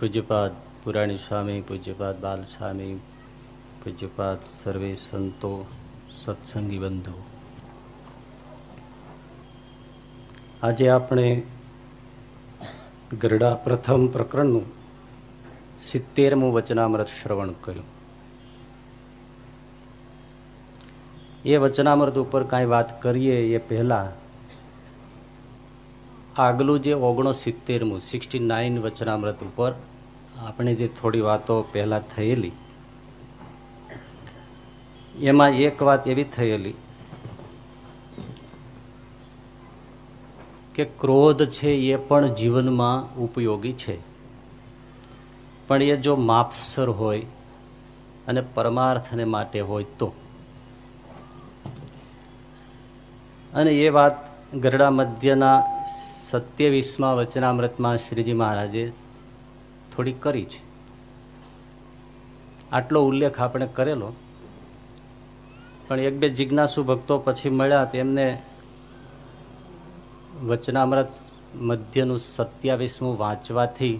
પૂજ્યપાદ પુરાણી સ્વામી, પૂજ્યપાદ બાલ સ્વામી, પૂજ્યપાદ સર્વે સંતો, સત્સંગી બંધુ. આજે આપણે ગરડા પ્રથમ પ્રકરણનું સિત્તેરમું વચનામૃત શ્રવણ કર્યું. એ વચનામૃત ઉપર કાંઈ વાત કરીએ એ પહેલા આગલું જે ઓગણો સિત્તેરમું સિક્સટી નાઇન વચનામૃત ઉપર આપણે જે થોડી વાતો પહેલાં થયેલી, એમાં એક વાત એવી થયેલી કે ક્રોધ છે એ પણ જીવનમાં ઉપયોગી છે. પણ એ જો માપસર હોય અને પરમાર્થને માટે હોય તો. અને એ વાત ગરડા મધ્યના સત્યવીસમાં વચનામૃતમાં શ્રીજી મહારાજે થોડી કરી છે. આટલો ઉલ્લેખ આપણે કરેલો, પણ એક બે જિજ્ઞાસુ ભક્તો પછી મળ્યા તેમને વચનામૃત મધ્યનું સત્યાવીસમું વાંચવાથી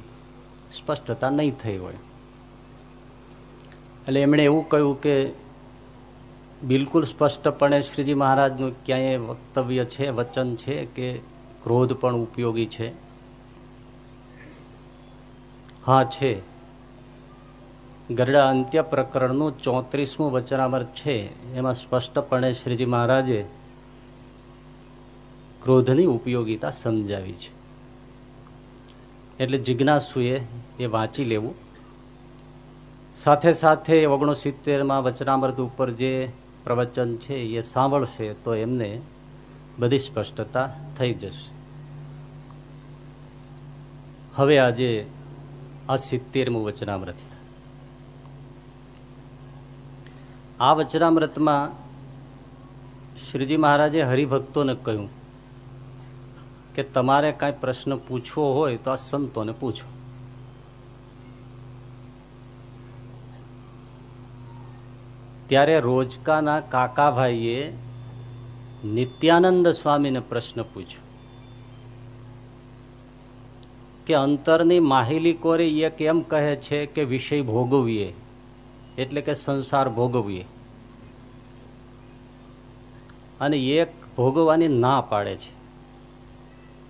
સ્પષ્ટતા નહીં થઈ હોય. એટલે એમણે એવું કહ્યું કે બિલકુલ સ્પષ્ટપણે શ્રીજી મહારાજનું ક્યાંય વક્તવ્ય છે, વચન છે કે ક્રોધ પણ ઉપયોગી છે? હા, છે. ગરડા અંત્ય પ્રકરણનું ચોત્રીસમું વચનામર છે. એમાં સ્પષ્ટપણે શ્રીજી મહારાજે ક્રોધની ઉપયોગીતા સમજાવી છે. એટલે જિજ્ઞાસુએ એ વાંચી લેવું. સાથે સાથે ઓગણસિત્તેરમાં વચનામૃત ઉપર જે પ્રવચન છે એ સાંભળશે તો એમને બધી સ્પષ્ટતા થઈ જશે. હવે આજે આ સિત્તેરમું વચનામૃત. આ વચનામૃતમાં શ્રીજી મહારાજે હરિભક્તોને કહ્યું કે તમારે કાંઈ પ્રશ્ન પૂછવો હોય તો આ સંતોને પૂછો. ત્યારે રોજકાના કાકાભાઈએ નિત્યાનંદ સ્વામીને પ્રશ્ન પૂછ્યો કે અંતરની માહિલી કોરી એ કેમ કહે છે કે વિષય ભોગવીએ? એટલે કે સંસાર ભોગવીએ. અને એક ભોગવવાની ના પાડે છે.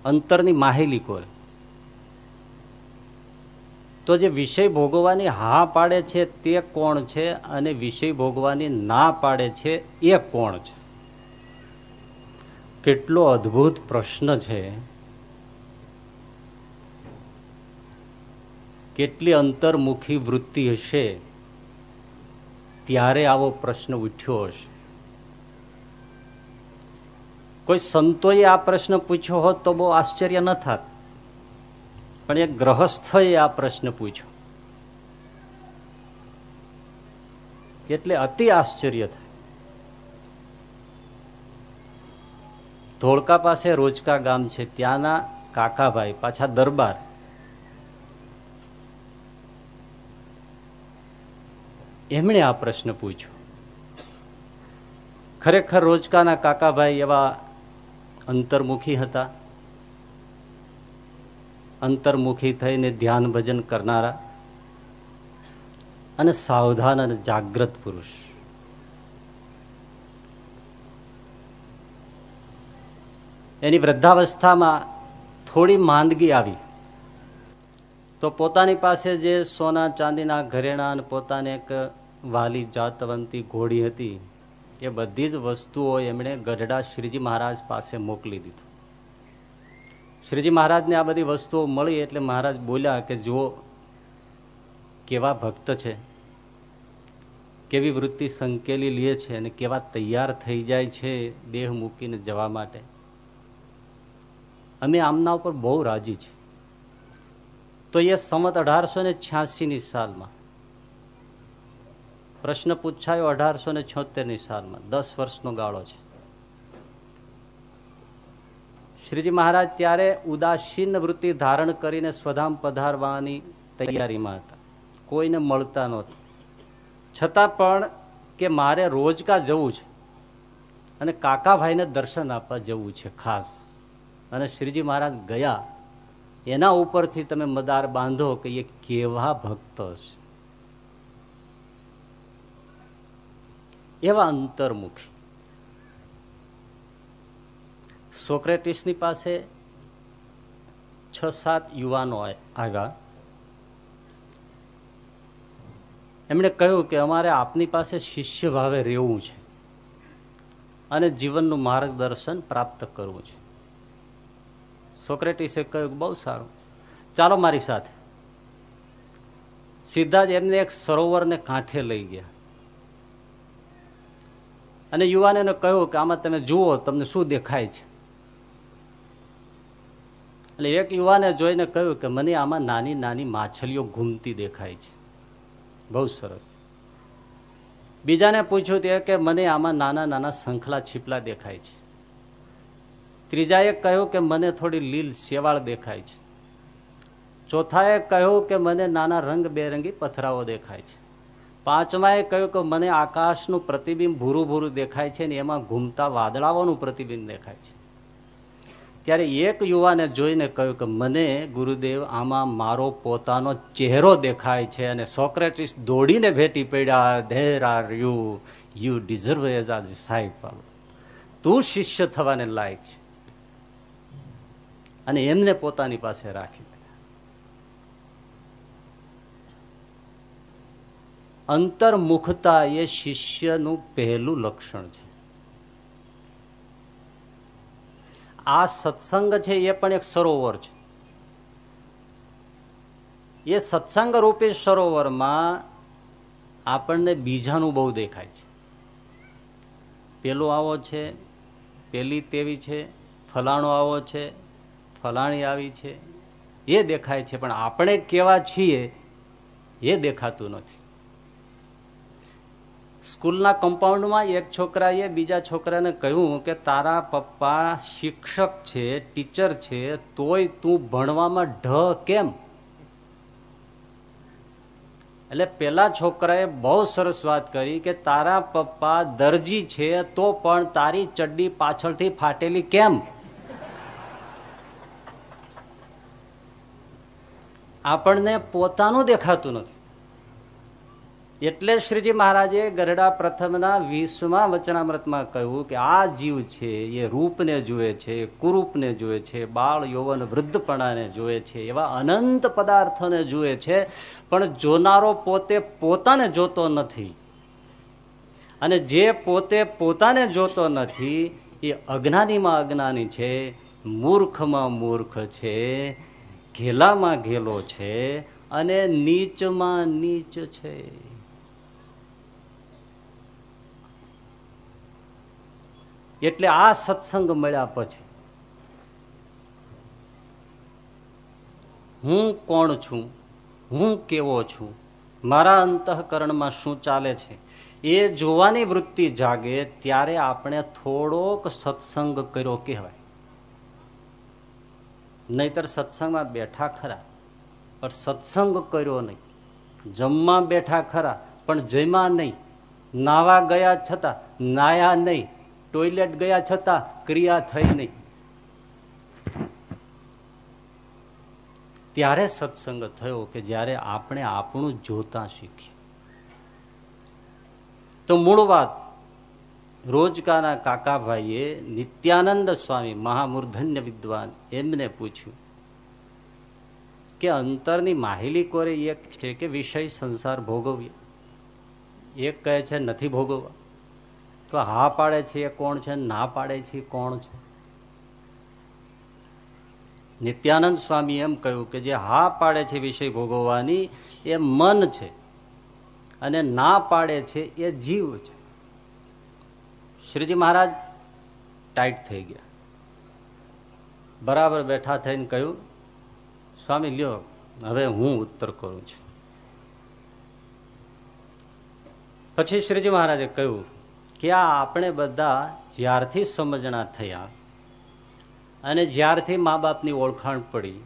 અંતરની માહિલી કોરે. તો જે વિષય ભોગવવાની હા પાડે છે તે કોણ છે અને વિષય ભોગવાની ના પાડે છે એ કોણ છે? કેટલો અદ્ભુત પ્રશ્ન છે. કેટલી અંતર્મુખી વૃત્તિ હશે, ત્યારે આવો પ્રશ્ન ઉઠ્યો હશે. કોઈ સંતોએ આ પ્રશ્ન પૂછ્યો હોત તો બહુ આશ્ચર્ય ન થાત. પણ એક ગ્રહસ્થએ આ પ્રશ્ન પૂછ્યો. એટલે અતિ આશ્ચર્ય થાય. ધોળકા પાસે રોજકા ગામ છે, ત્યાંના કાકાભાઈ, પાછા દરબાર. એમણે આ પ્રશ્ન પૂછ્યો. ખરેખર રોજકાના કાકાભાઈ એવા અંતર્મુખી હતા? અંતર્મુખી થઈને ધ્યાન ભજન કરનારા? અને સાવધાન અને જાગ્રત પુરુષ. એની વૃદ્ધાવસ્થામાં થોડી માંદગી આવી. તો પોતાની પાસે જે સોના ચાંદીના ઘરેણા અને પોતાને એક વાલી જાતવંતી ઘોડી હતી, એ બધી જ વસ્તુઓ એમણે ગઢડા શ્રીજી મહારાજ પાસે મોકલી દીધું. શ્રીજી મહારાજને આ બધી વસ્તુઓ મળી એટલે મહારાજ બોલ્યા કે, જુઓ, કેવા ભક્ત છે, કેવી વૃત્તિ સંકેલી લે છે અને કેવા તૈયાર થઈ જાય છે દેહ મૂકીને જવા માટે. અમે આમના ઉપર બહુ રાજી છીએ. તો એ સમત અઢારસો ને છ્યાસીની સાલમાં, પ્રશ્ન પૂછાયો અઢારસો ને છોતેરની સાલમાં, દસ વર્ષનો ગાળો છે. શ્રીજી મહારાજ ત્યારે ઉદાસીન વૃત્તિ ધારણ કરીને સ્વધામ પધારવાની તૈયારીમાં હતા. કોઈને મળતા નહોતા. છતાં પણ કે મારે રોજકા જવું છે અને કાકાભાઈને દર્શન આપવા જવું છે ખાસ. અને શ્રીજી મહારાજ ગયા, એના ઉપરથી તમે મદાર બાંધો કે એ કેવા ભક્ત છે એવા અંતર્મુખી. સોક્રેટિસની પાસે છ સાત યુવાનો આવ્યા. એમણે કહ્યું કે અમારે આપની પાસે શિષ્ય ભાવે રહેવું છે અને જીવનનું માર્ગદર્શન પ્રાપ્ત કરવું છે. સોક્રેટિસે કહ્યું, બહુ સારું. ચાલો મારી સાથે. સીધા જ એમને એક સરોવરને કાંઠે લઈ ગયા. અને યુવાનોને કહ્યું કે, આમાં તમે જુઓ, તમને શું દેખાય છે? એટલે એક યુવાને જોઈને કહ્યું કે, મને આમાં નાની નાની માછલીઓ ઘૂમતી દેખાય છે. બહુ સરસ. બીજાને પૂછ્યું તે કે, મને આમાં નાના નાના શંખલા છીપલા દેખાય છે? ત્રીજાએ કહ્યું કે મને થોડી લીલ શેવાળ દેખાય છે. ચોથાએ કહ્યું કે મને નાના રંગ બેરંગી પથરાઓ દેખાય છે. પાંચમાએ કહ્યું કે મને આકાશનું પ્રતિબિંબ ભૂરું ભૂરું દેખાય છે ને એમાં ઘૂમતા વાદળાઓનું પ્રતિબિંબ દેખાય છે. ત્યારે એક યુવાને જોઈને કહ્યું કે મને ગુરુદેવ, આમાં મારો પોતાનો ચહેરો દેખાય છે અને સોક્રેટિસ દોડીને ભેટી પડ્યા, there are you you deserve as આ સાહેબ તું શિષ્ય થવાને લાયક છે. અને એમને પોતાની પાસે રાખી અંતર્મુખતા એ શિષ્યનું પહેલું લક્ષણ છે. આ સત્સંગ છે એ પણ એક સરોવર છે. એ સત્સંગ રૂપી સરોવરમાં આપણને બીજાનું બહુ દેખાય છે. પેલો આવો છે, પેલી તેવી છે, ફલાણો આવો છે ફલાણી આવી છે. એ દેખાય છે, પણ આપણે કેવા છીએ એ દેખાતું નથી. સ્કૂલના કમ્પાઉન્ડમાં એક છોકરાએ બીજા છોકરાને કહ્યું કે, તારા પપ્પા શિક્ષક છે, ટીચર છે, તોય તું ભણવામાં ઢ કેમ? એટલે પેલા છોકરાએ બહુ સરસ વાત કરી કે, તારા પપ્પા દરજી છે, તો પણ તારી ચડ્ડી પાછળથી ફાટેલી કેમ? આપણને પોતાનું દેખાતું નથી. એટલે શ્રીજી મહારાજે ગરડા પ્રથમના વીસમાં વચનામૃતમાં કહ્યું કે આ જીવ છે, એ રૂપને જુએ છે કુરૂપને જુએ છે, બાળ યૌવન વૃદ્ધપણાને જુએ છે, એવા અનંત પદાર્થોને જુએ છે, પણ જોનારો પોતે પોતાને જોતો નથી. અને જે પોતે પોતાને જોતો નથી, એ અજ્ઞાનીમાં અજ્ઞાની છે, મૂર્ખમાં મૂર્ખ છે ઘેલામાં ઘેલો છે અને નીચમાં નીચ છે. એટલે આ સત્સંગ મળ્યા પછી હું કોણ છું? હું કેવો છું? મારા અંતઃકરણમાં શું ચાલે છે? એ જોવાની વૃત્તિ જાગે ત્યારે આપણે થોડોક સત્સંગ કર્યો કહેવાય. નહીતર સત્સંગમાં બેઠા ખરા. પણ સત્સંગ કર્યો નહીં. જમવા બેઠા ખરા, પણ જમ્યા નહીં. નાવા ગયા છતાં, નાયા નહીં. ટોયલેટ ગયા છતાં, ક્રિયા થઈ નહીં. ત્યારે સત્સંગ થયો કે જ્યારે આપણે આપણું જોતા શીખીએ. તો મૂળ વાત રોજકાના કાકાભાઈએ નિત્યાનંદ સ્વામી મહામૂર્ધન્ય વિદ્વાન એમને પૂછ્યું કે અંતરની માહિલી કોરે એક છે કે વિષય સંસાર ભોગવીએ એક કહે છે નથી ભોગવવા. તો હા પાડે છે એ કોણ છે? ના પાડે છે કોણ છે? નિત્યાનંદ સ્વામી એમ કહ્યું કે જે હા પાડે છે વિષય ભોગવવાની એ મન છે અને ના પાડે છે એ જીવ છે. શ્રીજી મહારાજ, ટાઈટ થઈ ગયા. બરાબર બેઠા થઈને કહ્યું, સ્વામી, લ્યો, હવે હું ઉત્તર કરું છું. પછી શ્રીજી મહારાજે કહ્યું કે આ આપણે બધા જ્યારથી સમજણા થયા અને જ્યારથી મા બાપની ઓળખાણ પડી,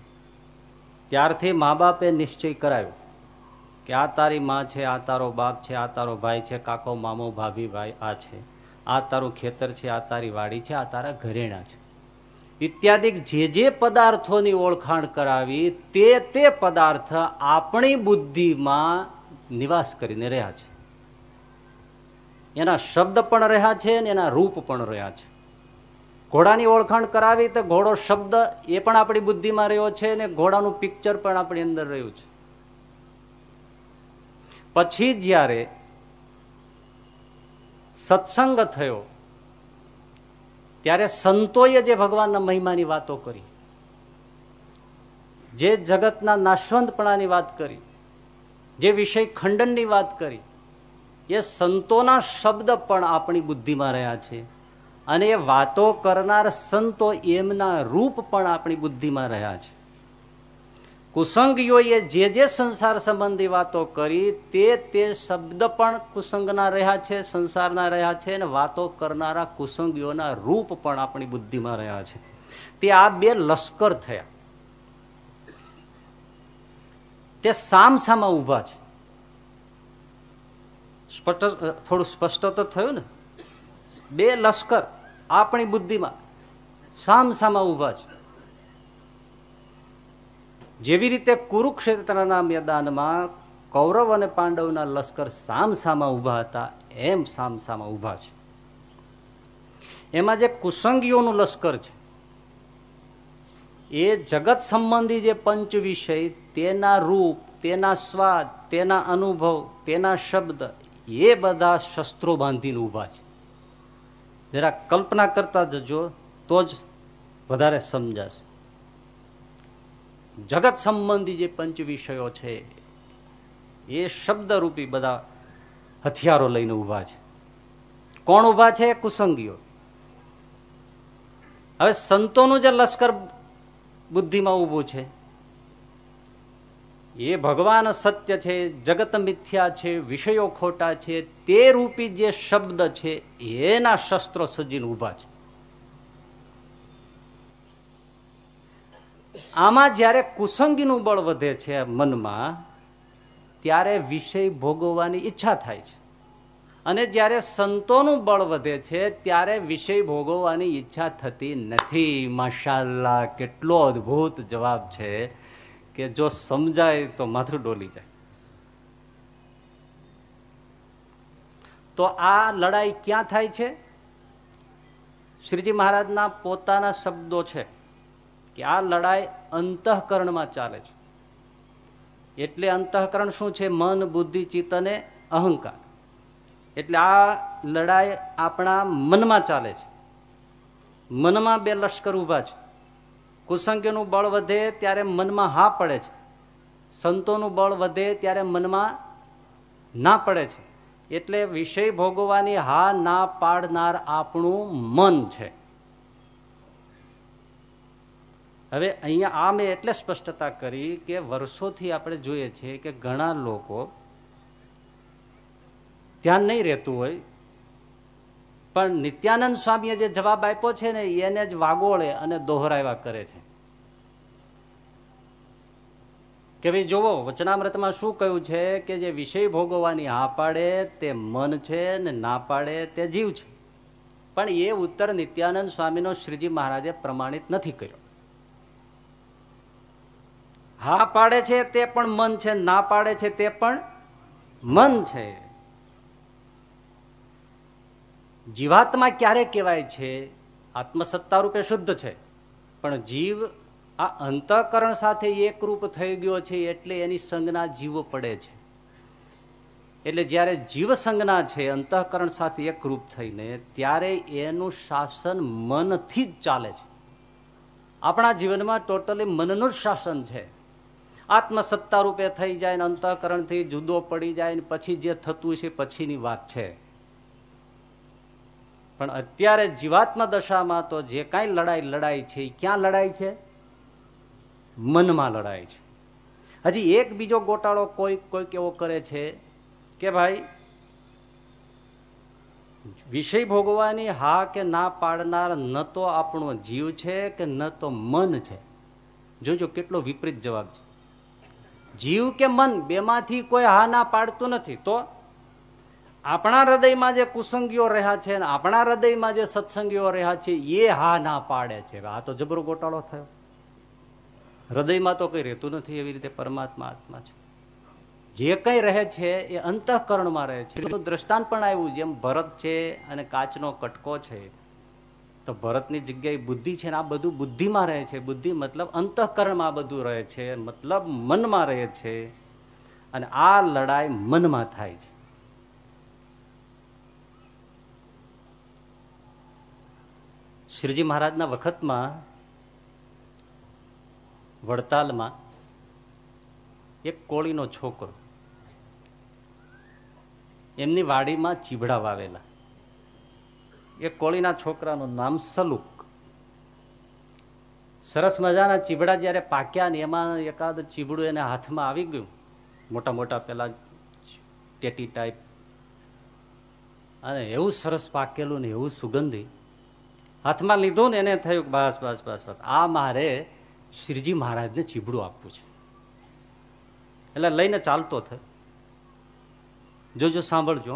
ત્યારથી મા બાપે નિશ્ચય કરાયો કે આ તારી માં છે, આ તારો બાપ છે, આ તારો ભાઈ છે, કાકો, મામો, ભાભી, ભાઈ આ છે. આ તારું ખેતર છે, આ તારી વાડી છે, આ તારા ઘરેણા છે. ઇત્યાદિ જે જે પદાર્થોની ઓળખાણ કરાવી, તે તે પદાર્થ આપણી બુદ્ધિમાં નિવાસ કરીને રહ્યા છે. એના શબ્દ પણ રહ્યા છે અને એના રૂપ પણ રહ્યા છે. ઘોડાની ઓળખાણ કરાવી તો ઘોડો શબ્દ એ પણ આપણી બુદ્ધિમાં રહ્યો છે અને ઘોડાનું પિક્ચર પણ આપણી અંદર રહ્યું છે. પછી જ્યારે સત્સંગ થયો, ત્યારે સંતોએ જે ભગવાનના મહિમાની વાતો કરી, જે જગતના નાશવંતપણાની વાત કરી, જે વિષય ખંડનની વાત કરી, એ સંતોના શબ્દ પણ આપણી બુદ્ધિમાં રહ્યા છે. અને એ વાતો કરનાર સંતો એમના રૂપ પણ આપણી બુદ્ધિમાં રહ્યા છે. કુસંગીઓએ જે જે સંસાર સંબંધી વાતો કરી, તે તે શબ્દ પણ કુસંગના રહ્યા છે, સંસારના રહ્યા છે અને વાતો કરનારા કુસંગીઓના રૂપ પણ આપણી બુદ્ધિમાં રહ્યા છે. તે આ બે લશ્કર થયા. તે સામસામા ઊભા છે. સ્પષ્ટ, થોડું સ્પષ્ટ તો થયું ને? બે લશ્કર આપણી બુદ્ધિમાં સામસામા ઊભા છે. જેવી રીતે કુરુક્ષેત્રના મેદાનમાં કૌરવ અને પાંડવના લશ્કર સામસામા ઊભા હતા, એમ સામસામા ઊભા છે. એમાં જે કુસંગીઓનું લશ્કર છે, એ જગત સંબંધી જે પંચ વિષય તેના રૂપ, તેના સ્વાદ, તેના અનુભવ, તેના શબ્દ, એ બધા શસ્ત્રો બાંધીને ઊભા છે. જરા કલ્પના કરતા જજો, તો જ વધારે સમજાશે. જગત સંબંધી જે પંચ વિષયો છે, એ શબ્દરૂપી બધા હથિયારો લઈને ઊભા છે. કોણ ઊભા છે? કુસંગીઓ. હવે સંતોનું જે લશ્કર બુદ્ધિમાં ઉભું છે, એ ભગવાન સત્ય છે, જગત મિથ્યા છે, વિષયો ખોટા છે, તે રૂપી જે શબ્દ છે, એના શસ્ત્રો સજીને ઊભા છે. આમાં જ્યારે કુસંગીનું બળ વધે છે મનમાં, ત્યારે વિષય ભોગવવાની ઈચ્છા થાય છે. અને જ્યારે સંતોનું બળ વધે છે, ત્યારે વિષય ભોગવવાની ઈચ્છા થતી નથી. માશાલ્લા કેટલો અદભુત જવાબ છે કે જો સમજાય તો માથું ડોલી જાય. તો આ લડાઈ ક્યાં થાય છે? શ્રીજી મહારાજના પોતાના શબ્દો છે. કે આ લડાઈ અંતઃકરણમાં ચાલે છે. એટલે અંતઃકરણ શું છે? મન, બુદ્ધિ, ચિત્ત અને અહંકાર. એટલે આ લડાઈ આપણા મનમાં ચાલે છે. મનમાં બે લશ્કર ઊભા છે. કુસંગીનું બળ વધે ત્યારે મનમાં હા પડે છે. સંતોનું બળ વધે ત્યારે મનમાં ના પડે છે. એટલે વિષય ભોગવવાની હા ના પાડનાર આપણું મન છે. હવે અહીંયા આ મેં એટલે સ્પષ્ટતા કરી કે વર્ષોથી આપણે જોઈએ છીએ કે ઘણા લોકો ધ્યાન નહીં રહેતું હોય. પણ નિત્યાનંદ સ્વામીએ જે જવાબ આપ્યો છે ને, એને જ વાગોળે અને દોહરાવ્યા કરે છે. કે ભાઈ જુઓ વચનામૃતમાં શું કહ્યું છે કે જે વિષય ભોગવવાની હા પાડે તે મન છે ને ના પાડે તે જીવ છે. પણ એ ઉત્તર નિત્યાનંદ સ્વામીનો શ્રીજી મહારાજે પ્રમાણિત નથી કર્યો. હા પાડે છે તે પણ મન છે, ના પાડે છે તે પણ મન છે. જીવાત્મા ક્યારે કહેવાય છે? આત્મસત્તા રૂપે શુદ્ધ છે. પણ જીવ આ અંતઃકરણ સાથે એકરૂપ થઈ ગયો છે એટલે એની સંજ્ઞા જીવો પડે છે. એટલે જ્યારે જીવ સંજ્ઞા છે, અંતઃકરણ સાથે એકરૂપ થઈને, ત્યારે એનું શાસન મનથી જ ચાલે છે. આપણા જીવનમાં ટોટલી મનનું જ શાસન છે. આત્મસત્તા રૂપે થઈ જાય ને અંતઃકરણથી જુદો પડી જાય ને પછી જે થતું છે પછીની વાત છે. પણ અત્યારે જીવાત્મા દશામાં તો જે કાંઈ લડાઈ લડાઈ છે એ ક્યાં લડાઈ છે? મનમાં લડાઈ છે. હજી એક બીજો ગોટાળો કોઈ કોઈક એવો કરે છે કે ભાઈ, વિષય ભોગવાની હા કે ના પાડનાર ન તો આપણો જીવ છે કે ન તો મન છે. જોજો કેટલો વિપરીત જવાબ છે. જીવ કે મન બેમાંથી કોઈ હા ના પાડતું નથી, તો આપણા હૃદયમાં જે કુસંગીઓ રહ્યા છે અને આપણા હૃદયમાં જે સત્સંગીઓ રહ્યા છે, એ હા ના પાડે છે. આ તો જબરો ગોટાળો થયો. હૃદયમાં તો કઈ રહેતું નથી એવી રીતે પરમાત્મા આત્મા છે. જે કઈ રહે છે એ અંતઃકરણમાં રહે છે. દ્રષ્ટાંત પણ આવ્યું, જેમ ભરત છે અને કાચનો કટકો છે તો ભરતની જગ્યાએ બુદ્ધિ છે ને આ બધું બુદ્ધિમાં રહે છે. બુદ્ધિ મતલબ અંતઃકરણમાં બધું રહે છે. મતલબ મનમાં રહે છે. અને આ લડાઈ મનમાં થાય છે. શ્રીજી મહારાજના વખતમાં વડતાલમાં એક કોળીનો છોકરો એમની વાડીમાં ચીબડા વાવેલા. એ કોળીના છોકરાનું નામ સલુક. સરસ મજાના ચીબડા જયારે પાક્યા ને એમાં એકાદ ચીબડું એને હાથમાં આવી ગયું, મોટા મોટા પેલા ટેટી ટાઈપ અને એવું સરસ પાકેલું ને એવું સુગંધી. હાથમાં લીધું ને એને થયું બસ બસ બસ બસ. આ મારે શ્રીજી મહારાજને ચીબડું આપવું છે. એટલે લઈને ચાલતો થયો. જોજો, સાંભળજો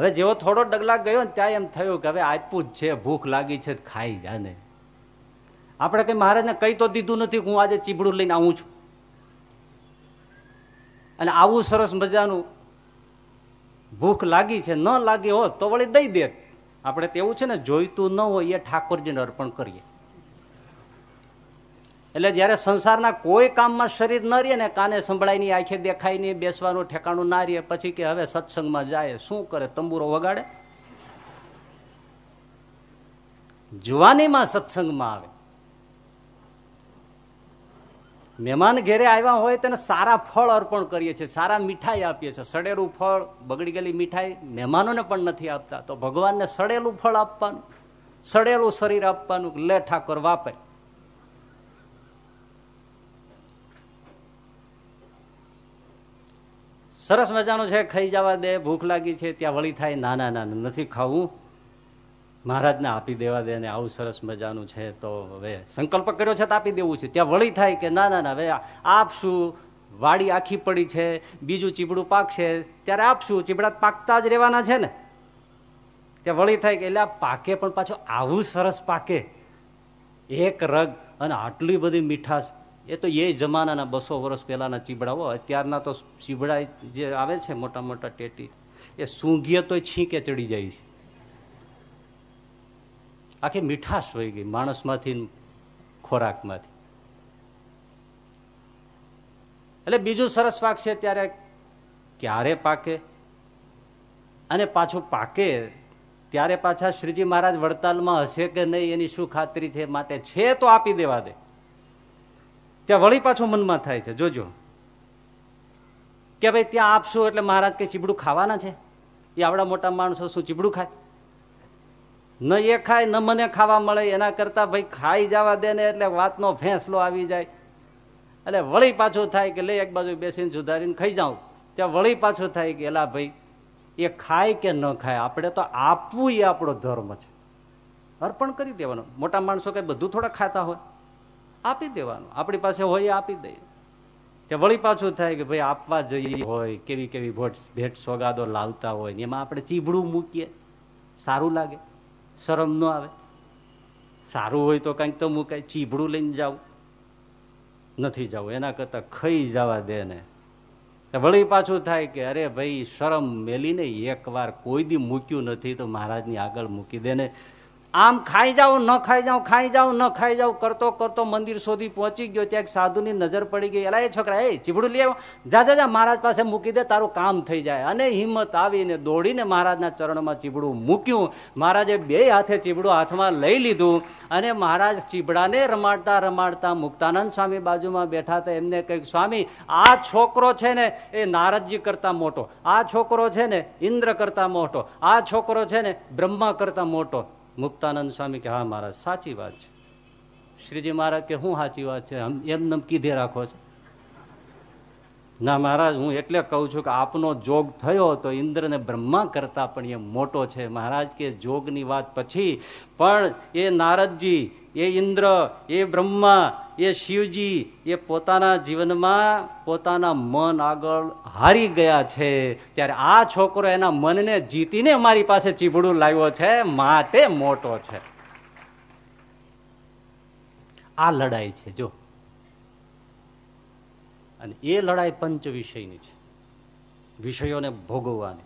હવે જેવો થોડો ડગલા ગયો ને ત્યાં એમ થયું કે હવે આપ્યું જ છે, ભૂખ લાગી છે ખાઈ જાને આપણે કઈ મહારાજને કઈ તો દીધું નથી હું આજે ચીબડું લઈને આવું છું. અને આવું સરસ મજાનું ભૂખ લાગી છે, ન લાગી હોત તો વળી દઈ દે આપણે તેવું છે ને, જોઈતું ન હોય એ ઠાકોરજીને અર્પણ કરીએ. એટલે જયારે સંસારના કોઈ કામમાં શરીર ન રહે ને કાને સંભળાય નહીં, આંખે દેખાય નહીં, બેસવાનું ઠેકાણું ના રહે, પછી કે હવે સત્સંગમાં જાય, શું કરે? તંબુરો વગાડે? જુવાનીમાં સત્સંગમાં આવે. મહેમાન ઘેરે આવ્યા હોય તેને સારા ફળ અર્પણ કરીએ છીએ, સારા મીઠાઈ આપીએ છીએ. સડેલું ફળ, બગડી ગયેલી મીઠાઈ મહેમાનોને પણ નથી આપતા. તો ભગવાનને સડેલું ફળ આપવાનું, સડેલું શરીર આપવાનું લે ઠાકોર વાપરે. સરસ મજાનું છે, ખાઈ જવા દે, ભૂખ લાગી છે, ત્યાં વળી થાય, ના ના નથી ખાવું. મહારાજને આપી દેવા દે ને આવું સરસ મજાનું છે, તો હવે સંકલ્પ કર્યો છે તો આપી દેવું છે. ત્યાં વળી થાય કે ના ના ના, હવે આપશું વાડી આખી પડી છે, બીજું ચીબડું પાકશે ત્યારે આપશું ચીબડા પાકતા જ રહેવાના છે ને? ત્યાં વળી થાય કે એટલે પાકે પણ પાછો આવું સરસ પાકે. એક રગ અને આટલી બધી મીઠાશ. એ તો એ જમાનાના બસો વર્ષ પહેલાંના ચીબડાઓ અત્યારના તો ચીબડા જે આવે છે મોટા મોટા ટેટી, એ સૂંઘીએ તો છીંકે ચડી જાય છે. આખી મીઠાશ હોય ગઈ માણસમાંથી ખોરાકમાંથી. એટલે બીજું સરસ પાક છે ત્યારે ક્યારે પાકે? અને પાછું પાકે ત્યારે પાછા શ્રીજી મહારાજ વડતાલમાં હશે કે નહીં એની શું ખાતરી છે માટે છે તો આપી દેવા દે. ત્યાં વળી પાછું મનમાં થાય છે, જોજો. કે ભાઈ, ત્યાં આપશું એટલે મહારાજ કઈ ચીબડું ખાવાના છે? એ આવડા મોટા માણસો શું ચીબડું ખાય? ન એ ખાય, ન મને ખાવા મળે, એના કરતા ભાઈ ખાઈ જવા દે ને એટલે વાતનો ફેંસલો આવી જાય. એટલે વળી પાછું થાય કે લે, એક બાજુ બેસીને સુધારીને ખાઈ જાઉં. ત્યાં વળી પાછું થાય કે એલા ભાઈ, એ ખાય કે ન ખાય? આપણે તો આપવું એ આપણો ધર્મ છે. અર્પણ કરી દેવાનું. મોટા માણસો કઈ બધું થોડા ખાતા હોય. આપી દેવાનું. આપણી પાસે હોય આપી દઈએ. કે વળી પાછું થાય કે ભાઈ આપવા જઈએ હોય, કેવી કેવી ભેટ સોગાદો લાવતા હોય એમાં આપણે ચીભડું મૂકીએ. સારું લાગે. શરમ ન આવે. સારું હોય તો કંઈક તો મૂકાય. ચીભડું લઈને જાવ નથી જવું એના કરતાં ખાઈ જવા દે ને. વળી પાછું થાય કે અરે ભાઈ, શરમ મેલીને એકવાર કોઈ દી મૂક્યું નથી તો મહારાજની આગળ મૂકી દે ને. આમ ખાઈ જાઓ, ન ખાઈ જાઓ ખાઈ જાઓ, ન ખાઈ જાઓ, કરતો કરતો મંદિર સુધી પહોંચી ગયો. ત્યાં સાધુની નજર પડી ગઈ. એલા, એ છોકરા, એ ચીવડું લઈ જા જા જા, મહારાજ પાસે મૂકી દે, તારું કામ થઈ જાય. અને હિંમત આવીને દોડીને મહારાજના ચરણમાં ચીબડું મૂક્યું. મહારાજે બે હાથે ચીબડું હાથમાં લઈ લીધું અને મહારાજ ચીબડાને રમાડતા રમાડતા મુક્તાનંદ સ્વામી બાજુમાં બેઠા હતા. એમને કહ્યું, સ્વામી, આ છોકરો છે ને, એ નારદજી કરતા મોટો. આ છોકરો છે ને, ઇન્દ્ર કરતા મોટો. આ છોકરો છે ને, બ્રહ્મા કરતા મોટો. મુક્તાનંદ સ્વામી કે, હા, મહારાજ, સાચી વાત છે. શ્રીજી મહારાજ કે શું સાચી વાત છે? એમ કીધે રાખો છો. ના, મહારાજ, હું એટલે કહું છું કે, આપનો જોગ થયો તો ઇન્દ્ર ને બ્રહ્મા કરતા પણ એ મોટો છે. મહારાજ કે, જોગની વાત પછી, પણ એ નારદજી એ ઇન્દ્ર, એ બ્રહ્મા, એ શિવજી, એ પોતાના જીવનમાં પોતાના મન આગળ હારી ગયા છે. ત્યારે આ છોકરો એના મનને જીતીને મારી પાસે ચીબડું લાવ્યો છે, માટે મોટો છે. આ લડાઈ છે, જો. અને એ લડાઈ પંચ વિષયની છે. વિષયોને ભોગવવાની.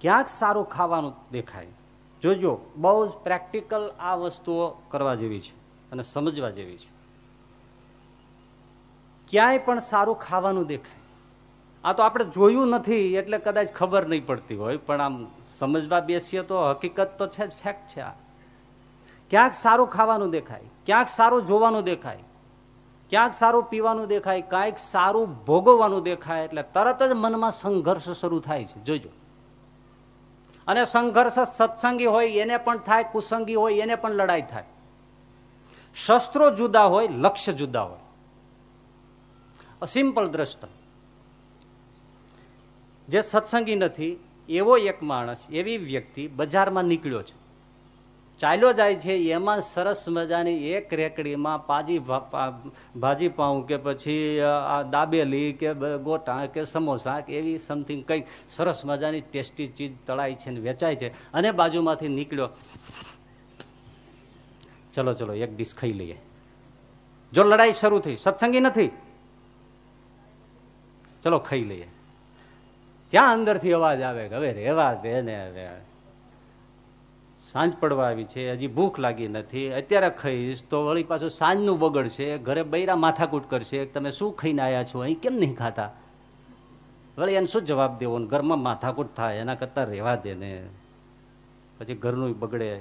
ક્યાંક સારું ખાવાનું દેખાય. જોજો, બહુ જ પ્રેક્ટિકલ આ વસ્તુઓ કરવા જેવી છે અને સમજવા જેવી છે. ક્યાંય પણ સારું ખાવાનું દેખાય. આ તો આપણે જોયું નથી એટલે કદાચ ખબર નહીં પડતી હોય, પણ આમ સમજવા બેસીએ તો હકીકત તો છે જ ફેક્ટ છે આ. ક્યાંક સારું ખાવાનું દેખાય, ક્યાંક સારું જોવાનું દેખાય, ક્યાંક સારું પીવાનું દેખાય, કાંઈક સારું ભોગવવાનું દેખાય એટલે તરત જ મનમાં સંઘર્ષ શરૂ થાય છે. જોજો. અને સંઘર્ષ સત્સંગી હોય, એને પણ થાય, કુસંગી હોય, એને પણ લડાઈ થાય. શસ્ત્રો જુદા હોય, લક્ષ્ય જુદા હોય. સિમ્પલ દ્રષ્ટ. જે સત્સંગી નથી, એવો એક માણસ, એવી વ્યક્તિ બજારમાં નીકળ્યો છે. ચાલ્યો જાય છે, એમાં સરસ મજાની એક રેકડીમાં પાજી ભાજી પાઉં કે પછી દાબેલી કે ગોટા કે સમોસા કે એવી સમથિંગ કંઈક સરસ મજાની ટેસ્ટી ચીજ તળાય છે ને વેચાય છે. અને બાજુમાંથી નીકળ્યો. ચલો ચલો, એક ડીશ ખાઈ લઈએ. જો લડાઈ શરૂ થઈ, સત્સંગી નથી? ચલો, ખાઈ લઈએ. ત્યાં અંદરથી અવાજ આવે કે હવે રેવા દે ને હવે. સાંજ પડવા આવી છે, હજી ભૂખ લાગી નથી. અત્યારે ખાઈશ તો વળી પાછું સાંજનું બગડશે ઘરે બૈરા માથાકૂટ કરશે. તમે શું ખાઈને આવ્યા છો? અહીં કેમ નહીં ખાતા? વળી એને શું જવાબ દેવો? ઘરમાં માથાકૂટ થાય, એના કરતાં રહેવા દે ને. પછી ઘરનું બગડે.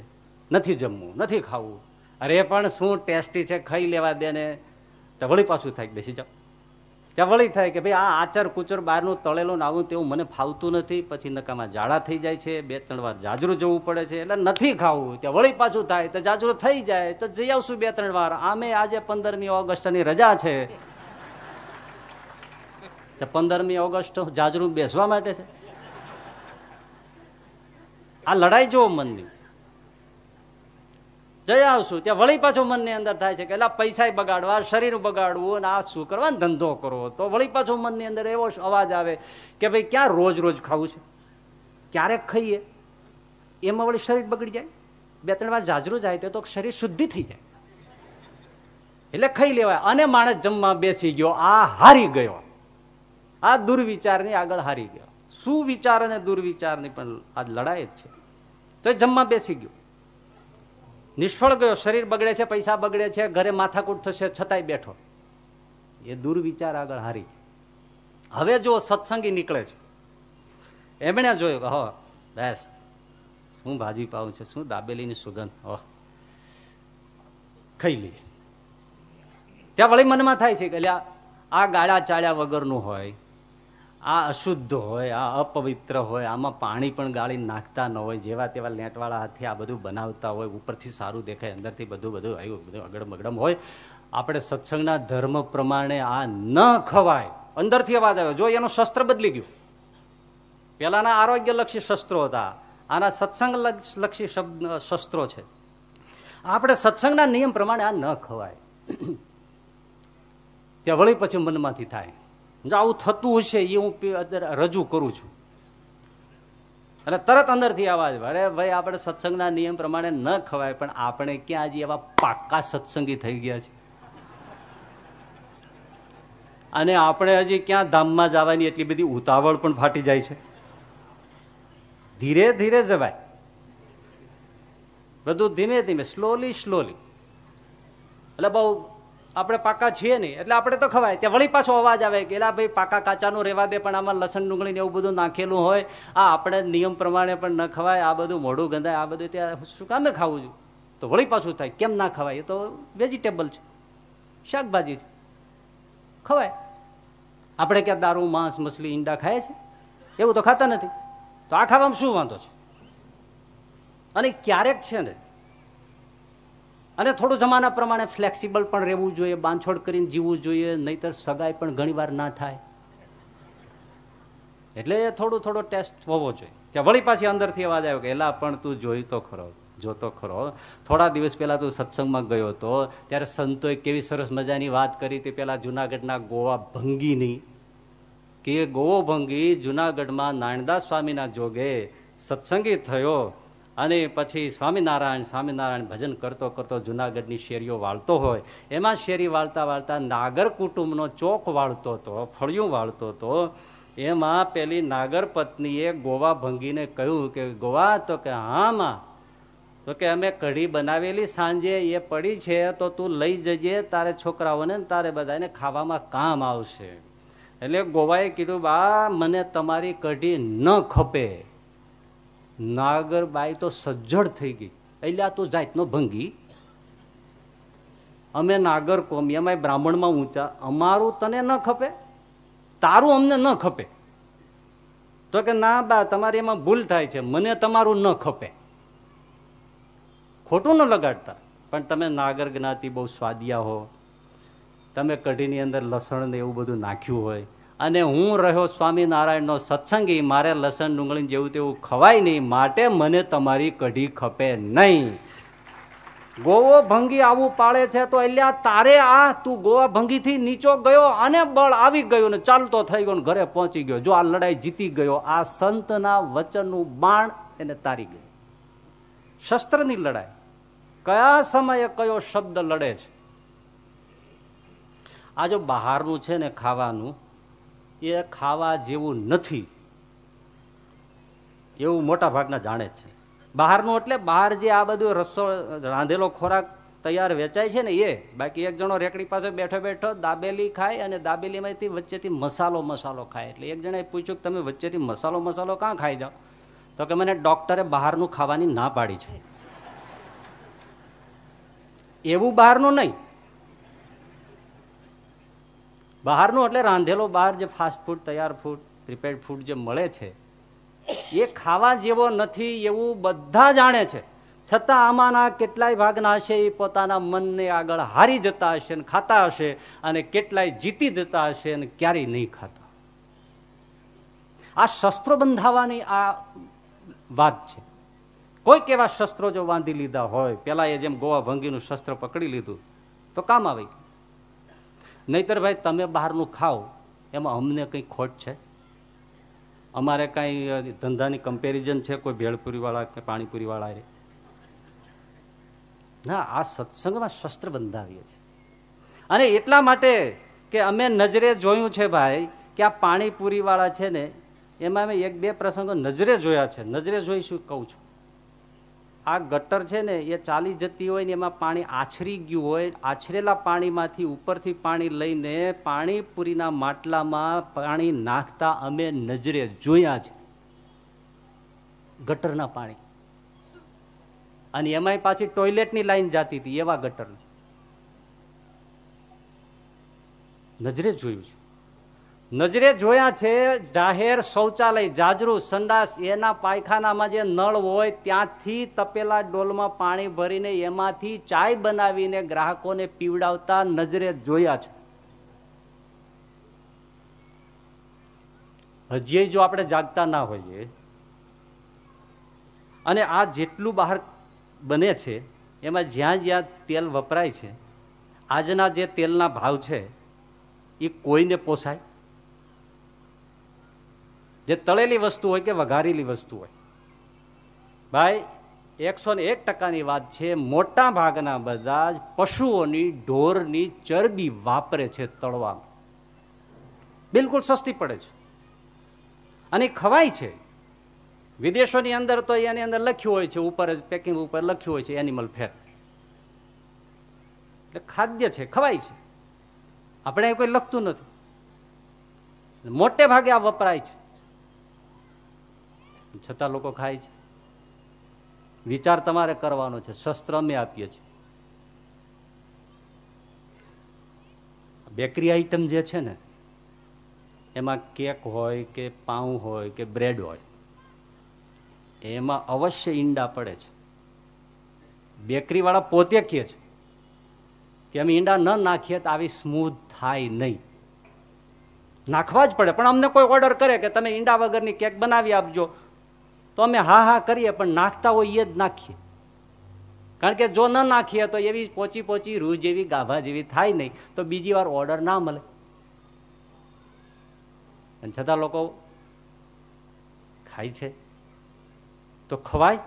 નથી જમવું, નથી ખાવું. અરે પણ શું ટેસ્ટી છે, ખાઈ લેવા દે ને. તો વળી પાછું થાય બેસી જાઓ. ત્યાં વળી થાય કે ભાઈ આ આચર કુચર બહારનું તળેલું આવું તેવું મને ફાવતું નથી. પછી નકામાં જાડા થઈ જાય છે. બે ત્રણ વાર જાજરું જવું પડે છે. એટલે નથી ખાવું. ત્યાં વળી પાછું થાય. તો જાજરું થઈ જાય. તો જઈ આવશું બે ત્રણ વાર. આમે આજે પંદરમી ઓગસ્ટની રજા છે. પંદરમી ઓગસ્ટ જાજરું બેસવા માટે છે. આ લડાઈ જુઓ મનની. જઈ આવશું. ત્યાં વળી પાછો મનની અંદર થાય છે કે એટલે પૈસા બગાડવા, શરીર બગાડવું અને આ શું કરવા? ધંધો કરવો. તો વળી પાછો મનની અંદર એવો અવાજ આવે કે ભાઈ, ક્યાં રોજ રોજ ખાવું છે? ક્યારેક ખાઈએ, એમાં વળી શરીર બગડી જાય. બે ત્રણ વાર જાજરું જાય તો શરીર શુદ્ધિ થઈ જાય. એટલે ખાઈ લેવાય. અને માણસ જમવા બેસી ગયો, આ હારી ગયો. આ દુર્વિચારની આગળ હારી ગયો. સુવિચાર અને દુર્વિચારની પણ આ લડાઈ જ છે. તો એ જમવા બેસી ગયો. નિષ્ફળ ગયો, શરીર બગડે છે, પૈસા બગડે છે, ઘરે માથાકૂટ થશે, છતાંય બેઠો. એ દુર્વિચાર આગળ હારી હવે જો સત્સંગી નીકળે છે, એમણે જોયું કે, હ, બેસ, શું ભાજી પાવું છે, શું દાબેલીની સુગંધ? હ, ખાઈ લઈએ. ત્યાં વળી મનમાં થાય છે કે આ ગાળા ચાળ્યા વગરનું હોય આ અશુદ્ધ હોય, આ અપવિત્ર હોય, આમાં પાણી પણ ગાળી નાખતા ન હોય, જેવા તેવા લેટવાળા હાથે આ બધું બનાવતા હોય, ઉપરથી સારું દેખાય, અંદરથી બધું બધું આવ્યું બધું અગડમ હોય. આપણે સત્સંગના ધર્મ પ્રમાણે આ ન ખવાય. અંદરથી અવાજ આવ્યો. જો એનું શસ્ત્ર બદલી ગયું. પેલાના આરોગ્યલક્ષી શસ્ત્રો હતા. આના સત્સંગ લક્ષી શબ્દ, શસ્ત્રો છે. આપણે સત્સંગના નિયમ પ્રમાણે આ ન ખવાય. ત્યાં વળી પછી મનમાંથી થાય. આવું થતું હશે એ હું રજૂ કરું છું. એટલે તરત અંદરથી અવાજ અરે ભાઈ, આપણે સત્સંગના નિયમ પ્રમાણે ન ખવાય, પણ આપણે ક્યાં હજી એવા પાક્કા સત્સંગી થઈ ગયા છે અને આપણે હજી ક્યાં ધામમાં જવાની એટલી બધી ઉતાવળ પણ ફાટી જાય છે? ધીરે ધીરે જવાય. બધું ધીમે ધીમે સ્લોલી સ્લોલી એટલે બહુ આપણે પાકા છીએ નહીં. એટલે આપણે તો ખવાય. ત્યાં વળી પાછો અવાજ આવે કે ભાઈ, પાકા કાચાનું રહેવા દે, પણ આમાં લસણ ડુંગળી ને એવું બધું નાખેલું હોય. આ આપણે નિયમ પ્રમાણે પણ ન ખવાય. આ બધું મોઢું ગંધાય. આ બધું ત્યાં શું કામે ખાવું છું? તો વળી પાછું થાય. કેમ ના ખવાય? એ તો વેજીટેબલ છે. શાકભાજી છે. ખવાય. આપણે ક્યાં દારૂ, માંસ, મછલી, ઈંડા ખાય છે? એવું તો ખાતા નથી. તો આ ખાવામાં શું વાંધો છે? અને ક્યારેક છે ને અને થોડું જમાના પ્રમાણે ફ્લેક્સિબલ પણ રહેવું જોઈએ, બાંધછોડ કરીને જીવવું જોઈએ, નહીતર સગાઈ પણ ઘણીવાર ના થાય. એટલે થોડું થોડો ટેસ્ટ હોવો જોઈએ. ત્યાં વળી પાછી અંદરથી અવાજ આવ્યો કે, એલા, પણ તું જોઈ તો ખરો, જોતો ખરો. થોડા દિવસ પહેલા તું સત્સંગમાં ગયો હતો, ત્યારે સંતોએ કેવી સરસ મજાની વાત કરી હતી. પેલા જુનાગઢના ગોવા ભંગીની. કે ગોવો ભંગી જુનાગઢમાં નાણદાસ સ્વામીના જોગે સત્સંગી થયો. અને પછી સ્વામિનારાયણ સ્વામિનારાયણ ભજન કરતો કરતો જુનાગઢની શેરીઓ વાળતો હોય, એમાં શેરી વાળતા વાળતા નાગર કુટુંબનો ચોક વાળતો હતો, ફળિયું વાળતો હતો, એમાં પેલી નાગર પત્નીએ ગોવા ભંગીને કહ્યું કે, ગોવા, તો કે હા માં તો કે અમે કઢી બનાવેલી સાંજે, એ પડી છે, તો તું લઈ જજે, તારે છોકરાઓને તારે બધાને ખાવામાં કામ આવશે. એટલે ગોવાએ કીધું, બા, મને તમારી કઢી ન ખપે. નાગરબાઈ તો સજ્જડ થઈ ગઈ. એટલે તું જાતનો ભંગી. અમે નાગર કોમી અમે બ્રાહ્મણમાં ઊંચા. અમારું તને ન ખપે? તારું અમને ન ખપે? તો કે, ના બા, તમારી એમાં ભૂલ થાય છે. મને તમારું ન ખપે. ખોટું ન લગાડતા. પણ તમે નાગર જ્ઞાતિ બહુ સ્વાદિયા હો. તમે કઢીની અંદર લસણ ને એવું બધું નાખ્યું હોય. અને હું રહ્યો સ્વામિનારાયણનો સત્સંગી, મારે લસણ ડુંગળી જેવું તેવું ખવાય નહીં, માટે મને તમારી કઢી ખપે નહીં. ગોવો ભંગી આવું પાડે છે તો એટલે તારે આ, તું ગોવા ભંગીથી નીચો ગયો અને બળ આવી ગયો ને ચાલતો થઈ ગયો ઘરે પહોંચી ગયો. જો આ લડાઈ જીતી ગયો, આ સંતના વચનનું બાણ એને તારી ગયું શસ્ત્રની લડાઈ. કયા સમયે કયો શબ્દ લડે છે? આ જો બહારનું છે ને ખાવાનું એ ખાવા જેવું નથી. એવું મોટા ભાગના જાણે છે. બહારનું એટલે બહાર જે આ બધું રસો, રાંધેલો ખોરાક તૈયાર વેચાય છે ને એ, બાકી એક જણો રેકડી પાસે બેઠો બેઠો દાબેલી ખાય અને દાબેલીમાંથી વચ્ચેથી મસાલો મસાલો ખાય. એટલે એક જણાએ પૂછ્યું કે તમે વચ્ચેથી મસાલો મસાલો કાં ખાઈ જાઓ? તો કે મને ડોક્ટરે બહારનું ખાવાની ના પાડી છે. એવું બહારનું નહીં. બહારનું એટલે રાંધેલો બહાર જે ફાસ્ટ ફૂડ તૈયાર ફૂડ પ્રિપેર્ડ ફૂડ જે મળે છે, એ ખાવા જેવો નથી એવું બધા જાણે છે. છતાં આમાંના કેટલાય ભાગના હશે એ પોતાના મનને આગળ હારી જતા હશે ને ખાતા હશે અને કેટલાય જીતી જતા હશે અને ક્યારેય નહીં ખાતા. આ શસ્ત્રો બંધાવાની આ વાત છે. કોઈક એવા શસ્ત્રો જો બાંધી લીધા હોય, પેલા એ જેમ ગોવા ભંગીનું શસ્ત્ર પકડી લીધું, તો કામ આવે નહીતર ભાઈ, તમે બહારનું ખાઓ. એમાં અમને કંઈ ખોટ છે? અમારે કાંઈ ધંધાની કમ્પેરિઝન છે? કોઈ ભેળપુરીવાળા કે પાણીપુરીવાળા રે ના, આ સત્સંગમાં શસ્ત્ર બંધાવીએ છીએ. અને એટલા માટે કે અમે નજરે જોયું છે ભાઈ, કે આ પાણીપુરીવાળા છે ને, એમાં અમે એક બે પ્રસંગો નજરે જોયા છે. નજરે જોઈશું કહું છું? આ ગટર છે ને, એ ચાલી જતી હોય ને, એમાં પાણી આછરી ગયું હોય, આછરેલા પાણીમાંથી ઉપરથી પાણી લઈને પાણીપુરીના માટલામાં પાણી નાખતા અમે નજરે જોયા છે. ગટરના પાણી. અને એમાંય પાછી ટોયલેટની લાઈન જતી હતી, એવા ગટર નજરે જોયું છે. નજરે જોયા છે જાહેર શૌચાલય, જાજરૂ, સંડાસ, એના પાયખાનામાં જે નળ હોય ત્યાંથી તપેલા ડોલમાં પાણી ભરીને એમાંથી ચાય બનાવીને ગ્રાહકોને પીવડાવતા નજરે જોયા છે. હજી જો આપણે જાગતા ના હોઈએ અને આ જેટલું બહાર બને છે, એમાં જ્યાં જ્યાં તેલ વપરાય છે, આજના જે તેલના ભાવ છે, એ કોઈને પોસાય? જે તળેલી વસ્તુ હોય કે વઘારેલી વસ્તુ હોય. ભાઈ, એકસો ને એક ટકાની વાત છે, મોટા ભાગના બધા જ પશુઓની ઢોરની ચરબી વાપરે છે તળવામાં. બિલકુલ સસ્તી પડે છે. અને ખવાય છે. વિદેશોની અંદર તો એની અંદર લખ્યું હોય છે, ઉપર જ પેકિંગ ઉપર લખ્યું હોય છે એનિમલ ફેટ એટલે ખાદ્ય છે, ખવાય છે. આપણે કોઈ લખતું નથી. મોટે ભાગે આ વપરાય છે. છતાં લોકો ખાય છે. વિચાર તમારે કરવાનો છે. શસ્ત્ર અમે આપીએ છીએ. બેકરી આઈટમ જે છે ને, એમાં કેક હોય કે પાઉં હોય કે બ્રેડ હોય, એમાં અવશ્ય ઈંડા પડે છે. બેકરી વાળા પોતે કહે છે કે અમે ઈંડા ન નાખીએ તો આવી સ્મૂથ થાય નહીં. નાખવા જ પડે, પણ અમને કોઈ ઓર્ડર કરે કે તમે ઈંડા વગરની કેક બનાવી આપજો. તો અમે હા હા કરીએ, પણ નાખતા હોય જ નાખીએ. કારણ કે જો ન નાખીએ તો એવી પોચી પોચી રૂ જેવી, ગાભા જેવી થાય નહીં. તો બીજી વાર ઓર્ડર ના મળે. છતાં લોકો ખાય છે. તો ખવાય.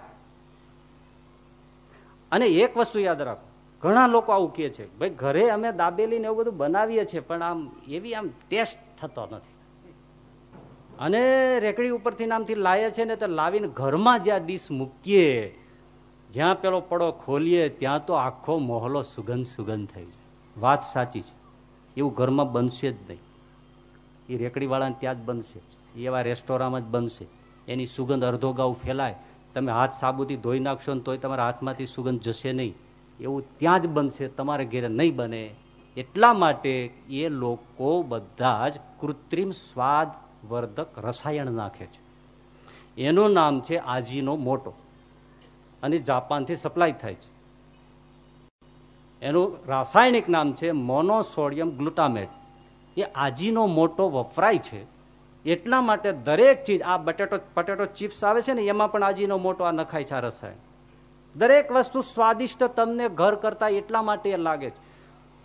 અને એક વસ્તુ યાદ રાખો, ઘણા લોકો આવું કહે છે, ભાઈ, ઘરે અમે દાબેલી ને એવું બધું બનાવીએ છીએ, પણ આમ એવી આમ ટેસ્ટ થતો નથી. અને રેકડી ઉપરથી નામથી લાવે છે ને તો લાવીને ઘરમાં જ્યાં ડીશ મૂકીએ, જ્યાં પેલો પડો ખોલીએ, ત્યાં તો આખો મોહલો સુગંધ સુગંધ થઈ જાય. વાત સાચી છે. એવું ઘરમાં બનશે જ નહીં. એ રેકડીવાળાને ત્યાં જ બનશે. એવા રેસ્ટોરાંમાં જ બનશે. એની સુગંધ અડધો ગાઉ ફેલાય. તમે હાથ સાબુથી ધોઈ નાખશો ને તોય તમારા હાથમાંથી સુગંધ જશે નહીં. એવું ત્યાં જ બનશે. તમારે ઘેરે નહીં બને. એટલા માટે એ લોકો બધા જ કૃત્રિમ સ્વાદ વર્ધક રસાયણ નાખે છે. એનું નામ છે આજીનો મોટો. અને જાપાનથી સપ્લાય થાય છે. એનું રાસાયણિક નામ છે મોનોસોડિયમ ગ્લુટામેટ. એ આજીનો મોટો વપરાય છે. એટલા માટે દરેક ચીજ, આ બટેટો, પટેટો ચિપ્સ આવે છે ને, એમાં પણ આજીનો મોટો આ નખાય છે આ રસાયણ. દરેક વસ્તુ સ્વાદિષ્ટ તમને ઘર કરતા એટલા માટે લાગે છે.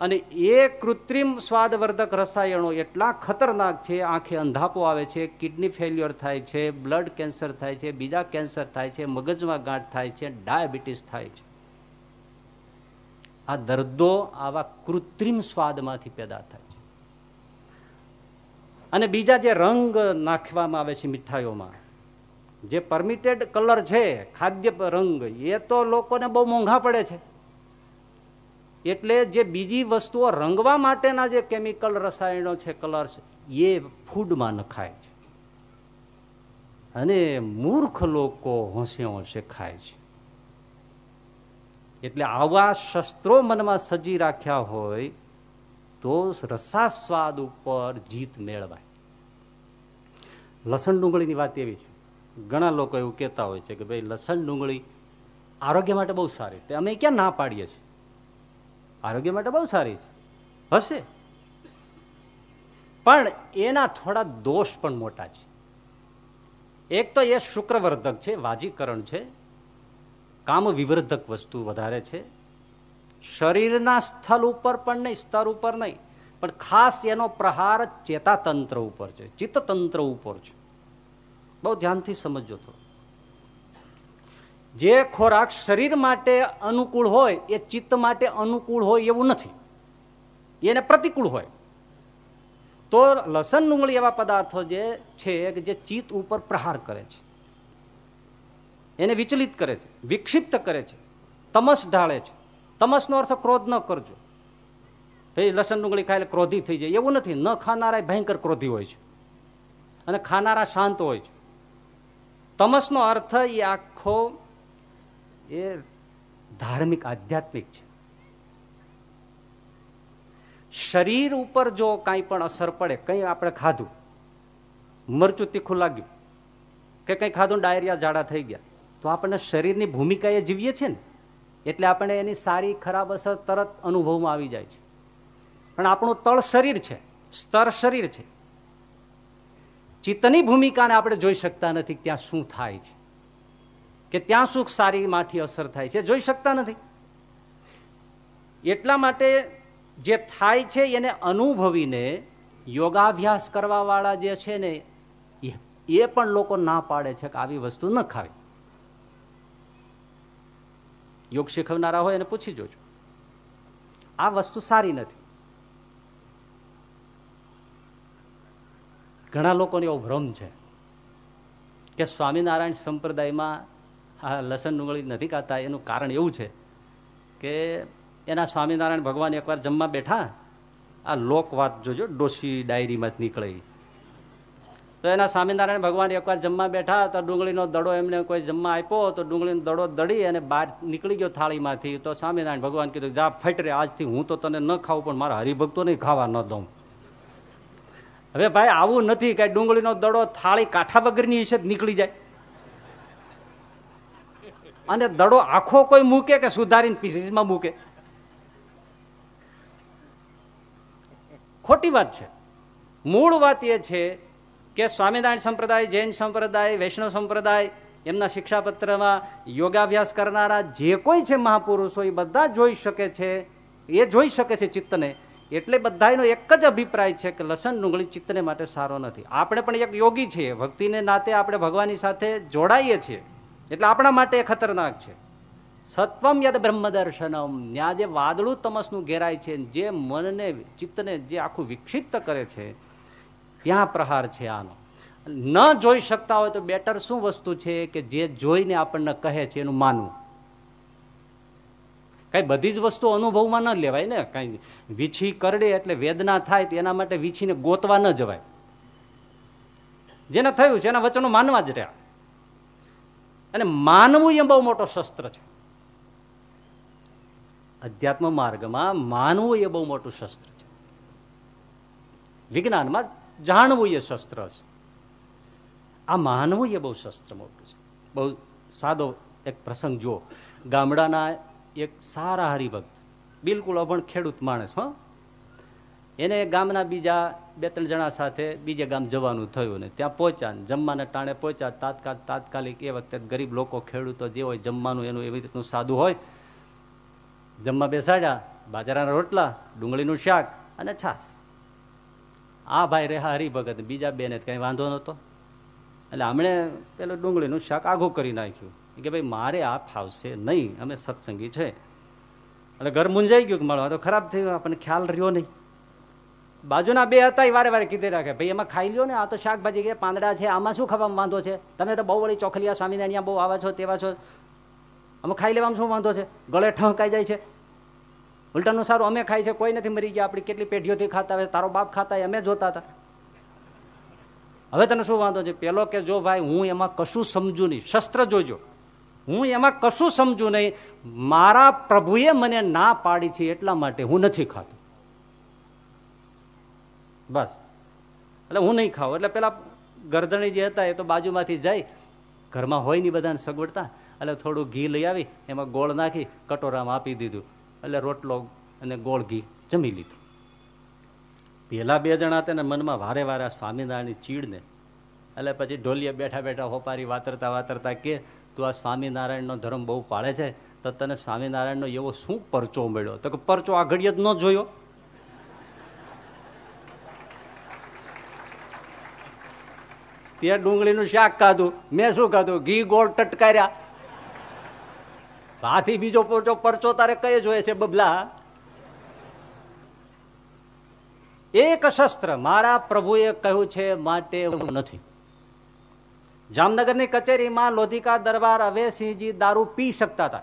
અને એ કૃત્રિમ સ્વાદવર્ધક રસાયણો એટલા ખતરનાક છે, આંખે અંધાપો આવે છે, કિડની ફેલ્યોર થાય છે, બ્લડ કેન્સર થાય છે, બીજા કેન્સર થાય છે, મગજમાં ગાંઠ થાય છે, ડાયાબિટીસ થાય છે. આ દર્દો આવા કૃત્રિમ સ્વાદમાંથી પેદા થાય છે. અને બીજા જે રંગ નાખવામાં આવે છે મીઠાઈઓમાં, જે પરમિટેડ કલર છે, ખાદ્ય રંગ, એ તો લોકોને બહુ મોંઘા પડે છે. એટલે જે બીજી વસ્તુઓ રંગવા માટેના જે કેમિકલ રસાયણો છે, કલર્સ, એ ફૂડમાં નખાય છે. અને મૂર્ખ લોકો હોંશે હોંશે ખાય છે. એટલે આવા શસ્ત્રો મનમાં સજી રાખ્યા હોય, તો રસાસ્વાદ ઉપર જીત મેળવાય. લસણ ડુંગળીની વાત એવી છે. ઘણા લોકો એવું કહેતા હોય છે કે ભાઈ, લસણ ડુંગળી આરોગ્ય માટે બહુ સારી છે. અમે ક્યાં ના પાડીએ છીએ? આરોગ્ય માટે બહુ સારી છે. હશે. પણ એના થોડા દોષ પણ મોટા છે. એક તો એ શુક્રવર્ધક છે, વાજીકરણ છે. કામ વિવર્ધક વસ્તુ વધારે છે. શરીરના સ્થળ ઉપર પણ નહીં, સ્તર ઉપર નહીં. પણ ખાસ એનો પ્રહાર ચેતાતંત્ર ઉપર છે, ચિત્તતંત્ર ઉપર છે. બહુ ધ્યાનથી સમજજો થોડું જે ખોરાક શરીર માટે અનુકૂળ હોય, એ ચિત્ત માટે અનુકૂળ હોય એવું નથી. એને પ્રતિકૂળ હોય. તો લસણ, ડુંગળી એવા પદાર્થો જે છે કે જે ચિત્ત ઉપર પ્રહાર કરે છે. એને વિચલિત કરે છે, વિક્ષિપ્ત કરે છે, તમસ ઢાળે છે. તમસનો અર્થ ક્રોધ ન કરજો. ભાઈ લસણ, ડુંગળી ખાઈને ક્રોધી થઈ જાય. એવું નથી, ન ખાનારા ભયંકર ક્રોધી હોય છે. અને ખાનારા શાંત હોય છે. તમસનો અર્થ એ આખો એ ધાર્મિક, આધ્યાત્મિક છે. શરીર ઉપર જો કાંઈ પણ અસર પડે, કંઈ આપણે ખાધું, મરચું તીખું લાગ્યું કે કંઈ ખાધું ડાયરિયા જાડા થઈ ગયા, તો આપણને શરીરની ભૂમિકા એ જીવીએ છીએ ને, એટલે આપણે એની સારી, ખરાબ અસર તરત અનુભવમાં આવી જાય છે. પણ આપણું તળ શરીર છે, સ્તર શરીર છે. ચિત્તની ભૂમિકાને આપણે જોઈ શકતા નથી ત્યાં શું થાય છે. કે ત્યાં સુખ સારી માઠી અસર થાય છે, જોઈ શકતા નથી. એટલા માટે જે થાય છે એને અનુભવીને યોગાભ્યાસ કરવા વાળા જે છે ને એ પણ લોકો ના પાડે છે કે આવી વસ્તુ ન ખાવી. યોગ શીખવનારા હોય એને પૂછી જોજો. આ વસ્તુ સારી નથી. ઘણા લોકોને એવો ભ્રમ છે કે સ્વામિનારાયણ સંપ્રદાયમાં આ લસણ ડુંગળી નથી ખાતા, એનું કારણ એવું છે કે એના સ્વામિનારાયણ ભગવાન એકવાર જમવા બેઠા, આ લોક વાત જોજો ડોસી ડાયરીમાં જ નીકળે. તો એના સ્વામિનારાયણ ભગવાન એકવાર જમવા બેઠા, તો ડુંગળીનો દડો એમને કોઈ જમવા આપ્યો, તો ડુંગળીનો દડો દડી અને બહાર નીકળી ગયો થાળીમાંથી. તો સ્વામિનારાયણ ભગવાન કીધું, જા ફટરે આજથી હું તો તને ન ખાવું પણ મારા હરિભક્તો નહીં ખાવા ન દઉં. હવે ભાઈ, આવું નથી કે ડુંગળીનો દડો થાળી કાંઠા વગરની છે નીકળી જાય. અને દડો આખો કોઈ મૂકે કે સુધારીને પીસીસમાં મૂકે? ખોટી વાત છે. મૂળ વાત એ છે કે સ્વામિનારાયણ સંપ્રદાય, જૈન સંપ્રદાય, વૈષ્ણવ સંપ્રદાય, એમના શિક્ષાપત્રમાં યોગાભ્યાસ કરનારા જે કોઈ છે મહાપુરુષો, એ બધા જોઈ શકે છે, એ જોઈ શકે છે ચિત્તને. એટલે બધાનો એક જ અભિપ્રાય છે કે લસણ ડુંગળી ચિત્તને માટે સારો નથી. આપણે પણ એક યોગી છીએ. ભક્તિને નાતે આપણે ભગવાનની સાથે જોડાઈએ છીએ. એટલે આપણા માટે ખતરનાક છે. સત્વમ યદ બ્રહ્મ દર્શનમ ત્યાં જે વાદળું તમસનું ઘેરાય છે જે મનને, ચિત્તને જે આખું વિક્ષિપ્ત કરે છે, ત્યાં પ્રહાર છે આનો. ન જોઈ શકતા હોય તો બેટર શું વસ્તુ છે કે જે જોઈને આપણને કહે છે એનું માનવું? કઈ બધી જ વસ્તુ અનુભવમાં ન લેવાય ને. કઈ વીછી કરડે એટલે વેદના થાય તો એના માટે વીછીને ગોતવા ન જવાય. જેને થયું છે એના વચનો માનવા જ રહ્યા. અને માનવું એ બહુ મોટો શસ્ત્ર છે. અધ્યાત્મ માર્ગમાં માનવું એ બહુ મોટું શસ્ત્ર છે. વિજ્ઞાનમાં જાણવું એ શસ્ત્ર છે. આ માનવું એ બહુ શસ્ત્ર મોટું છે. બહુ સાદો એક પ્રસંગ જુઓ. ગામડાના એક સારા હરિભક્ત, બિલકુલ અભણ ખેડૂત માણસ, હો. એને ગામના બીજા બે ત્રણ જણા સાથે બીજે ગામ જવાનું થયું ને ત્યાં પહોંચ્યા જમવાના ટાણે પહોંચ્યા. તાત્કાલ તાત્કાલિક એ વખતે ગરીબ લોકો, ખેડૂતો જે હોય જમવાનું એનું એવી રીતનું સાદું હોય. જમવા બેસાડ્યા, બાજરાના રોટલા, ડુંગળીનું શાક અને છાસ આ ભાઈ રહ્યા હરિભગત. બીજા બેને કંઈ વાંધો નહોતો. એટલે હમણે પેલું ડુંગળીનું શાક આઘું કરી નાખ્યું. કે ભાઈ, મારે આ ફાવશે નહીં. અમે સત્સંગી છે. એટલે ઘર મુંજાઈ ગયું કે મળવા તો ખરાબ થયું, આપણને ખ્યાલ રહ્યો નહીં. બાજુના બે હતા, એ વારે વારે કીધી રાખે, ભાઈ, એમાં ખાઈ લ્યો ને, આ તો શાકભાજી કે પાંદડા છે, આમાં શું ખાવામાં વાંધો છે? તમે તો બહુ વળી ચોખલિયા સ્વામિનારાયણ બહુ આવા છો, તેવા છો. અમે ખાઈ લેવામાં શું વાંધો છે? ગળે ઠંકાઈ જાય છે. ઉલટાનું સારું, અમે ખાઈ છે, કોઈ નથી મરી ગયા, આપણી કેટલી પેઢીઓથી ખાતા હોય તારો બાપ ખાતા અમે જોતા હતા. હવે તને શું વાંધો છે? પેલો કે, જો ભાઈ, હું એમાં કશું સમજુ નહીં. શસ્ત્ર જોજો. હું એમાં કશું સમજુ નહીં. મારા પ્રભુએ મને ના પાડી છે એટલા માટે હું નથી ખાતો. બસ. એટલે હું નહીં ખાઉં. એટલે પેલા ગરદણી જે હતા એ તો બાજુમાંથી જાય ઘરમાં હોય નહીં બધાને સગવડતા. એટલે થોડું ઘી લઈ આવી, એમાં ગોળ નાખી, કટોરામાં આપી દીધું. એટલે રોટલો અને ગોળ ઘી જમી લીધું. પેલા બે જણા તેને મનમાં વારે વારે સ્વામિનારાયણની ચીડને. એટલે પછી ઢોલિયા બેઠા બેઠા હોપારી વાતરતા વાતરતા કે, તું આ સ્વામિનારાયણનો ધર્મ બહુ પાળે છે, તો તને સ્વામિનારાયણનો એવો શું પરચો મળ્યો? તો કે, પરચો આ ઘડીએ જ ન જોયો. તે ડુંગળીનું શાક ખાધું. મેં શું ખાધું? ઘી ગોળ ટટકાર્યા. હાથી બીજો પરચો પરચો તારે કઈ જોઈએ છે, બબલા? એક શસ્ત્ર મારા પ્રભુએ કહ્યું છે, માટે નથી. જામનગરની કચેરીમાં લોધિકા દરબાર અવેસિંહજી દારૂ પી શકતા હતા.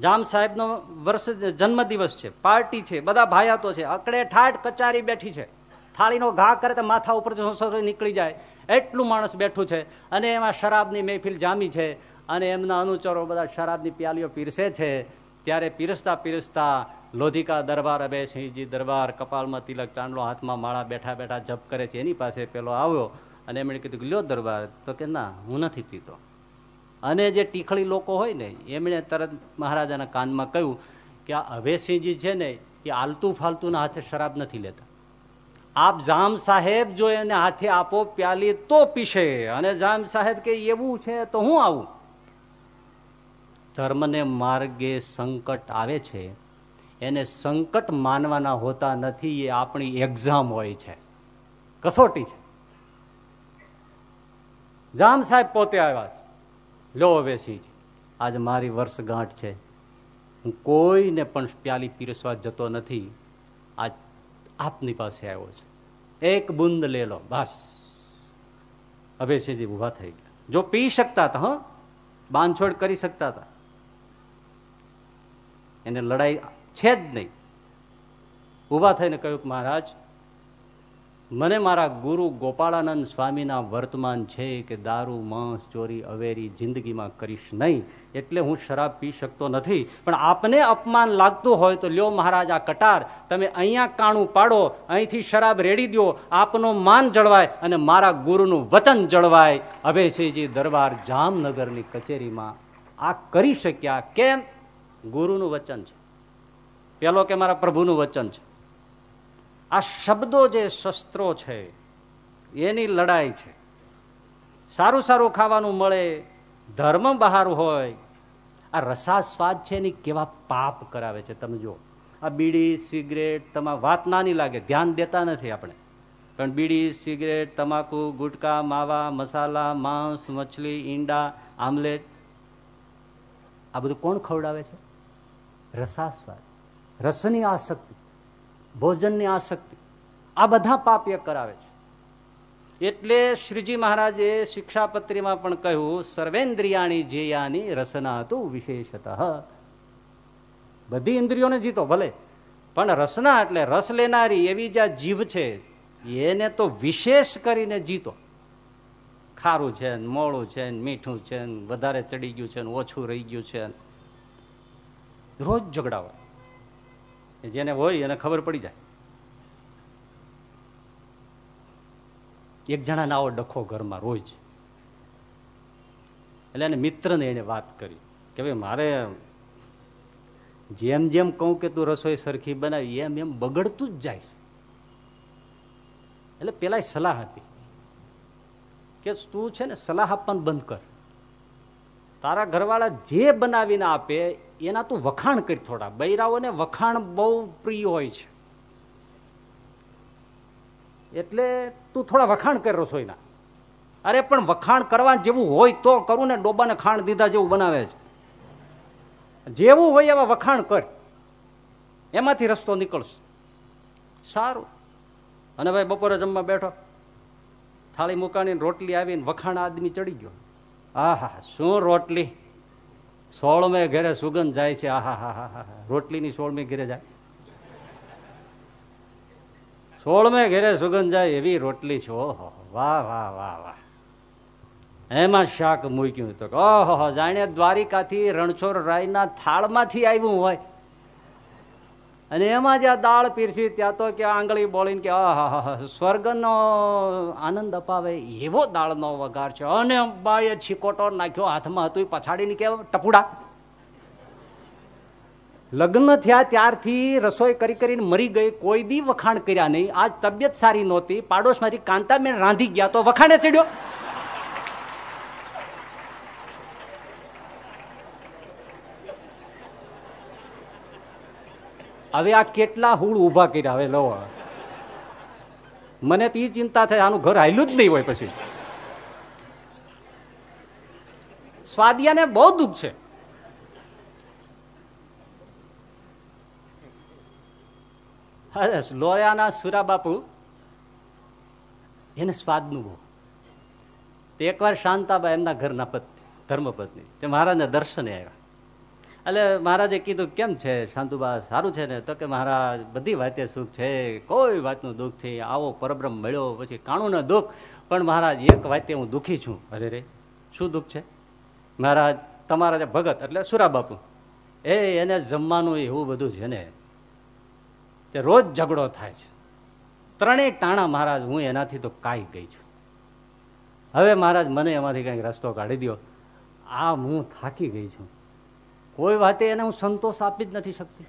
જામ સાહેબનો વર્ષ, જન્મદિવસ છે, પાર્ટી છે, બધા ભાયાતો છે અકડે ઠાઠ કચારી બેઠી છે. થાળીનો ઘા કરે તો માથા ઉપર નીકળી જાય. એટલું માણસ બેઠું છે અને એમાં શરાબની મહેફિલ જામી છે અને એમના અનુચરો બધા શરાબની પ્યાલીઓ પીરસે છે. ત્યારે પીરસતા પીરસતા લોધિકા દરબાર, અભયસિંહજી દરબાર, કપાળમાં તિલક, ચાંદલો હાથમાં માળા બેઠા બેઠા જપ કરે છે. એની પાસે પેલો આવ્યો અને એમણે કીધું લ્યો દરબાર. તો કે, ના, હું નથી પીતો. અને જે ટીખળી લોકો હોય ને, એમણે તરત મહારાજાના કાનમાં કહ્યું કે, આ અભયસિંહજી છે ને, એ આલતું ફાલતુના હાથે શરાબ નથી લેતા. આપ જામ સાહેબ જો એને હાથે આપો પ્યાલી તો પીશે. અને જામ સાહેબ કે એવું છે તો હું આવું? ધર્મને માર્ગે સંકટ આવે છે. એને સંકટ માનવાના હોતા નથી, એ આપણી એક્ઝામ હોય છે. કસોટી છે. જામ સાહેબ પોતે આવ્યા છે. લો વેસીજી આજે મારી વર્ષગાંઠ છે. હું કોઈને પણ પ્યાલી પીરસવા જતો નથી. આપની પાસે આવ્યો છે. એક બુંદ લે લો, બસ. અભયસિંહજી ઊભા થઈ ગયા. જો પી શકતા હતા, હ? બાંધછોડ કરી શકતા હતા. એને લડાઈ છે જ નહીં. ઊભા થઈને કહ્યું મહારાજ મને મારા ગુરુ ગોપાળાનંદ સ્વામીના વર્તમાન છે કે દારૂ, માંસ, ચોરી, અવેરી જિંદગીમાં કરીશ નહીં, એટલે હું શરાબ પી શકતો નથી. પણ આપને અપમાન લાગતું હોય તો લ્યો મહારાજ, આ કટાર તમે અહીંયા કાણું પાડો, અહીંથી શરાબ રેડી દો આપનો માન જળવાય અને મારા ગુરુનું વચન જળવાય. અભયસિંહજી દરબાર જામનગરની કચેરીમાં આ કરી શક્યા. કેમ? ગુરુનું વચન છે. પેલો કે મારા પ્રભુનું વચન છે? આ શબ્દો જે શસ્ત્રો છે, એની લડાઈ છે. સારું સારું ખાવાનું મળે, ધર્મ બહાર હોય, આ રસા સ્વાદ છે એની કેવા પાપ કરાવે છે તમે જો આ બીડી, સિગરેટ, તમા વાત નાની લાગે, ધ્યાન દેતા નથી આપણે. પણ બીડી, સિગરેટ, તમાકુ, ગુટકા, માવા, મસાલા, માંસ, મછલી, ઈંડા, આમલેટ, આ બધું કોણ ખવડાવે છે? રસાસ્વાદ રસની આસક્તિ. ભોજનની આસક્તિ. આ બધા પાપ્ય કરાવે છે. એટલે શ્રીજી મહારાજે શિક્ષાપત્રીમાં પણ કહ્યું, સર્વેન્દ્રિયાણી જેયાની રસના હતું વિશેષત. બધી ઇન્દ્રિયોને જીતો, ભલે. પણ રસના એટલે રસ લેનારી એવી જ્યાં જીભ છે, એને તો વિશેષ કરીને જીતો. ખારું છે મોડું છે મીઠું છે વધારે ચડી ગયું છે ઓછું રહી ગયું છે રોજ ઝઘડાવો જેને હોય એને ખબર પડી જાય. એક જણાને આવો ડખો ઘરમાં રોજ. એટલે એને મિત્રને એને વાત કરી કે ભાઈ મારે જેમ જેમ કહું કે તું રસોઈ સરખી બનાવી, એમ એમ બગડતું જ જાય એટલે પેલા સલાહ હતી કે તું છે ને સલાહ આપવાનું બંધ કર. તારા ઘરવાળા જે બનાવીને આપે એના તું વખાણ કરી થોડા. બૈરાઓને વખાણ બહુ પ્રિય હોય છે. એટલે તું થોડા વખાણ કર રસોઈના. અરે પણ વખાણ કરવા જેવું હોય તો કરું ને ડોબાને ખાણ દીધા જેવું બનાવે છે. જેવું હોય એવા વખાણ કર. એમાંથી રસ્તો નીકળશે. સારું. અને ભાઈ બપોરે જમવા બેઠો. થાળી મુકાણી રોટલી આવીને વખાણ આદમી ચડી ગયો. આહા શું રોટલી? સોળમે ઘરે સુગંધ જાય છે, આહા, હા હા રોટલીની સોળમે ઘરે જાય. સોળમે ઘેરે સુગંધ જાય એવી રોટલી છે, ઓહો, વાહ વાહ વાહ વાહ. એમાં શાક મૂક્યું તો ઓહો, જાણે દ્વારિકાથી રણછોડ રાયના થાળમાંથી આવ્યું હોય. અને એમાં જ્યાં દાળ પીરસી, ત્યાં તો કે આંગળી બોલીને કે, આહા સ્વર્ગનો આનંદ અપાવે એવો દાળનો વઘાર છે. અને બાએ છીકોટો નાખ્યો, હાથમાં હતું પછાડીને કે, ટપુડા. લગ્ન થયા ત્યારથી રસોઈ કરી કરીને મરી ગઈ, કોઈ દી વખાણ કર્યા નહીં. આજ તબિયત સારી નહોતી, પાડોશમાંથી કાંતાબેન રાંધી ગયા તો વખાણે ચડ્યો. હવે આ કેટલા હુળ ઊભા કર્યા? હવે લો. મને તો એ ચિંતા થાય, આનું ઘર હાયલું જ નહીં હોય પછી. સ્વાદિયાને બહુ દુઃખ છે. લોરિયાના સુરા બાપુ, એને સ્વાદનું બહુ. એકવાર શાંતાબા એમના ઘરના પત્ની, ધર્મપત્ની, તે મહારાજને દર્શને આવ્યા. એટલે મહારાજે કીધું, કેમ છે શાંતુબા? સારું છે ને? તો કે મહારાજ, બધી વાતે સુખ છે. કોઈ વાતનું દુઃખ છે આવો પરબ્રહ્મ મળ્યો, પછી કાણું ન દુઃખ. પણ મહારાજ, એક વાતે હું દુઃખી છું. અરે રે, શું દુઃખ છે? મહારાજ, તમારા ભગત, એટલે સુરા બાપુ એ એને જમવાનું એવું બધું છે ને, તે રોજ ઝઘડો થાય છે. ત્રણેય ટાણા મહારાજ, હું એનાથી તો કાંઈ ગઈ છું. હવે મહારાજ, મને એમાંથી કંઈક રસ્તો કાઢી દો આ હું થાકી ગઈ છું. કોઈ વાતે એને હું સંતોષ આપી જ નથી શકતી.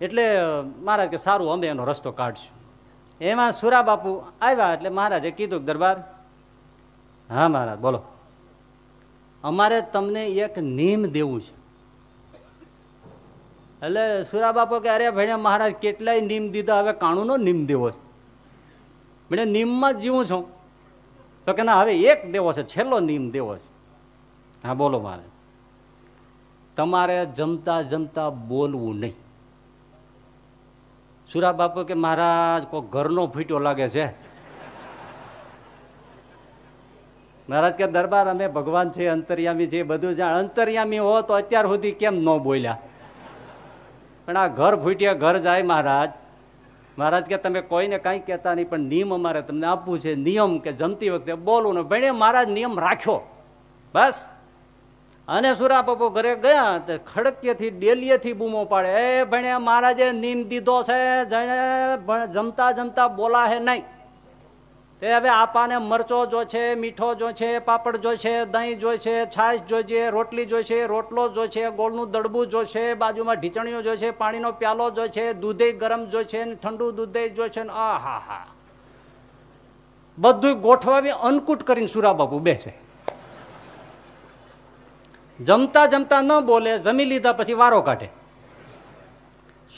એટલે મહારાજ કે સારું, અમે એનો રસ્તો કાઢશું. એમાં સુરા બાપુ આવ્યા એટલે મહારાજે કીધું દરબાર. હા, મહારાજ, બોલો. અમારે તમને એક નિયમ દેવું છે. એટલે સુરા બાપુ કે, અરે ભાઈ મહારાજ, કેટલાય નિમ દીધા, હવે કાણુનો નિમ દેવો છે. મેં જ જીવું છું. તો કે, ના, હવે એક દેવો છે, છેલ્લો નિયમ દેવો છે. હા, બોલો, મહારાજ. તમારે જમતા જમતા બોલવું નહીં. સુરા બાપુ કે મહારાજ, કોઈ ઘરનો ફીટો લાગે છે? મહારાજ કે, દરબાર અમે ભગવાન છે, અંતર્યામી છે બધું જાણ. અંતર્યામી હો તો અત્યાર સુધી કેમ ન બોલ્યા? પણ આ ઘર ફૂટ્યા, ઘર જાય મહારાજ. મહારાજ કે, તમે કોઈને કઈ કહેતા નહીં, પણ નિયમ અમારે તમને આપવું છે. નિયમ કે જમતી વખતે બોલવું ને ભણે મહારાજ નિયમ રાખ્યો. બસ. અને સુરાપપો ઘરે ગયા તો ખડકીએથી ડેલીએથી બૂમો પાડે એ ભણે મહારાજે નીમ દીધો છે જમતા જમતા બોલા હે નહીં તે હવે આપાને મરચો જો છે મીઠો જો છે પાપડ જો છે દહીં જો છે છાશ જોઈએ રોટલી જો છે રોટલો જો છે ગોળનું દડબું જો છે બાજુમાં ઢીચણીઓ જો છે પાણીનો પ્યાલો જો છે દૂધે ગરમ જો છે ઠંડુ દૂધે જો છે આ હા હા બધું ગોઠવાવી અન્કુટ કરીને સુરાબાપુ બેસે જમતા જમતા ન બોલે, જમી લીધા પછી વારો કાઢે.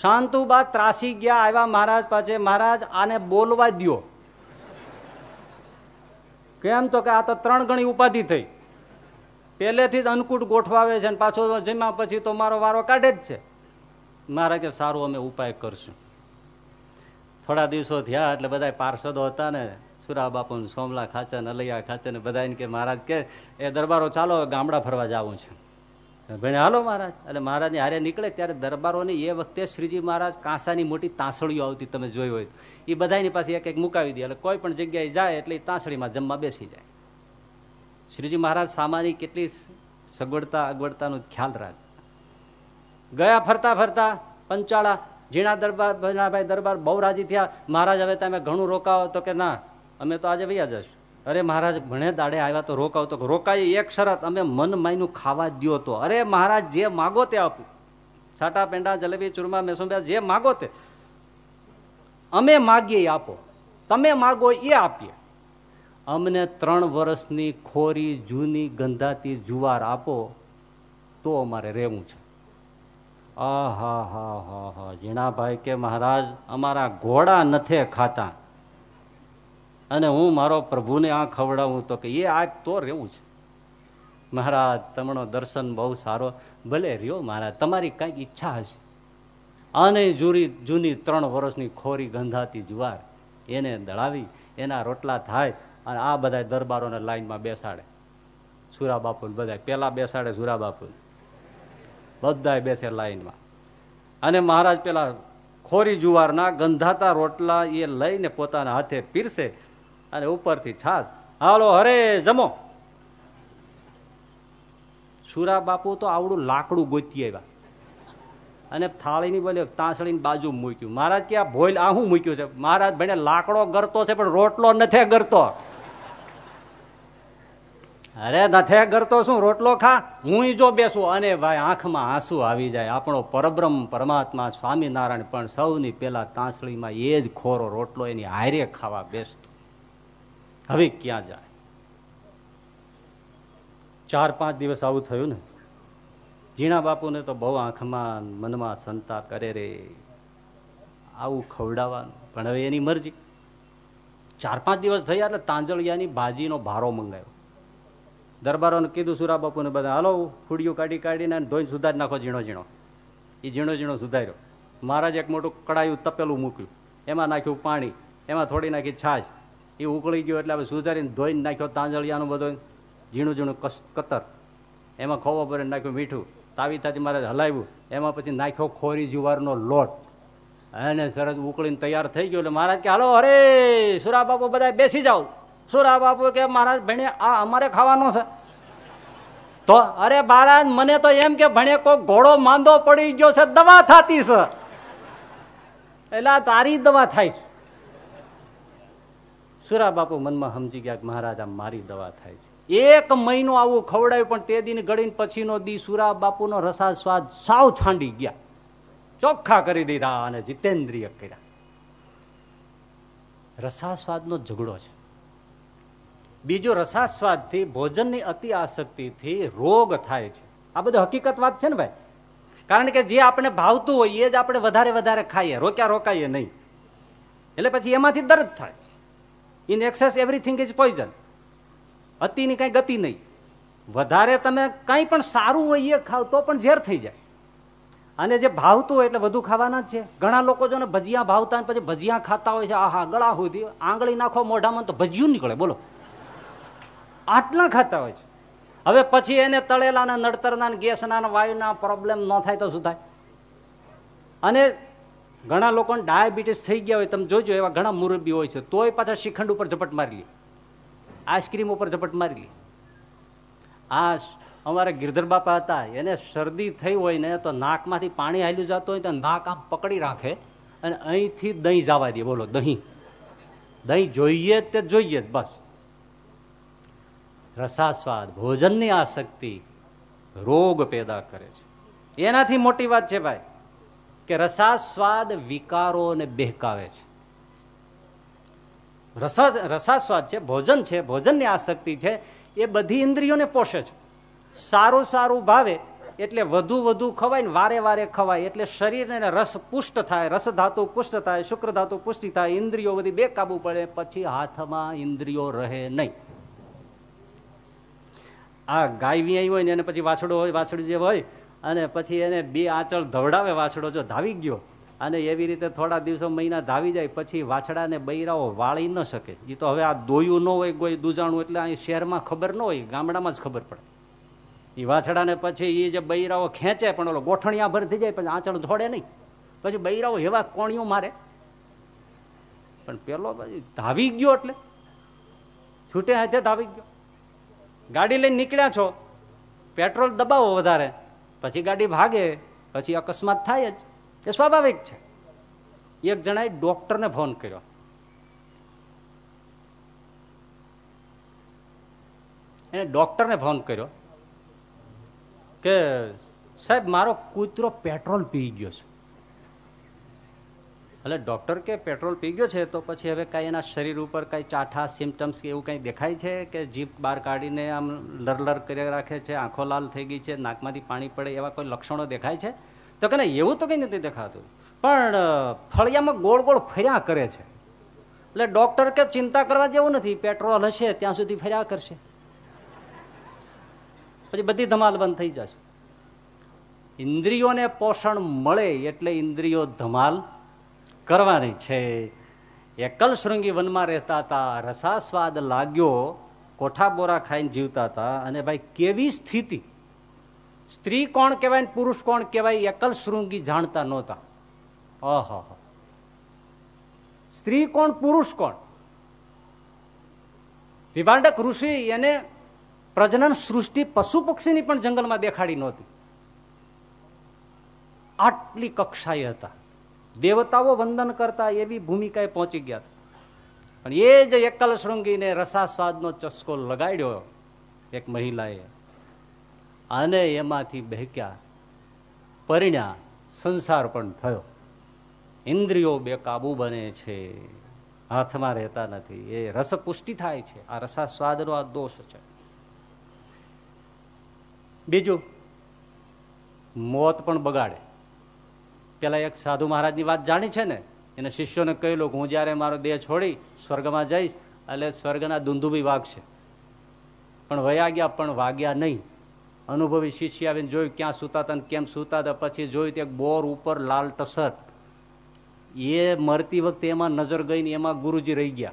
શાંતુબા ત્રાસી ગયા, આવ્યા મહારાજ પાસે, મહારાજ, આને બોલવા દો કેમ તો કે આ તો ત્રણ ગણી ઉપાધિ થઈ. પહેલેથી જ અન્નકૂટ ગોઠવાવે છે અને પાછો જમ્યા પછી તો મારો વારો કાઢે જ છે. મારા કે સારું, અમે ઉપાય કરશું. થોડા દિવસો થયા એટલે બધા પાર્ષદો હતા ને સુરા બાપુ સોમલા ખાચર અલૈયા ખાચર ને બધા કે, મહારાજ, કે, એ દરબારો ચાલો ગામડા ફરવા જવું છે. ભણે, હાલો, મહારાજ. એટલે મહારાજની હારે નીકળે ત્યારે દરબારોની એ વખતે શ્રીજી મહારાજ કાંસાની મોટી તાંસળીઓ આવતી તમે જોઈ હોય એ બધાની પાસે એક એક મુકાવી દે. એટલે કોઈ પણ જગ્યાએ જાય એટલે તાંસળીમાં જમવા બેસી જાય. શ્રીજી મહારાજ સામાની કેટલી સગવડતા અગવડતાનો ખ્યાલ રાખ. ગયા ફરતા ફરતા પંચાળા, ઝીણા દરબાર ભજનાભાઈ દરબાર બહુ રાજી થયા. મહારાજ, હવે તમે ઘણું રોકાવો. તો કે, ના. અમે તો આજે વૈયા જશું અરે મહારાજ, ભણે દાડે આવ્યા તો રોકાવ તો રોકાય એક શરત, અમે મન માયનું ખાવા દો તો. અરે મહારાજ, જે માગો તે આપું. છાટા, પેંડા, જલેબી, ચૂરમા, મેસુંબા, જે માગો તે. અમે માગીએ આપો. તમે માગો એ આપીએ. અમને ત્રણ વર્ષની ખોરી, જૂની ગંધાતી જુવાર આપો, તો અમારે રહેવું છે. આ હા હા હા હા ઝીણાભાઈ કે મહારાજ, અમારા ઘોડા નથી ખાતા. અને હું મારો પ્રભુને આ ખવડાવું તો કે એ આ તો રહેવું છે. મહારાજ તમારો દર્શન બહુ સારો. ભલે રહ્યો મહારાજ, તમારી કંઈક ઈચ્છા હશે. અને જૂરી જૂની ત્રણ વર્ષની ખોરી ગંધાતી જુવાર, એને દળાવી, એના રોટલા થાય, અને આ બધા દરબારોને લાઈનમાં બેસાડે. સુરા બાપુ બધા પેલા બેસાડે સુરા બાપુ બધા બેસે લાઈનમાં. અને મહારાજ પેલા ખોરી જુવારના ગંધાતા રોટલા એ લઈને પોતાના હાથે પીરસે અને ઉપરથી છાસ હાલો, હરે, જમો. સુરા બાપુ તો આવડું લાકડું ગોતી આવ્યા. અને થાળીની બોલે તાંસળીની બાજુ મૂક્યું. મહારાજ કે, આ ભોયલ આ શું મૂક્યું છે? મહારાજ ભાઈને લાકડો ગરતો છે, પણ રોટલો નથી ગરતો. અરે, નથી ગરતો શું? રોટલો ખા? હું જો બેસું. અને ભાઈ, આંખમાં આંસુ આવી જાય. આપણો પરબ્રહ્મ પરમાત્મા સ્વામિનારાયણ પણ સૌની પેલા તાંસળીમાં એ જ ખોરો રોટલો એની હારે ખાવા બેસતો હવે ક્યાં જાય? ચાર પાંચ દિવસ આવું થયું ને, ઝીણા બાપુને તો બહુ આંખમાં મનમાં સંતા કરે રે. આવું ખવડાવવાનું. પણ હવે એની મરજી. ચાર પાંચ દિવસ થયા એટલે તાંજળિયાની ભાજીનો ભારો મંગાવ્યો દરબારોને કીધું, સુરા બાપુને બધા, હાલો, ફૂડિયું કાઢી કાઢીને ધોઈને સુધારી નાખો ઝીણો ઝીણો. એ ઝીણો ઝીણો સુધાર્યો. મહારાજ એક મોટું કડાયું તપેલું મૂક્યું. એમાં નાખ્યું પાણી, એમાં થોડી નાખી છાશ એ ઉકળી ગયો એટલે આપણે સુધારીને ધોઈને નાખ્યો તાંજળિયાનું બધું ઝીણું ઝીણું કતર. એમાં ખોવો ભરીને નાખ્યું મીઠું. તાવી તાતી મારે હલાવ્યું. એમાં પછી નાખ્યો ખોરી જુવારનો લોટ. અને સરસ ઉકળીને તૈયાર થઈ ગયો. એટલે મહારાજ કે, હાલો, અરે, સુરા બાપુ બધા બેસી જાઓ. સુરા બાપુ કે, મહારાજ, ભણે, આ અમારે ખાવાનો છે. તો, અરે મહારાજ મને તો એમ કે, ભણે, કોઈ ઘોડો માંદો પડી ગયો છે, દવા થતી છે. એટલે તારી દવા થાય છે. સુરા બાપુ મનમાં સમજી ગયા કે મહારાજ આ મારી દવા થાય છે. એક મહિનો આવું ખવડાવ્યું, પણ તે દિન ગળીને પછીનો દી સુરા બાપુનો રસા સ્વાદ સાવ છાંડી ગયા. ચોખ્ખા કરી દીધા અને જીતેન્દ્રિય કર્યા. રસાસ્વાદનો ઝઘડો છે. બીજો રસાસ્વાદથી ભોજનની અતિ આસક્તિથી રોગ થાય છે. આ બધું હકીકત વાત છે ને ભાઈ? કારણ કે જે આપણે ભાવતું હોય, એ જ આપણે વધારે વધારે ખાઈએ. રોક્યા રોકાઈએ નહીં. એટલે પછી એમાંથી દર્દ થાય. In excess everything is poison અતિની કઈ ગતિ નહીં. વધારે તમે કંઈ પણ સારું હોય એ ખાવ તો પણ ઝેર થઈ જાય. અને જે ભાવતું હોય એટલે વધુ ખાવાના જ છે. ઘણા લોકો જો ને ભજીયા ભાવતા પછી ભજીયા ખાતા હોય છે, આહા, ગળા સુધી આંગળી નાખો, મોઢામાં તો ભજીયું નીકળે, બોલો. આટલા ખાતા હોય છે. હવે પછી એને તળેલાના નડતરના ગેસના વાયુના પ્રોબ્લેમ ન થાય તો શું થાય? અને ઘણા લોકોને ડાયાબિટીસ થઈ ગયા હોય, તમે જોજો, એવા ઘણા મુરબી હોય છે. તોય પાછા શ્રીખંડ ઉપર ઝપટ મારી લે. આઈસ્ક્રીમ ઉપર ઝપટ મારી લે. આ અમારા ગિરધર બાપા હતા, એને શરદી થઈ હોય ને, તો નાકમાંથી પાણી હાલ્યું જતું હોય તો નાક આમ પકડી રાખે અને અહીંથી દહીં જવા દે. બોલો, દહીં. દહીં જોઈએ તે જોઈએ જ, બસ. રસાસ્વાદ, ભોજનની આસક્તિ રોગ પેદા કરે છે. એનાથી મોટી વાત છે ભાઈ. કે રસાસ્વાદ વિકારોને બહેકાવે છે. રસા રસાસ્વાદ છે, ભોજન છે, ભોજનની આસક્તિ છે, એ બધી ઇન્દ્રિયોને પોષે છે. સારું સારું ભાવે એટલે વધુ વધુ ખવાય ને વારે વારે ખવાય એટલે શરીરને રસ પુષ્ટ થાય, રસ ધાતુ પુષ્ટ થાય, શુક્ર ધાતુ પુષ્ટિ થાય, ઇન્દ્રિયો બધી બે કાબુ પડે, પછી હાથમાં ઇન્દ્રિયો રહે નહીં. આ ગાય વી હોય ને એને પછી વાછડો હોય, વાછડું જે હોય અને પછી એને બે આંચળ ધવડાવે વાછડો જો ધાવી ગયો. અને એવી રીતે થોડા દિવસો મહિના ધાવી જાય, પછી વાછડાને બૈરાઓ વાળી ન શકે. એ તો હવે આ દોયું ન હોય કોઈ દૂજાણું, એટલે અહીં શહેરમાં ખબર ન હોય, ગામડામાં જ ખબર પડે. એ વાછડાને પછી એ જે બૈરાઓ ખેંચે, પણ ઓલો ગોઠણિયા ભર થઈ જાય, પછી આંચળ ધોડે નહીં. પછી બૈરાઓ એવા કોણિયું મારે. પણ પેલો પછી ધાવી ગયો એટલે. છૂટે હાથે ધાવી ગયો. ગાડી લઈને નીકળ્યા છો. પેટ્રોલ દબાવો વધારે. પછી ગાડી ભાગે, પછી અકસ્માત થાય જ. એ સ્વાભાવિક છે. એક જણાએ ડોક્ટરને ફોન કર્યો. એને ડોક્ટરને ફોન કર્યો કે, સાહેબ, મારો કૂતરો પેટ્રોલ પી ગયો છે. એટલે ડૉક્ટર કે પેટ્રોલ પી ગયો છે, તો પછી હવે કાંઈ એના શરીર ઉપર કાંઈ ચાઠા સિમ્ટમ્સ કે એવું કંઈ દેખાય છે કે જીભ બહાર કાઢીને આમ લરલર કરી રાખે છે, આંખો લાલ થઈ ગઈ છે, નાકમાંથી પાણી પડે એવા કોઈ લક્ષણો દેખાય છે? તો કે એવું તો કંઈ નથી દેખાતું. પણ ફળિયામાં ગોળ ગોળ ફર્યા કરે છે. એટલે ડૉક્ટર કે ચિંતા કરવા જેવું નથી પેટ્રોલ હશે, ત્યાં સુધી ફર્યા કરશે. પછી બધી ધમાલ બંધ થઈ જશે. ઇન્દ્રિયોને પોષણ મળે એટલે ઇન્દ્રિયો ધમાલ કરવાની છે. એકલ શૃંગી વનમાં રહેતા હતા. રસાસ્વાદ લાગ્યો કોઠા બોરા ખાઈને જીવતા હતા. અને ભાઈ, કેવી સ્થિતિ? સ્ત્રી કોણ કહેવાય પુરુષ કોણ કહેવાય એકલ શૃંગી જાણતા નહોતા. અહ. સ્ત્રી કોણ, પુરુષ કોણ? વિભાંડક ઋષિ એને પ્રજનન સૃષ્ટિ પશુ પક્ષીની પણ જંગલમાં દેખાડી નહોતી. આટલી કક્ષાએ હતા. દેવતાઓ વંદન કરતા એવી ભૂમિકાએ પહોંચી ગયા પણ એ જ એકલ શૃંગીને રસાસ્વાદનો ચસ્કો લગાડ્યો એક મહિલાએ. અને એમાંથી બહેક્યા પરિણ્યા સંસાર પણ થયો. ઇન્દ્રિયો બેકાબુ બને છે. હાથમાં રહેતા નથી. એ રસપુષ્ટિ થાય છે. આ રસાસ્વાદનો આ દોષ છે. બીજું, મોત પણ બગાડે. પેલા એક સાધુ મહારાજની વાત જાણી છે ને, એને શિષ્યોને કહેલું કે હું જયારે મારો દેહ છોડી સ્વર્ગમાં જઈશ, એટલે સ્વર્ગના દુંદુબી વાગશે. પણ વયા ગયા, પણ વાગ્યા નહીં. અનુભવી શિષ્ય આવીને જોયું, ક્યાં સુતા હતા કેમ સુતા હતા પછી જોયું ત્યાં બોર ઉપર લાલ ટસર એ મરતી વખતે એમાં નજર ગઈ ને એમાં ગુરુજી રહી ગયા.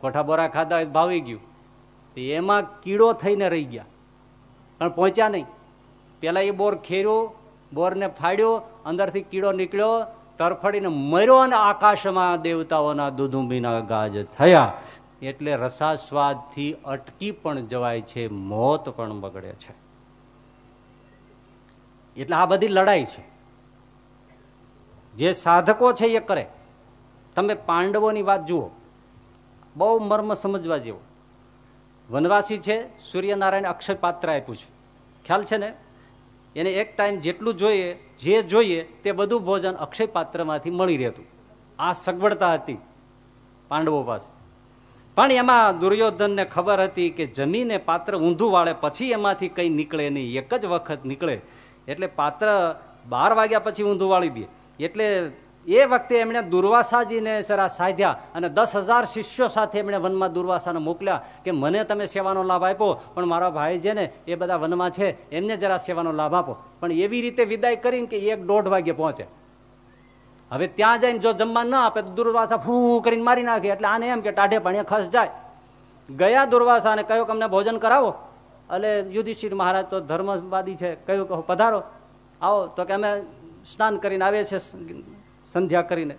કોઠા બોરા ખાધા ભાવી ગયું. એમાં કીડો થઈને રહી ગયા. પણ પહોંચ્યા નહીં. પેલા એ બોર ખેર્યો, બોરને ફાડ્યો અંદરથી કીડો નીકળ્યો, તરફડીને મર્યો અને આકાશમાં દેવતાઓના દુધુંબીના ગાજ થયા. એટલે રસાસ્વાદથી અટકી પણ જવાય છે, મોત પણ બગડે છે. એટલે આ બધી લડાઈ છે. જે સાધકો છે એ કરે. તમે પાંડવોની વાત જુઓ. બહુ મર્મ સમજવા જેવો. વનવાસી છે, સૂર્યનારાયણ અક્ષય પાત્ર આપ્યું છે. ખ્યાલ છે ને? એને એક ટાઈમ જેટલું જોઈએ, જે જોઈએ, તે બધું ભોજન અક્ષય પાત્રમાંથી મળી રહેતું. આ સગવડતા હતી પાંડવો પાસે. પણ એમાં દુર્યોધનને ખબર હતી કે જમીને પાત્ર ઊંધું વાળે પછી એમાંથી કંઈ નીકળે નહીં. એક જ વખત નીકળે. એટલે પાત્ર બાર વાગ્યા પછી ઊંધું વાળી દે. એટલે એ વખતે એમણે દુર્વાસાજીને સરા સાધ્યા અને દસ હજાર શિષ્યો સાથે એમણે વનમાં દુર્વાસાને મોકલ્યા કે મને તમે સેવાનો લાભ આપ્યો, પણ મારા ભાઈ છે ને એ બધા વનમાં છે, એમને જરા સેવાનો લાભ આપો. પણ એવી રીતે વિદાય કરીને કે એક દોઢ વાગે પહોંચે. હવે ત્યાં જઈને જો જમવા ન આપે તો દુર્વાસા ફૂ કરીને મારી નાખે. એટલે આને એમ કે ટાઢે પાણી ખસ જાય. ગયા દુર્વાસાને કહ્યું કે અમને ભોજન કરાવો. એટલે યુધિષ્ઠિર મહારાજ તો ધર્મવાદી છે. કહ્યું કે પધારો. આવો. તો કે અમે સ્નાન કરીને આવે છે સંધ્યા કરીને.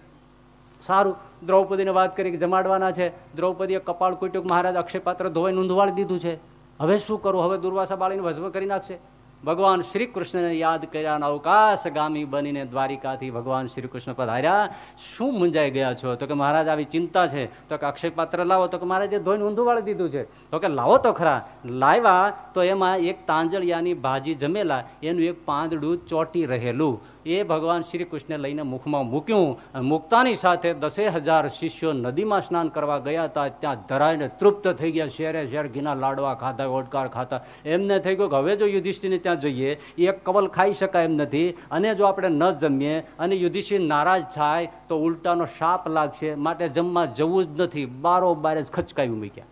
સારું, દ્રૌપદીને વાત કરી કે જમાડવાના છે. દ્રૌપદીએ કપાળ કુટ્યુક મહારાજ અક્ષયપાત્ર ધોવાઈ નોંધવાડી દીધું છે. હવે શું કરું? હવે દુર્વાસા બાળીને ભસ્મ કરી નાખશે. ભગવાન શ્રી કૃષ્ણને યાદ કર્યા અવકાશગામી બનીને દ્વારિકાથી ભગવાન શ્રી કૃષ્ણ પધાર્યા શું મુંજાઈ ગયા છો? તો કે મહારાજ આવી ચિંતા છે. તો કે અક્ષયપાત્ર લાવો. તો કે મહારાજે ધોઈને ઊંધું દીધું છે. તો કે લાવો તો ખરા. લાવ્યા તો એમાં એક તાંજળિયાની ભાજી જમેલા. એનું એક પાંદડું ચોટી રહેલું. એ ભગવાન શ્રી કૃષ્ણે લઈને મુખમાં મૂક્યું મૂકતાની સાથે દસે હજાર શિષ્યો નદીમાં સ્નાન કરવા ગયા હતા. ત્યાં ધરાઈને તૃપ્ત થઈ ગયા. શેરે શેર ઘીના લાડવા ખાતા ઓડકાર ખાતા એમને થઈ ગયું કે હવે જો યુધિષ્ઠિરને ત્યાં જઈએ એક કવલ ખાઈ શકાય એમ નથી. અને જો આપણે ન જમીએ અને યુધિષ્ઠિર નારાજ થાય, તો ઉલટાનો શાપ લાગશે. માટે જમવા જવું જ નથી. બારો બારે જ ખચકાવી મૂક્યા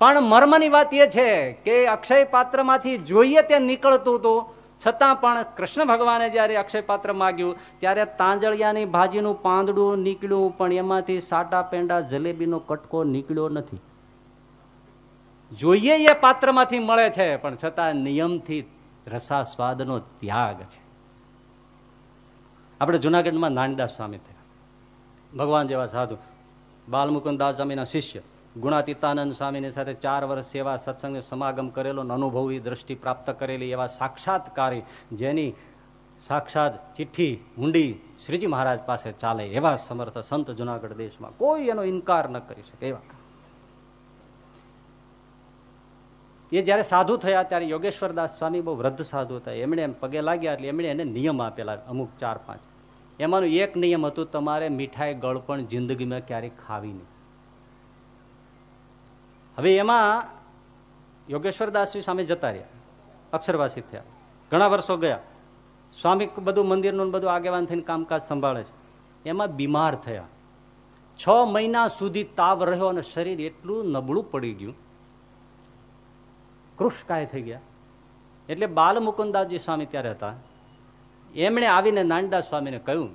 પણ મર્મની વાત એ છે કે અક્ષય પાત્રમાંથી જોઈએ તે નીકળતું હતું. છતાં પણ કૃષ્ણ ભગવાને જયારે અક્ષય પાત્ર માગ્યું, ત્યારે તાંજળિયાની ભાજીનું પાંદડું નીકળ્યું, પણ એમાંથી સાટા પેંડા જલેબીનો કટકો નીકળ્યો નથી. જોઈએ એ પાત્રમાંથી મળે છે, પણ છતાં નિયમથી રસા સ્વાદનો ત્યાગ છે. આપણે જુનાગઢમાં નાનદાસ સ્વામી થયા. ભગવાન જેવા સાધુ. બાલમુકુદાસ સ્વામીના શિષ્ય. ગુણાતીતાનંદ સ્વામીની સાથે ચાર વર્ષ સેવા સત્સંગ સમાગમ કરેલો અનુભવી દ્રષ્ટિ પ્રાપ્ત કરેલી એવા સાક્ષાત્કારી જેની સાક્ષાત ચિઠ્ઠી ઊંડી શ્રીજી મહારાજ પાસે ચાલે એવા સમર્થ સંત જુનાગઢ દેશમાં. કોઈ એનો ઇનકાર ન કરી શકે એવા. એ જયારે સાધુ થયા ત્યારે યોગેશ્વર દાસ સ્વામી બહુ વૃદ્ધ સાધુ હતા. એમણે એમ પગે લાગ્યા એટલે એમણે એને નિયમ આપેલા અમુક ચાર પાંચ. એમાંનું એક નિયમ હતું, તમારે મીઠાઈ, ગળપણ, જિંદગીમાં ક્યારેય ખાવી નહીં. હવે એમાં યોગેશ્વરદાસજી સામે જતા રહ્યા અક્ષરવાસી થયા. ઘણા વર્ષો ગયા. સ્વામી બધું મંદિરનું બધું આગેવાન થઈને કામકાજ સંભાળે છે. એમાં બીમાર થયા. છ મહિના સુધી તાવ રહ્યો અને શરીર એટલું નબળું પડી ગયું. કૃષકાય થઈ ગયા. એટલે બાલ મુકુંદાસજી સ્વામી ત્યારે હતા એમણે આવીને નાનદાસ સ્વામીને કહ્યું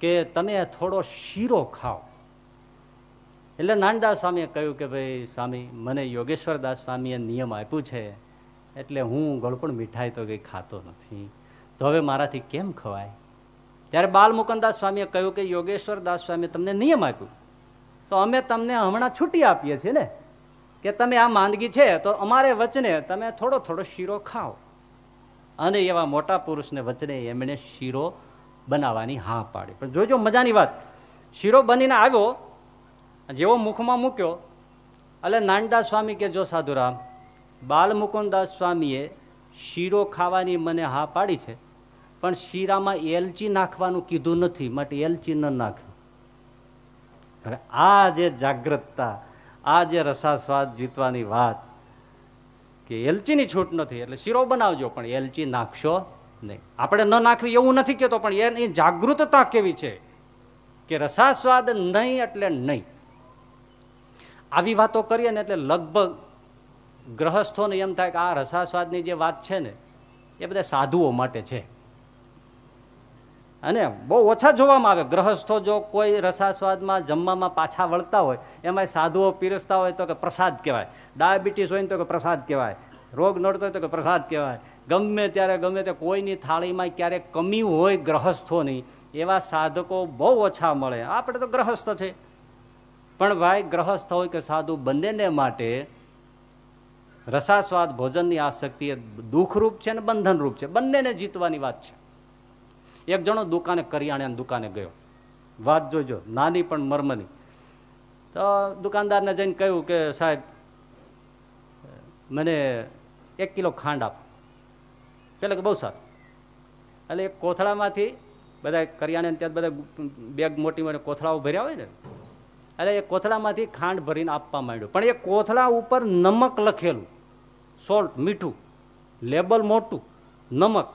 કે તમે થોડો શીરો ખાઓ. એટલે નાનદાસ સ્વામીએ કહ્યું કે ભાઈ, સ્વામી, મને યોગેશ્વર દાસ સ્વામીએ નિયમ આપ્યું છે, એટલે હું ગળપણ મીઠાઈ તો કંઈ ખાતો નથી. તો હવે મારાથી કેમ ખવાય? ત્યારે બાલ મુકંદાસ સ્વામીએ કહ્યું કે, યોગેશ્વર દાસ સ્વામીએ તમને નિયમ આપ્યું. તો અમે તમને હમણાં છૂટી આપીએ છીએ ને, કે તમે આ માંદગી છે, તો અમારે વચને તમે થોડો થોડો શીરો ખાઓ. અને એવા મોટા પુરુષને વચને એમણે શીરો બનાવવાની હા પાડી. પણ જોજો મજાની વાત. શીરો બનીને આવ્યો જેવો મુખમાં મૂક્યો, એટલે નાનદાસ સ્વામી કે જો સાધુરામ, બાલ મુકુંદાસ સ્વામીએ શીરો ખાવાની મને હા પાડી છે, પણ શીરામાં એલચી નાખવાનું કીધું નથી, માટે એલચી ન નાખ્યું. હવે આ જે જાગ્રતતા, આ જે રસાસ્વાદ જીતવાની વાત, કે એલચીની છૂટ નથી, એટલે શીરો બનાવજો, પણ એલચી નાખશો નહીં. આપણે ન નાખવી એવું નથી કહેતો, પણ એની જાગૃતતા કેવી છે? કે રસાસ્વાદ નહીં એટલે નહીં. આવી વાતો કરીએ ને એટલે લગભગ ગ્રહસ્થોને એમ થાય કે આ રસાસ્વાદની જે વાત છે ને, એ બધા સાધુઓ માટે છે. અને બહુ ઓછા જોવામાં આવે. ગ્રહસ્થો જો કોઈ રસાસ્વાદમાં જમવામાં પાછા વળતા હોય એમાં સાધુઓ પીરસતા હોય તો કે પ્રસાદ કહેવાય. ડાયાબિટીસ હોય તો કે પ્રસાદ કહેવાય. રોગ નડતો હોય તો કે પ્રસાદ કહેવાય. ગમે ત્યારે ગમે તે કોઈની થાળીમાં ક્યારેક કમી હોય ગ્રહસ્થોની, એવા સાધકો બહુ ઓછા મળે. આપણે તો ગ્રહસ્થ છે. પણ ભાઈ, ગ્રહસ્થ હોય કે સાધુ, બંનેને માટે રસાસ્વાદ ભોજનની આસક્તિ એ દુઃખરૂપ છે ને બંધનરૂપ છે. બંનેને જીતવાની વાત છે. એક જણો દુકાને કરિયાણાની દુકાને ગયો. વાત જોજો, નાની પણ મર્મની. તો દુકાનદારને જઈને કહ્યું કે, સાહેબ, મને એક કિલો ખાંડ આપો. પેલા કે, બહુ સારું. એટલે એક કોથળામાંથી બધા કરિયાણે ત્યાં બધા બેગ મોટી મોટી કોથળાઓ ભર્યા હોય ને એટલે એ કોથળામાંથી ખાંડ ભરીને આપવા માંડ્યું. પણ એ કોથળા ઉપર નમક લખેલું. સોલ્ટ, મીઠું. લેબલ મોટું. નમક.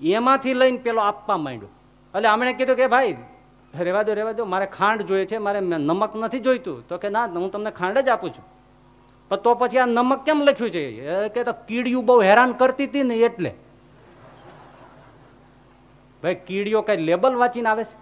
એમાંથી લઈને પેલો આપવા માંડ્યો. એટલે આમણે કીધું કે ભાઈ, રેવા દો રેવા દો, મારે ખાંડ જોઈએ છે, મારે નમક નથી જોઈતું. તો કે ના, હું તમને ખાંડ જ આપું છું. પણ તો પછી આ નમક કેમ લખ્યું છે? કે તો કીડિયું બહુ હેરાન કરતી હતી ને એટલે. ભાઈ કીડીઓ કઈ લેબલ વાંચીને આવે છે?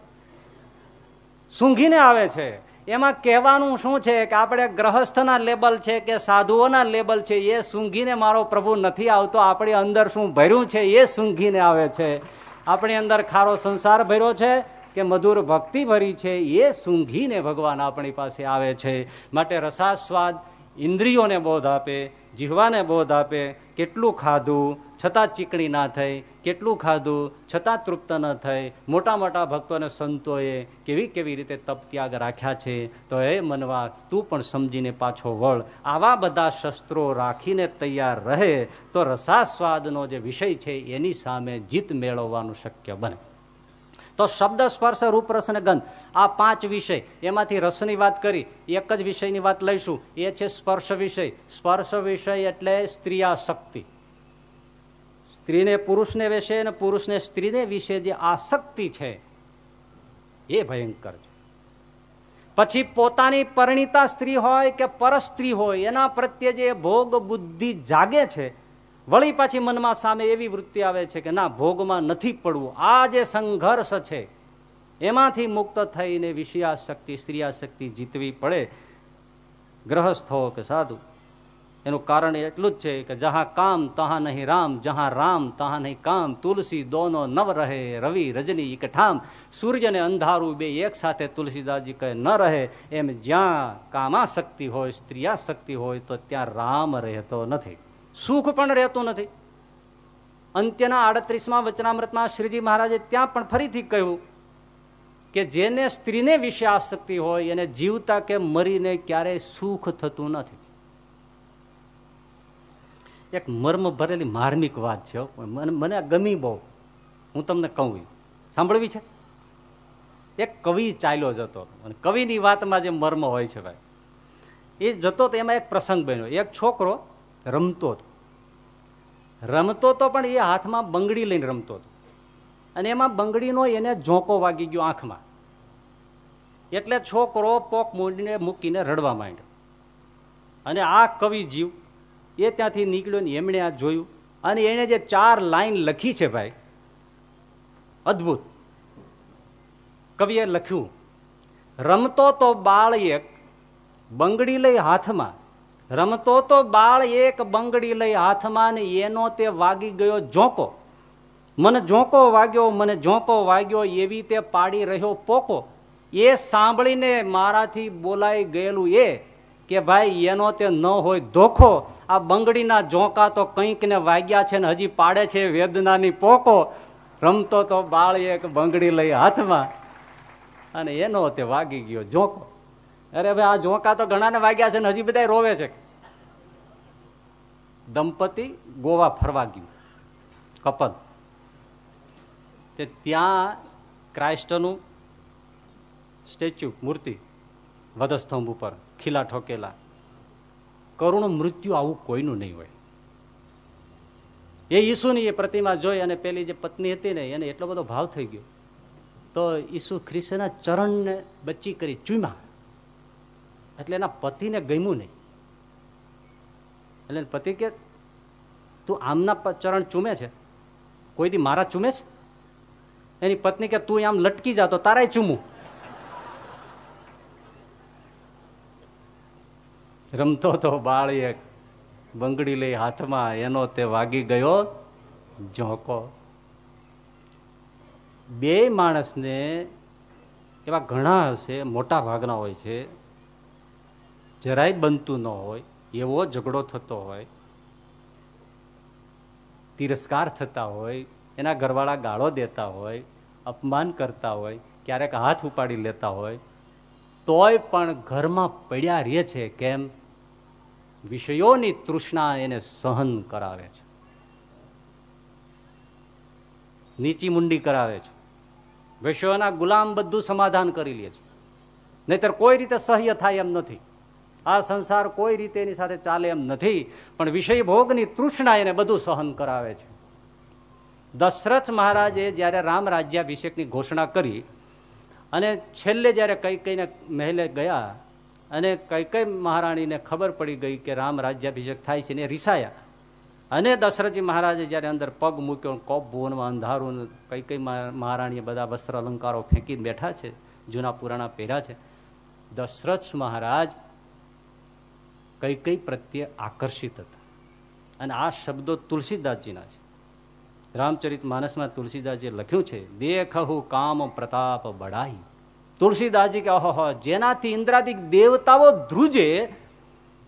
સૂંઘીને આવે છે. એમાં કહેવાનું શું છે કે આપણે ગ્રહસ્થના લેબલ છે કે સાધુઓના લેબલ છે, એ સૂંઘીને મારો પ્રભુ નથી આવતો, આપણી અંદર શું ભર્યું છે એ સૂંઘીને આવે છે. આપણી અંદર ખારો સંસાર ભર્યો છે કે મધુર ભક્તિ ભરી છે એ સૂંઘીને ભગવાન આપણી પાસે આવે છે. માટે રસાસ્વાદ ઇન્દ્રિયોને બોધ આપે, જીહવાને બોધ આપે, કેટલું ખાધું છતાં ચીકણી ના થઈ, કેટલું ખાધું, છતાં તૃપ્ત ન થઈ, મોટા મોટા ભક્તોને સંતોએ કેવી કેવી રીતે તપ ત્યાગ રાખ્યા છે, તો એ મનવા, તું પણ સમજીને પાછો વળ. આવા બધા શસ્ત્રો રાખીને તૈયાર રહે, તો રસાસ્વાદનો જે વિષય છે, એની સામે જીત મેળવવાનું શક્ય બને. તો શબ્દ સ્પર્શ, રૂપ, રસ ગંધ, આ પાંચ વિષય, એમાંથી રસની વાત કરી, એક જ વિષયની વાત લઈશું, એ છે સ્પર્શ વિષય. સ્પર્શ વિષય એટલે સ્ત્રીયા શક્તિ સ્ત્રીને પુરુષને વિશે અને પુરુષને સ્ત્રીને વિશે જે આસક્તિ છે, એ ભયંકર છે. પછી પોતાની પરિણીતા સ્ત્રી હોય કે પરસ્ત્રી હોય, એના પ્રત્યે જે ભોગ બુદ્ધિ જાગે છે, વળી પાછી મનમાં સામે એવી વૃત્તિ આવે છે કે ના, ભોગમાં નથી પડવું. આ જે સંઘર્ષ છે, એમાંથી મુક્ત થઈને વિષયાશક્તિ, સ્ત્રીયાશક્તિ જીતવી પડે. ગ્રહસ્થ હો કે સાધુ એનું કારણ એટલું જ છે કે જહા કામ, તહા નહીં રામ, જહા રામ, તહા નહીં કામ, તુલસી દોનો નવ રહે, રવિ રજની ઇકઠામ સૂર્યને અંધારું બે એક સાથે તુલસીદાસજી કહે, ન રહે. એમ જ્યાં કામા શક્તિ હોય સ્ત્રીયાશક્તિ હોય, તો ત્યાં રામ રહેતો નથી. સુખ પણ રહેતું નથી. અંત્યના આડત્રીસમાં વચનામૃતમાં શ્રીજી મહારાજે ત્યાં પણ ફરીથી કહ્યું કે જેને સ્ત્રીને વિશે આસક્તિ હોય, એને જીવતા કે મરીને ક્યારેય સુખ થતું નથી. એક મર્મ ભરેલી માર્મિક વાત છે મને ગમી બહુ. હું તમને કહું સાંભળવી છે? એક કવિ ચાલ્યો જતો. અને કવિની વાતમાં જે મર્મ હોય છે ભાઈ, એ જતો તો એમાં એક પ્રસંગ બન્યો. એક છોકરો રમતો હતો. રમતો તો પણ એ હાથમાં બંગડી લઈને રમતો હતો. અને એમાં બંગડીનો એને ઝોંકો વાગી ગયો આંખમાં. એટલે છોકરો પોક મૂંડીને મૂકીને રડવા માંડ્યો. અને આ કવિ જીવ એ ત્યાંથી નીકળ્યો ને એમણે આ જોયું. અને એણે જે ચાર લાઈન લખી છે ભાઈ, અદભુત. કવિએ લખ્યું, રમતો તો બાળ એક, બંગડી લઈ હાથમાં. રમતો તો બાળ એક, બંગડી લઈ હાથમાં ને એનો તે વાગી ગયો ઝોંકો. મને ઝોંકો વાગ્યો, મને ઝોંકો વાગ્યો, એવી તે પાડી રહ્યો પોકો. એ સાંભળીને મારાથી બોલાઈ ગયેલું એ કે ભાઈ, એનો તે ન હોય ધોખો. આ બંગડીના ઝોંકા તો કંઈક ને વાગ્યા છે ને હજી પાડે છે વેદનાની પોકો. રમતો તો બાળ એક બંગડી લઈ હાથમાં. અને એનો તે વાગી ગયો ઝોંકો. અરે ભાઈ, આ ઝોંકા તો ઘણાને વાગ્યા છે ને હજી બધા રોવે છે. દંપતી ગોવા ફરવા ગયું. કપલ. તે ત્યાં ક્રાઇસ્ટનું સ્ટેચ્યુ, મૂર્તિ, વધસ્તંભ ઉપર. ખીલા ઠોકેલા. કરુણ મૃત્યુ આવું કોઈનું નહીં હોય. એ ઈસુની એ પ્રતિમા જોઈ અને પેલી જે પત્ની હતી ને, એને એટલો બધો ભાવ થઈ ગયો. તો ઈસુ ખ્રિસ્તના ચરણને બચી કરી ચૂમા એટલે એના પતિને ગમ્યું નહીં. એટલે પતિ કે, તું આમના ચરણ ચૂમે છે? કોઈ દી મારા ચૂમે છે? એની પત્ની કે, તું આમ લટકી જા તો તારાય ચૂમું. રમતો તો બાળ એક બંગડી લઈ હાથમાં એનો તે વાગી ગયો ઝોંકો. બે માણસને એવા ઘણા હશે, મોટા ભાગના હોય છે, જરાય બનતું ન હોય, એવો ઝઘડો થતો હોય, તિરસ્કાર થતા હોય, એના ઘરવાળા ગાળો દેતા હોય, અપમાન કરતા હોય, ક્યારેક હાથ ઉપાડી લેતા હોય તોય પણ ઘરમાં પડ્યા રહે છે કેમ? વિષયોની તૃષ્ણા એને સહન કરાવે છે. નીચી મુંડી કરાવે છે. વિષયોના ગુલામ બધું સમાધાન કરી લે છે. નહીતર કોઈ રીતે સહ્ય થાય એમ નથી. આ સંસાર કોઈ રીતે એની સાથે ચાલે એમ નથી, પણ વિષય ભોગની તૃષ્ણા એને બધું સહન કરાવે છે. દશરથ મહારાજે જ્યારે રામ રાજ્યાભિષેકની ઘોષણા કરી અને છેલ્લે જ્યારે કઈ કઈને મહેલે ગયા અને કઈ કઈ મહારાણીને ખબર પડી ગઈ કે રામ રાજ્યાભિષેક થાય છે ને રિસાયા. અને દશરથજી મહારાજે જ્યારે અંદર પગ મૂક્યો કોપ ભુવનમાં અંધારું કઈ કઈ મહારાણીએ બધા વસ્ત્ર અલંકારો ફેંકીને બેઠા છે, જૂના પુરાણા પહેર્યા છે, દશરથ મહારાજ કઈ કઈ પ્રત્યે આકર્ષિત હતા. અને આ શબ્દો તુલસીદાસજીના છે. રામચરિત માનસમાં તુલસીદાસજીએ લખ્યું છે, દેખહુ કામ પ્રતાપ બડાઈ તુલસીદાસજી કે, ઓહો જેનાથી ઇન્દ્રાદિક દેવતાઓ ધ્રુજે,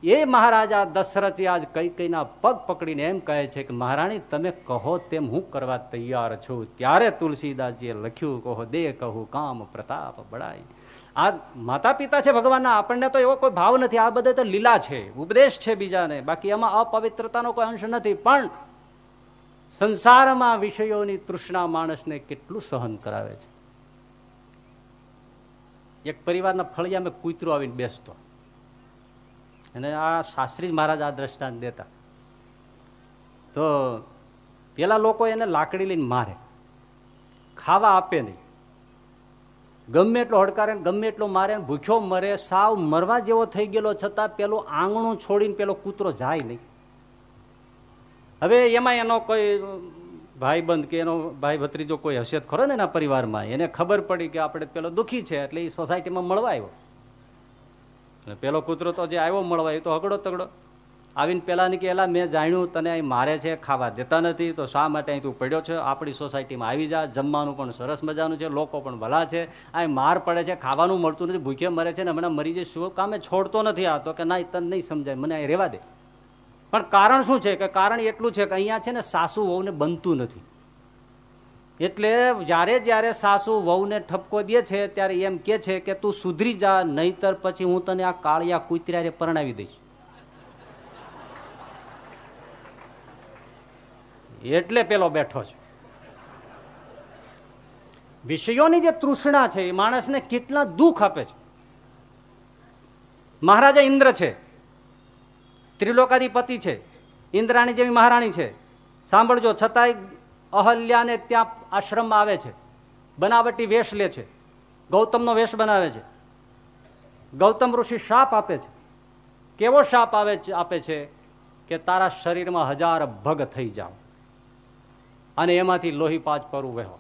એ મહારાજા દશરથ આજ કઈ કઈના પગ પકડીને એમ કહે છે કે, મહારાણી, તમે કહો તેમ હું કરવા તૈયાર છું. ત્યારે તુલસીદાસજીએ લખ્યું કહો દે કહું કામ પ્રતાપ બળાઈ આ માતા પિતા છે ભગવાનના, આપણને તો એવો કોઈ ભાવ નથી, આ બધે તો લીલા છે, ઉપદેશ છે બીજાને, બાકી એમાં અપવિત્રતાનો કોઈ અંશ નથી, પણ સંસારમાં વિષયોની તૃષ્ણા માણસને કેટલું સહન કરાવે છે? એક પરિવારના ફળિયામાં કૂતરો આવીને બેસતો. અને આ શાસ્ત્રી મહારાજ આ દ્રષ્ટાંત દેતા. તો પેલા લોકો એને લાકડી લઈને મારે. ખાવા આપે નહીં. ગમે એટલો હડકારે ગમે એટલો મારે ભૂખ્યો મરે, સાવ મરવા જેવો થઈ ગયેલો છતાં પેલું આંગણું છોડીને પેલો કૂતરો જાય નહીં. હવે એમાં એનો કોઈ ભાઈ બંધ કે એનો ભાઈ ભત્રીજો કોઈ હશે ખરો ને એના પરિવારમાં? એને ખબર પડી કે આપણે પેલો દુઃખી છે, એટલે એ સોસાયટીમાં મળવા આવ્યો. પેલો કૂતરો તો જે આવ્યો મળવા એ તો હગડો તગડો. આવીને પેલા કે મેં જાણ્યું તને અહીં મારે છે, ખાવા દેતા નથી, તો શા માટે અહીં તું પડ્યો છે? આપણી સોસાયટીમાં આવી જા, જમવાનું પણ સરસ મજાનું છે, લોકો પણ ભલા છે, અહીં માર પડે છે, ખાવાનું મળતું નથી ભૂખે મરે છે ને, હમણાં મરી જાય શું કામે છોડતો નથી આ? તો કે, ના તને નહીં સમજાય, મને અહીં રહેવા દે. પણ કારણ શું છે? કે કારણ એટલું છે કે અહીંયા છે ને સાસુ વહુને બનતું નથી. એટલે જ્યારે જ્યારે સાસુ વહુને ઠપકો દે છે, ત્યારે એમ કે છે કે તું સુધરી જા, નહીતર પછી હું તને આ કાળિયા કુતર્યારે પરણાવી દઈશ. એટલે પેલો બેઠો છે. વિષયોની જે તૃષ્ણા છે, એ માણસને કેટલા દુઃખ આપે છે. મહારાજા ઇન્દ્ર છે. ત્રિલોકાધિપતિ છે, ઇન્દ્રાણી જેવી મહારાણી છે. સાંભળજો, છતાંય અહલ્યાને ત્યાં આશ્રમમાં આવે છે. બનાવટી વેશ લે છે. ગૌતમનો વેશ બનાવે છે. ગૌતમ ઋષિ શાપ આપે છે. કેવો શાપ આવે આપે છે કે તારા શરીરમાં હજાર ભગ થઈ જાવ અને એમાંથી લોહી પાચ પરું વહેવો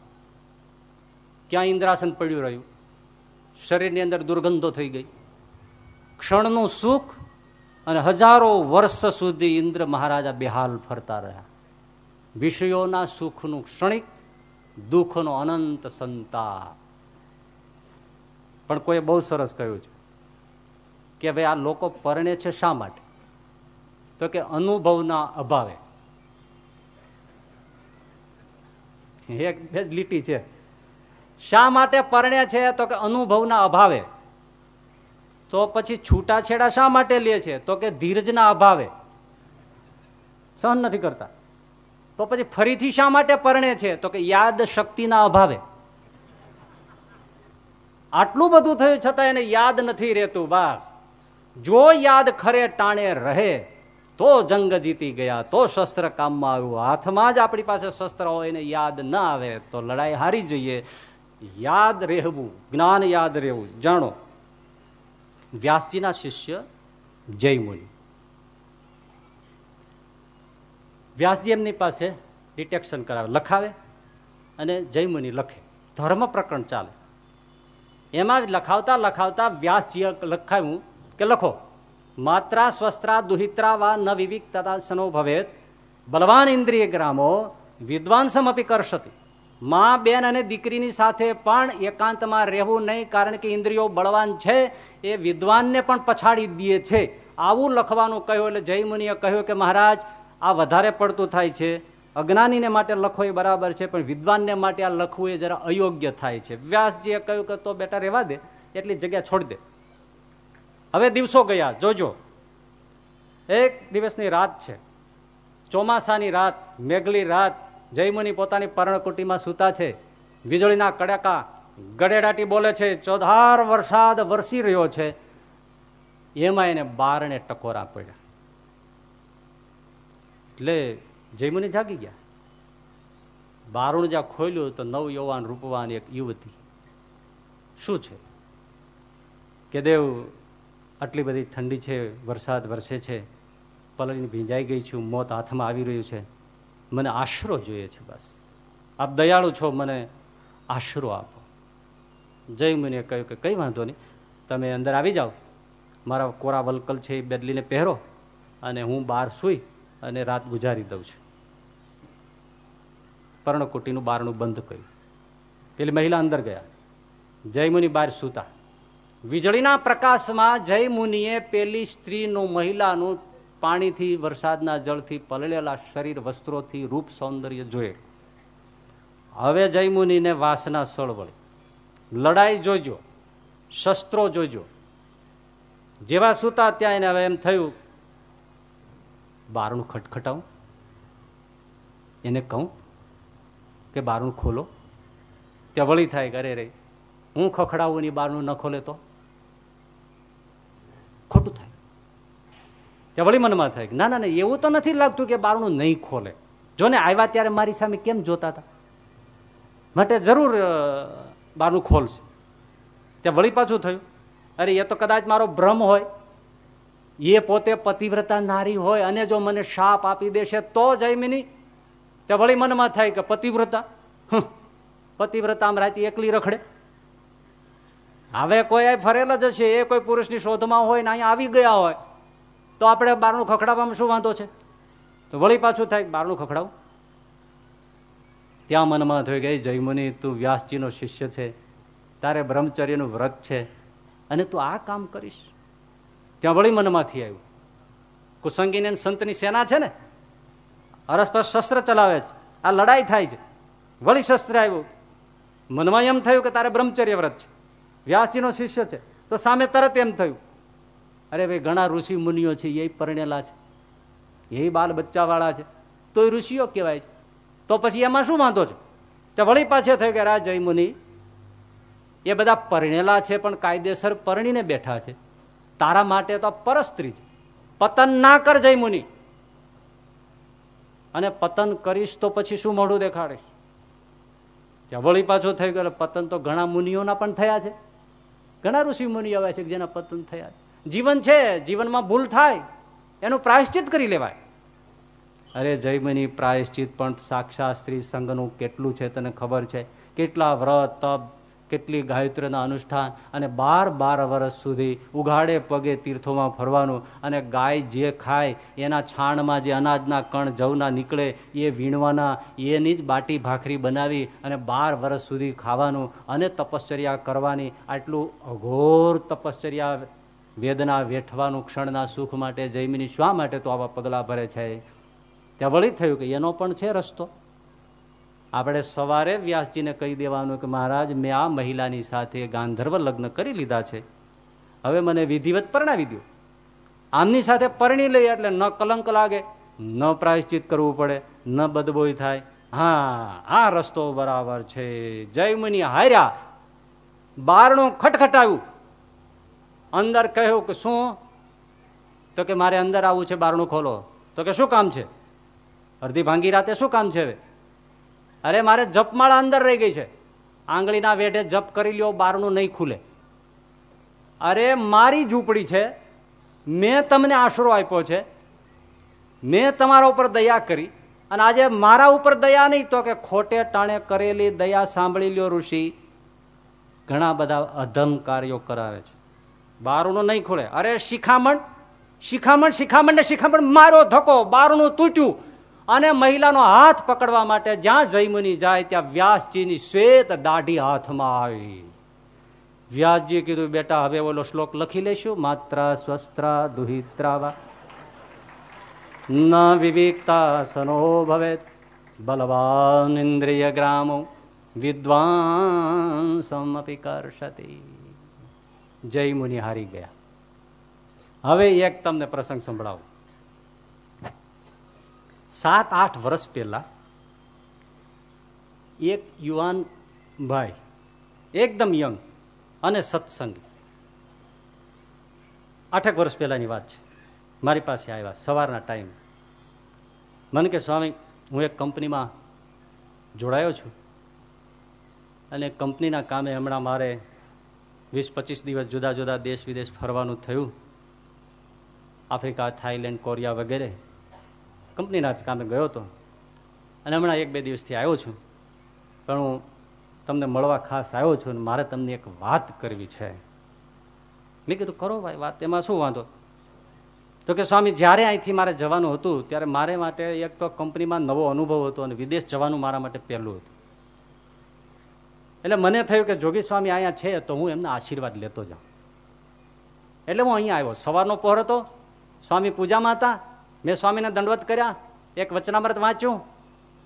ક્યાં ઇન્દ્રાસન પડ્યું રહ્યું? શરીરની અંદર દુર્ગંધો થઈ ગઈ. ક્ષણનું સુખ અને હજારો વર્ષ સુધી ઇન્દ્ર મહારાજા બેહાલ ફરતા રહ્યા. વિષયોના સુખનું ક્ષણિક, દુઃખનો અનંત સંતાપ. પણ કોઈ બહુ સરસ કહ્યું છે કે ભાઈ આ લોકો પરણે છે શા માટે? તો કે અનુભવના અભાવે. એક બે લીટી છે. શા માટે પરણે છે? તો કે અનુભવના અભાવે. તો પછી છૂટાછેડા શા માટે લે છે? તો કે ધીરજના અભાવે. સહન નથી કરતા. તો પછી ફરીથી શા માટે પરણે છે? તો કે યાદ શક્તિના અભાવે. આટલું બધું થયું છતાં એને યાદ નથી રહેતું, બસ. જો યાદ ખરે ટાણે રહે, તો જંગ જીતી ગયા, તો શસ્ત્ર કામમાં આવ્યું. હાથમાં જ આપણી પાસે શસ્ત્ર હોય એને યાદ ન આવે, તો લડાઈ હારી જઈએ. યાદ રહેવું, જ્ઞાન યાદ રહેવું. જાણો વ્યાસજીના શિષ્ય જયમુનિ વ્યાસજી એમની પાસે ડિટેક્શન કરાવે, લખાવે અને જયમુનિ લખે. ધર્મ પ્રકરણ ચાલે. એમાં લખાવતા લખાવતા વ્યાસજીએ લખાયું કે લખો, માત્રા સ્વસ્ત્રા દુહિત્રા વા ન વિવિક તદાસનો ભવેત, બલવાન ઇન્દ્રિય ગ્રામો વિદ્વાંસમ અપી કરશતી. મા, બેન અને દીકરીની સાથે પણ એકાંતમાં રહેવું નહીં, કારણ કે ઇન્દ્રિયો બળવાન છે, એ વિદ્વાનને પણ પછાડી દે છે. આવું લખવાનું કહ્યું એટલે જયમુનિએ કહ્યું કે મહારાજ, આ વધારે પડતું થાય છે. અજ્ઞાનીને માટે લખો એ બરાબર છે, પણ વિદ્વાનને માટે આ લખવું એ જરા અયોગ્ય થાય છે. વ્યાસજીએ કહ્યું કે તો બેટા રહેવા દે, એટલી જગ્યા છોડી દે. હવે દિવસો ગયા, જોજો. એક દિવસની રાત છે. ચોમાસાની રાત, મેઘલી રાત જયમુનિ પોતાની પર્ણકુટીમાં સૂતા છે. વીજળીના કડાકા ગડેડાટી બોલે છે, ચોધાર વરસાદ વરસી રહ્યો છે. એમાં એને બારણે ટકોરા પડ્યા. એટલે જયમુની જાગી ગયા. બારુણ જ્યાં ખોલ્યું તો નવ યુવાન રૂપવાન એક યુવતી. શું છે? કે દેવ, આટલી બધી ઠંડી છે, વરસાદ વરસે છે. પલળીને ભીંજાઈ ગઈ છું, મોત હાથમાં આવી રહ્યું છે. મને આશરો જોઈએ છે બસ. આપ દયાળુ છો, મને આશરો આપો. જય મુનિએ કહ્યું કે કંઈ વાંધો નહીં, તમે અંદર આવી જાઓ. મારા કોરા વલકલ છે એ બદલીને પહેરો અને હું બહાર સુઈ અને રાત ગુજારી દઉં છું. પર્ણકુટીનું બારણું બંધ કર્યું. પેલી મહિલા અંદર ગયા. જયમુનિ બહાર સૂતા. વીજળીના પ્રકાશમાં જય મુનિએ પેલી સ્ત્રીનું મહિલાનું પાણીથી, વરસાદના જળથી પલળેલા શરીર વસ્ત્રોથી રૂપ સૌંદર્ય જોયે. હવે જયમુનિને વાસના સળવળી લડાઈ જોજો, શસ્ત્રો જોજો. જેવા સુતા ત્યાં એને હવે એમ થયું, બારણું ખટખટાવું. એને કહું કે, બારણું ખોલો. ત્યાં વળી થાય ઘરે રહી. હું ખખડાવું ની બારણું ન ખોલે તો? ખોટું થાય. ત્યાં વળી મનમાં થાય ના ના એવું તો નથી લાગતું કે બારણું નહીં ખોલે. જો ને આવ્યા ત્યારે મારી સામે કેમ જોતા હતા? માટે જરૂર બારણું ખોલશે. ત્યાં વળી પાછું થયું. અરે, એ તો કદાચ મારો ભ્રમ હોય. એ પોતે પતિવ્રતા નારી હોય અને જો મને શાપ આપી દેશે તો જયમિની ત્યાં વળી મનમાં થાય કે પતિવ્રતા? પતિવ્રતા આમ રાતે એકલી રખડે. હવે કોઈ ફરેલ જ છે એ કોઈ પુરુષની શોધમાં હોય ને અહીંયા આવી ગયા હોય. તો આપણે બારણું ખખડાવવામાં શું વાંધો છે? તો વળી પાછું થાય, બારણું ખખડાવું. ત્યાં મનમાં થઈ ગઈ જયમુનિ તું વ્યાસજીનો શિષ્ય છે, તારે બ્રહ્મચર્યનું વ્રત છે, અને તું આ કામ કરીશ. ત્યાં વળી મનમાંથી આવ્યું. કુસંગીને સંતની સેના છે ને અરસપર શસ્ત્ર ચલાવે છે, આ લડાઈ થાય છે. વળી શસ્ત્ર આવ્યું. મનમાં એમ થયું કે તારે બ્રહ્મચર્ય વ્રત છે. વ્યાસજીનો શિષ્ય છે. તો સામે તરત એમ થયું. અરે ભાઈ, ઘણા ઋષિ મુનિઓ છે એ પરણેલા છે. એ બાલ બચ્ચાવાળા છે. તો એ ઋષિઓ કહેવાય છે. તો પછી એમાં શું વાંધો છે? તે વળી પાછે થયું કે રાજ જય મુનિ, એ બધા પરણેલા છે, પણ કાયદેસર પરણીને બેઠા છે. તારા માટે તો પરસ્ત્રી છે. પતન ના કર જય મુનિ. અને પતન કરીશ તો પછી શું મોઢું દેખાડીશ? વળી પાછું થઈ ગયું પતન તો ઘણા મુનિઓના પણ થયા છે. ઘણા ઋષિ મુનિ આવ્યા છે જેના પતન થયા જીવન છે, જીવનમાં ભૂલ થાય, એનું પ્રાયશ્ચિત કરી લેવાય. અરે જયમની પ્રાયશ્ચિત પણ સાક્ષાત સ્ત્રી સંઘનું કેટલું છે તને ખબર છે? કેટલા વ્રત, તપ, કેટલી ગાયત્રીના અનુષ્ઠાન અને બાર બાર વર્ષ સુધી ઉઘાડે પગે તીર્થોમાં ફરવાનું અને ગાય જે ખાય, એના છાણમાં જે અનાજના કણ જવના નીકળે, એ વીણવાના, એની જ બાટી ભાખરી બનાવી અને બાર વર્ષ સુધી ખાવાનું અને તપશ્ચર્યા કરવાની આટલું અઘોર તપશ્ચર્યા વેદના વેઠવાનું ક્ષણના સુખ માટે જૈમિની શા માટે તો આવા પગલાં ભરે છે. ત્યાં વળી થયું કે એનો પણ છે રસ્તો. આપણે સવારે વ્યાસજીને કહી દેવાનું કે મહારાજ, મેં આ મહિલાની સાથે ગાંધર્વ લગ્ન કરી લીધા છે. હવે મને વિધિવત પરણાવી દો આમની સાથે પરણી લઈએ એટલે ન કલંક લાગે, ન પ્રાયશ્ચિત કરવું પડે, ન બદબોય થાય. હા, આ રસ્તો બરાબર છે. જય મુનિ હાર્યા. બારણું ખટખટાવ્યું અંદર કહ્યું કે શું? તો કે મારે અંદર આવવું છે, બારણું ખોલો. તો કે શું કામ છે? અડધી ભાંગી રાતે શું કામ છે હવે? અરે મારે જપમાળા અંદર રહી ગઈ છે. આંગળીના વેઢે જપ કરી લ્યો, બારણું નહીં ખુલે. અરે મારી ઝૂંપડી છે, મેં તમને આશરો આપ્યો છે, મેં તમારા ઉપર દયા કરી, અને આજે મારા ઉપર દયા નહીં, તો કે ખોટે ટાણે કરેલી દયા સાંભળી લ્યો ઋષિ. ઘણા બધા અધમ કાર્યો કરાવે છે. બારણું નહીં ખોલે અરે શિખામણ શિખામણ શિખામણ ને શિખામણ મારો ધક્કો, બારણું તૂટ્યું. અને મહિલાનો હાથ પકડવા માટે જ્યાં જયમુની જાય ત્યાં વ્યાસજીની શ્વેત દાઢી હાથમાં આવી. વ્યાસજી કીધું, બેટા, હવે ઓલો શ્લોક લખી લેશું? માત્ર સ્વસ્ત્રા દુહિત્રાવા. ન વિવેકતા સનો ભવે બલવાન ઇન્દ્રિય ગ્રામો સમપી કરશતી જય મુનિ હારી ગયા. હવે એક તમને પ્રસંગ સંભળાવું. સાત, આઠ વર્ષ પહેલા એક યુવાન ભાઈ, એકદમ યંગ અને સત્સંગી. આઠેક વર્ષ પહેલાની વાત છે. મારી પાસે આવ્યા સવારના ટાઈમ મને કે, સ્વામી, હું એક કંપનીમાં જોડાયો છું અને કંપનીના કામે હમણાં મારે વીસ પચીસ દિવસ જુદા જુદા દેશ વિદેશ ફરવાનું થયું. આફ્રિકા થાઈલેન્ડ કોરિયા વગેરે કંપનીના જ કામે ગયો હતો. અને હમણાં એક બે દિવસથી આવ્યો છું. પણ હું તમને મળવા ખાસ આવ્યો છું અને મારે તમને એક વાત કરવી છે. મેં કીધું, કરો ભાઈ વાત, એમાં શું વાંધો? તો કે, સ્વામી, જ્યારે અહીંથી મારે જવાનું હતું, ત્યારે મારે માટે એક તો કંપનીમાં નવો અનુભવ હતો અને વિદેશ જવાનું મારા માટે પહેલું હતું. એટલે મને થયું કે જોગી સ્વામી અહીંયા છે તો હું એમના આશીર્વાદ લેતો જાઉં. એટલે હું અહીંયા આવ્યો. સવારનો પહોર હતો. સ્વામી પૂજામાં હતા. મેં સ્વામીને દંડવત કર્યા. એક વચનામૃત વાંચ્યું.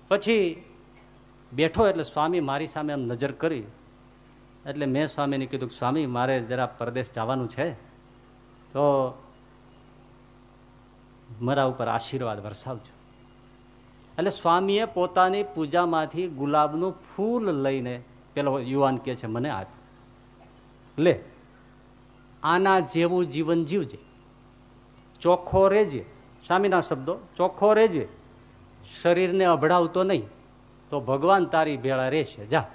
પછી બેઠો એટલે સ્વામી મારી સામે આમ નજર કરી. એટલે મેં સ્વામીને કીધું સ્વામી, મારે જરા પરદેશ જવાનું છે. તો મારા ઉપર આશીર્વાદ વરસાવજો. એટલે સ્વામીએ પોતાની પૂજામાંથી ગુલાબનું ફૂલ લઈને પેલો યુવાન કે છે મને આપ લે. આના જેવું જીવન જીવજે. ચોખ્ખો રેજે. સ્વામીના શબ્દો ચોખ્ખો રેજે. શરીરને અભડાવતો નહીં. તો ભગવાન તારી ભેળા રહેશે. જા.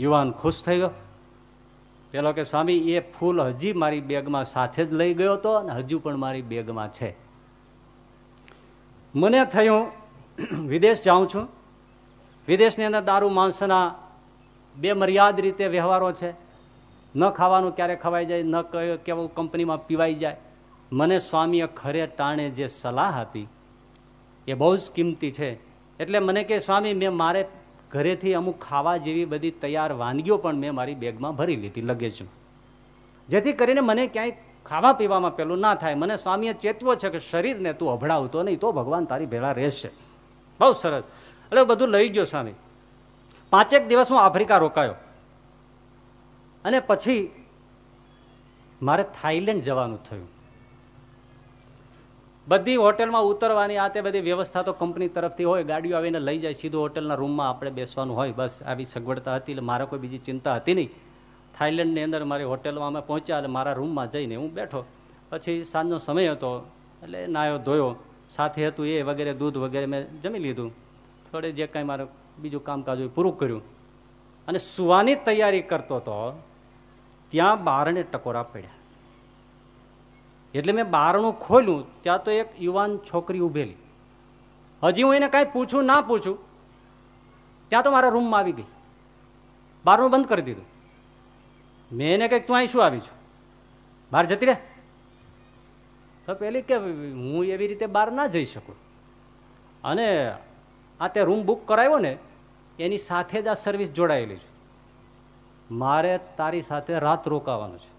યુવાન ખુશ થઈ ગયો. પેલો કે સ્વામી એ ફૂલ હજી મારી બેગમાં સાથે જ લઈ ગયો હતો અને હજુ પણ મારી બેગમાં છે. મને થયું વિદેશ જાઉં છું. વિદેશની અંદર દારૂ, માંસના બે મર્યાદ રીતે વ્યવહારો છે. ન ખાવાનું ક્યારે ખવાઈ જાય, ન કેવું કંપનીમાં પીવાઈ જાય. મને સ્વામીએ ખરે ટાણે જે સલાહ આપી, એ બહુ જ કિંમતી છે. એટલે મને કે, સ્વામી, મેં મારે ઘરેથી અમુક ખાવા જેવી બધી તૈયાર વાનગીઓ પણ મેં મારી બેગમાં ભરી લીધી લગેજમાં જેથી કરીને મને ક્યાંય ખાવા પીવામાં પેલું ના થાય. મને સ્વામીએ ચેતવો છે કે, શરીરને તું અભડાવતો નહીં, તો ભગવાન તારી ભેળા રહેશે. બહુ સરસ. એટલે બધું લઈ ગયો સ્વામી પાંચેક દિવસ હું આફ્રિકા રોકાયો. અને પછી મારે થાઈલેન્ડ જવાનું થયું. બધી હોટેલમાં ઉતરવાની આ તે બધી વ્યવસ્થા તો કંપની તરફથી હોય, ગાડીઓ આવીને લઈ જાય, સીધું હોટેલના રૂમમાં આપણે બેસવાનું હોય, બસ આવી સગવડતા હતી, એટલે મારે કોઈ બીજી ચિંતા હતી નહીં. થાઈલેન્ડની અંદર મારી હોટેલમાં અમે પહોંચ્યા, એટલે મારા રૂમમાં જઈને હું બેઠો. પછી સાંજનો સમય હતો, એટલે નાયો ધોયો. સાથે હતું એ વગેરે, દૂધ વગેરે મેં જમી લીધું. થોડે જે કાંઈ મારે બીજું કામકાજ હોય પૂરું કર્યું. અને સુવાની તૈયારી કરતો હતો ત્યાં બારણે ટકોરા પડ્યા. એટલે મેં બારણું ખોલ્યું, ત્યાં તો એક યુવાન છોકરી ઉભેલી. હજી હું એને કાંઈ પૂછું ના પૂછું, ત્યાં તો મારા રૂમમાં આવી ગઈ. બારણું બંધ કરી દીધું. મેં એને કંઈક તું અહીં શું આવી છું? બહાર જતી રહે. તો પેલી કે, હું એવી રીતે બહાર ના જઈ શકું. અને આ તે રૂમ બુક કરાવ્યો ને, એની સાથે જ આ સર્વિસ જોડાયેલી છે. મારે તારી સાથે રાત રોકાવાનું છે.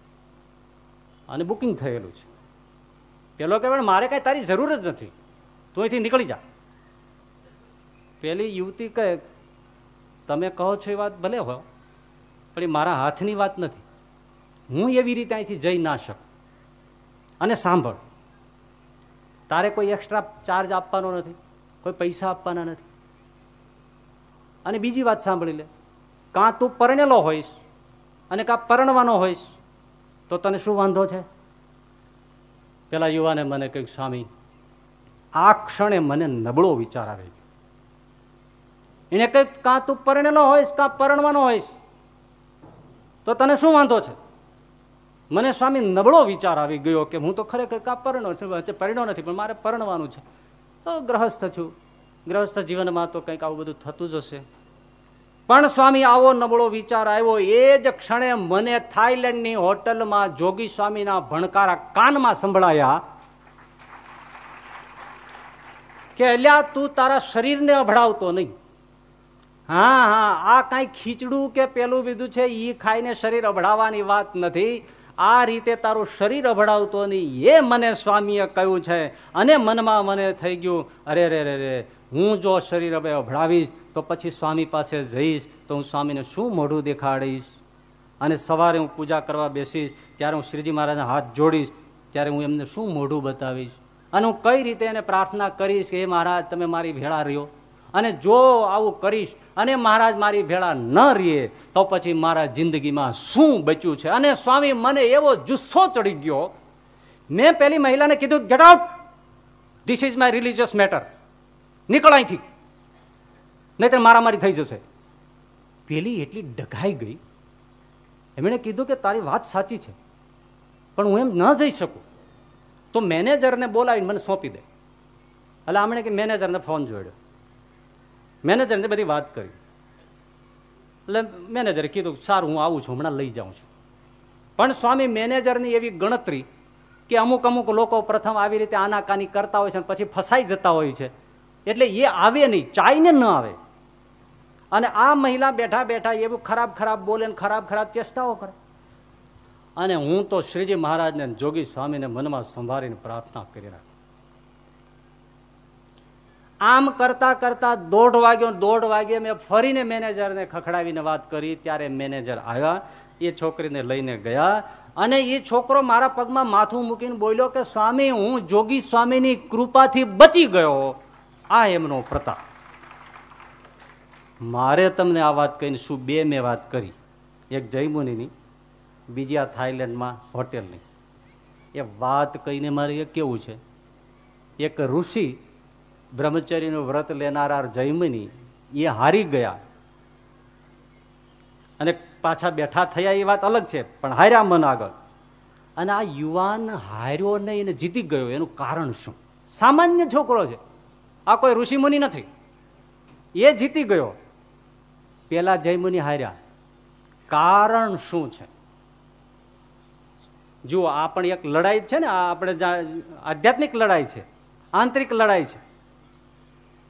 અને બુકિંગ થયેલું છે. પેલો કહેવાય મારે કાંઈ તારી જરૂર જ નથી. તું અહીંથી નીકળી જા. પેલી યુવતી કહે, તમે કહો છો એ વાત ભલે હો પણ એ મારા હાથની વાત નથી. હું એવી રીતે અહીંથી જઈ ના શકું. અને સાંભળ, તારે કોઈ એક્સ્ટ્રા ચાર્જ આપવાનો નથી, કોઈ પૈસા આપવાના નથી. અને બીજી વાત સાંભળી લે. કાં તું પરણેલો હોઈશ અને કાં પરણવાનો હોઈશ, તો તને શું વાંધો છે? પેલા યુવાને મને કહ્યું, સ્વામી, આ ક્ષણે મને નબળો વિચાર આવે એને કંઈક કાં તું પરણેલો હોઈશ, કાં પરણવાનો હોઈશ, તો તને શું વાંધો છે? મને, સ્વામી, નબળો વિચાર આવી ગયો કે હું તો ખરેખર કાં પરણો છે પરણ્યો નથી, પણ મારે પરણવાનું છે. તો ગ્રહસ્થ છું. ગ્રહસ્થ જીવનમાં તો કંઈક આવું બધું થતું જ હશે. પણ સ્વામી, આવો નબળો વિચાર આવ્યો. એ જ ક્ષણે મને થાઈલેન્ડની હોટલમાં જોગી સ્વામીના ભણકારા કાનમાં સંભળાયા કે, અલ્યા, તું તારા શરીરને અભડાવતો નહીં. હા હા, આ કાંઈ ખીચડું કે પેલું બીજું છે એ ખાઈને શરીર અભડાવવાની વાત નથી. આ રીતે તારું શરીર અભડાવતો નહીં. એ મને સ્વામીએ કહ્યું છે. અને મનમાં મને થઈ ગયું, અરે રે રે હું જો શરીર હવે અભડાવીશ, તો પછી સ્વામી પાસે જઈશ, તો હું સ્વામીને શું મોઢું દેખાડીશ? અને સવારે હું પૂજા કરવા બેસીશ, ત્યારે હું શ્રીજી મહારાજના હાથ જોડીશ, ત્યારે હું એમને શું મોઢું બતાવીશ? અને હું કઈ રીતે એને પ્રાર્થના કરીશ કે એ મહારાજ, તમે મારી ભેળા રહ્યો. અને જો આવું કરીશ, અને મહારાજ મારી ભેળા ન રહીએ, તો પછી મારા જિંદગીમાં શું બચ્યું છે? અને સ્વામી મને એવો જુસ્સો ચડી ગયો. મેં પેલી મહિલાને કીધું get out this is my religious matter નીકળ અહીંથી. નહીં મારામારી થઈ જશે. પેલી એટલી ડઘાઈ ગઈ. એમણે કીધું કે તારી વાત સાચી છે, પણ હું એમ ન જઈ શકું. તો મેનેજરને બોલાવીને મને સોંપી દે. એટલે આમણે કે મેનેજરને ફોન જોડ્યો. મેનેજરને બધી વાત કરી. એટલે મેનેજરે કીધું, સારું, હું આવું છું, હમણાં લઈ જાઉં છું. પણ સ્વામી, મેનેજરની એવી ગણતરી કે અમુક અમુક લોકો પ્રથમ આવી રીતે આનાકાની કરતા હોય છે અને પછી ફસાઈ જતા હોય છે. એટલે એ આવે નહીં, ચાઈને ન આવે. અને આ મહિલા બેઠા બેઠા એવું ખરાબ ખરાબ બોલે ખરાબ ખરાબ ચેષ્ટાઓ કરે. અને હું તો શ્રીજી મહારાજને જોગી સ્વામીને મનમાં સંભાળીને પ્રાર્થના કરી રાખું. આમ કરતા કરતા દોઢ વાગ્યો દોઢ વાગે મેં ફરીને મેનેજરને ખખડાવીને વાત કરી. ત્યારે મેનેજર આવ્યા, એ છોકરીને લઈને ગયા અને એ છોકરો મારા પગમાં માથું મૂકીને બોલ્યો કે, સ્વામી, હું જોગી સ્વામીની કૃપાથી બચી ગયો. આ એમનો પ્રતાપ. મારે તમને આ વાત કહીને શું બે મેં વાત કરી. એક જયમુનિની, બીજી આ થાઈલેન્ડમાં હોટેલની. એ વાત કહીને મારે એ કેવું છે? એક ઋષિ બ્રહ્મચર્યનું વ્રત લેનારા જયમુની, એ હારી ગયા. અને પાછા બેઠા થયા, એ વાત અલગ છે, પણ હાર્યા મન આગળ. અને આ યુવાન હાર્યો નહીં એને જીતી ગયો, એનું કારણ શું? સામાન્ય છોકરો છે. આ કોઈ ઋષિમુનિ નથી. એ જીતી ગયો. પેલા જયમુનિ હાર્યા. કારણ શું છે? જુઓ, આ પણ એક લડાઈ છે ને આપણે આધ્યાત્મિક લડાઈ છે, આંતરિક લડાઈ છે.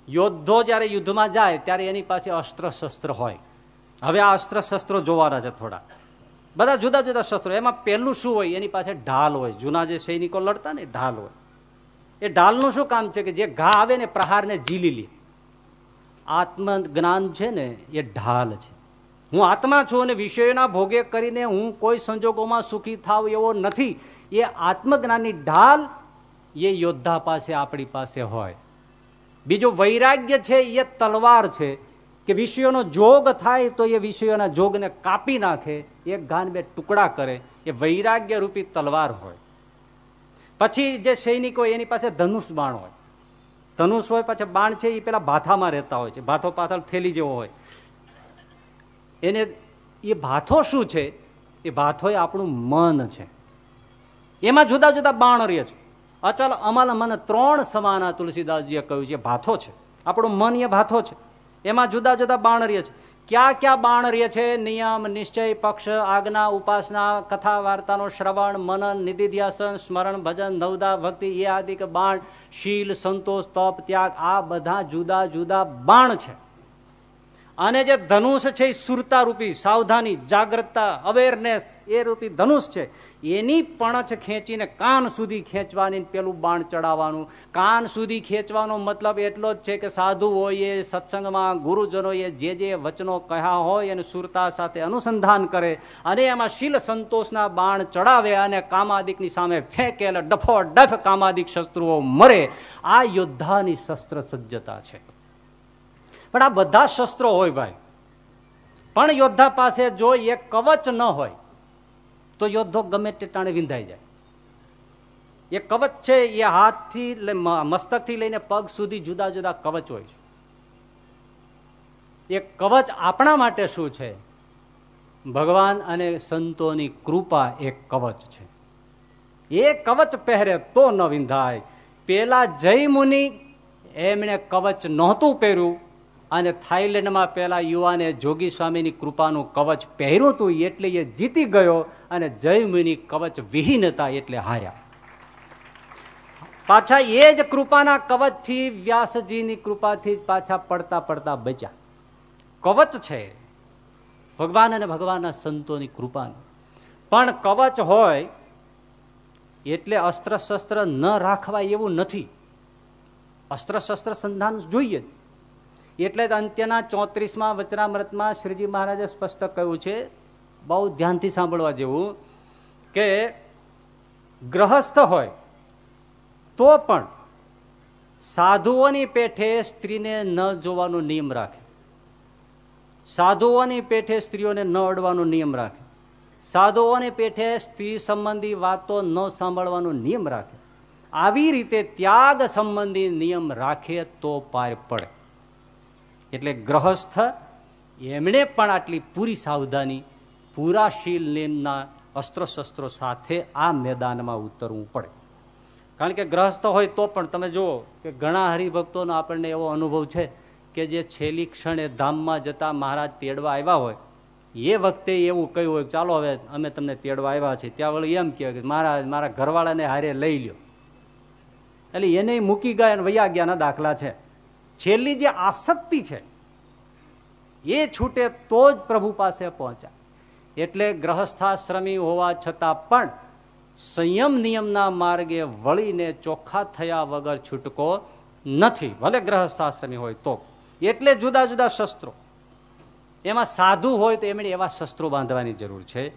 યોદ્ધો જ્યારે યુદ્ધમાં જાય, ત્યારે એની પાસે અસ્ત્ર શસ્ત્ર હોય. હવે આ અસ્ત્ર શસ્ત્રો જોવાના છે થોડા. બધા જુદા જુદા શસ્ત્રો, એમાં પહેલું શું હોય? એની પાસે ઢાલ હોય. જૂના જે સૈનિકો લડતા ને ઢાલ હોય. એ ઢાલનું શું કામ છે કે જે ઘા આવે ને પ્રહારને ઝીલી લે? આત્મ જ્ઞાન છે ને એ ઢાલ છે. હું આત્મા છું અને વિષયોના ભોગે કરીને હું કોઈ સંજોગોમાં સુખી થાવ એવો નથી. એ આત્મજ્ઞાનની ઢાલ એ યોદ્ધા પાસે, આપણી પાસે હોય. બીજું વૈરાગ્ય છે, એ તલવાર છે કે વિષયોનો જોગ થાય તો એ વિષયોના જોગને કાપી નાખે એક ઘાન બે ટુકડા કરે. એ વૈરાગ્ય રૂપી તલવાર હોય. પછી જે સૈનિકો એની પાસે ધનુષ બાણ હોય. ધનુષ હોય, પછી બાણ છે એ પેલા ભાથામાં રહેતા હોય છે. ભાથો પાથળ થેલી જેવો હોય. એને એ ભાથો શું છે? એ ભાથો એ આપણું મન છે. એમાં જુદા જુદા બાણ રહે છે. અચલ, અમાલ, મન ત્રણ સમાના તુલસીદાસજીએ કહ્યું છે, ભાથો છે. આપણું મન એ ભાથો છે. એમાં જુદા જુદા બાણ રહે છે. ક્યાં ક્યાં બાણ રહે છે? નિયમ, નિશ્ચય, પક્ષ, આજ્ઞા, ઉપાસના કથા વાર્તાનો શ્રવણ, મનન, નિધિધ્યાસન, સ્મરણ, ભજન, નવદા, ભક્તિ, એ આદિ બાણ, શીલ, સંતોષ, તપ, ત્યાગ, આ બધા જુદા જુદા બાણ છે. અને જે ધનુષ છે એ સુરતા રૂપી સાવધાની, જાગ્રતતા અવેરનેસ એ રૂપી ધનુષ છે. એની પણછ ખેંચીને કાન સુધી ખેંચવાની પેલું બાણ ચડાવવાનું. કાન સુધી ખેંચવાનો મતલબ એટલો જ છે કે સાધુ હોય એ સત્સંગમાં ગુરુજનોએ જે જે વચનો કહ્યા હોય એને સુરતા સાથે અનુસંધાન કરે અને એમાં શીલ સંતોષના બાણ ચડાવે અને કામાદિકની સામે ફેંકે ડફો ડફ કામાદિક શસ્ત્રો મરે. આ યોદ્ધાની શસ્ત્ર સજ્જતા છે. પણ આ બધા શસ્ત્રો હોય ભાઈ. પણ યોદ્ધા પાસે જો એક કવચ ન હોય તો યોદ્ધો ગમે તે ટાણે વિંધાઈ જાય. એ કવચ છે, એ હાથથી મસ્તકથી લઈને પગ સુધી જુદા જુદા કવચ હોય છે. એ કવચ આપણા માટે શું છે? ભગવાન અને સંતોની કૃપા એક કવચ છે. એ કવચ પહેરે તો ન વિંધાય. પેલા જય મુનિ, એમણે કવચ નહોતું પહેર્યું. અને થાઈલેન્ડમાં પેલા યુવાને જોગી સ્વામીની કૃપાનું કવચ પહેર્યું હતું એટલે એ જીતી ગયો અને જયમુની કવચ વિહીન હતા એટલે હાર્યા. પાછા એ જ કૃપાના કવચથી વ્યાસજીની કૃપાથી પાછા પડતા પડતા બચ્યા. કવચ છે, ભગવાન અને ભગવાનના સંતોની કૃપાનું. પણ કવચ હોય એટલે અસ્ત્ર ન રાખવા એવું નથી. અસ્ત્ર સંધાન જોઈએ જ. એટલે જ અંત્યના ચોત્રીસમાં વચનામૃતમાં શ્રીજી મહારાજે સ્પષ્ટ કહ્યું છે, બહુ ધ્યાનથી સાંભળવા જેવું, કે ગ્રહસ્થ હોય તો પણ સાધુઓની પેઠે સ્ત્રીને ન જોવાનો નિયમ રાખે. સાધુઓની પેઠે સ્ત્રીઓને ન અડવાનો નિયમ રાખે. સાધુઓની પેઠે સ્ત્રી સંબંધી વાતો ન સાંભળવાનો નિયમ રાખે. આવી રીતે ત્યાગ સંબંધી નિયમ રાખે તો પાર પડે. એટલે ગ્રહસ્થ એમણે પણ આટલી પૂરી સાવધાની, પૂરા શીલ નિયમના અસ્ત્રો શસ્ત્રો સાથે આ મેદાનમાં ઉતરવું પડે. કારણ કે ગ્રહસ્થ હોય તો પણ તમે જુઓ કે ઘણા હરિભક્તોનો આપણને એવો અનુભવ છે કે જે છેલ્લી ક્ષણે ધામમાં જતા મહારાજ તેડવા આવ્યા હોય. એ વખતે એવું કહ્યું હોય ચાલો હવે અમે તમને તેડવા આવ્યા છીએ. ત્યાં વળી એમ કહેવાય કે મહારાજ, મારા ઘરવાળાને હારે લઈ લ્યો. એટલે એને મૂકી ગયા અને વૈયા ગયાના દાખલા છે. છેલ્લી જે આસક્તિ છે, એ છૂટે તો જ પ્રભુ પાસે પહોંચાય. એટલે ગ્રહસ્થાશ્રમી હોવા છતાં પણ સંયમ નિયમના માર્ગે વળીને ચોખ્ખા થયા વગર છૂટકો નથી. ભલે ગ્રહસ્થાશ્રમી હોય તો. એટલે જુદા જુદા શસ્ત્રો. એમાં સાધુ હોય તો એમણે એવા શસ્ત્રો બાંધવાની જરૂર છે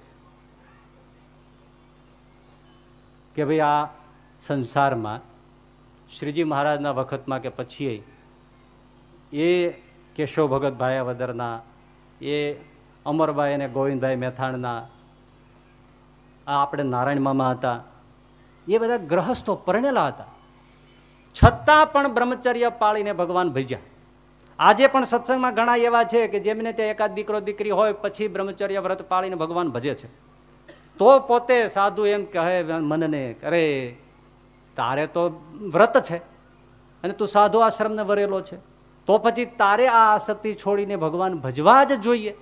કે ભાઈ આ સંસારમાં શ્રીજી મહારાજના વખતમાં કે પછી એ કેશવ ભગત ભાયાવદરના એ અમરભાઈ અને ગોવિંદભાઈ મેથાણના, આ આપણે નારાયણ મામા હતા, એ બધા ગ્રહસ્થો પરણેલા હતા. છતાં પણ બ્રહ્મચર્ય પાળીને ભગવાન ભજ્યા. આજે પણ સત્સંગમાં ઘણા એવા છે કે જેમને તે એકાદ દીકરો દીકરી હોય, પછી બ્રહ્મચર્ય વ્રત પાળીને ભગવાન ભજે છે. તો પોતે સાધુ એમ કહે, મનને અરે તારે તો વ્રત છે. અને તું સાધુ આશ્રમને વરેલો છે. તો પછી તારે આ આસક્તિ છોડીને ભગવાન ભજવા જ જોઈએ.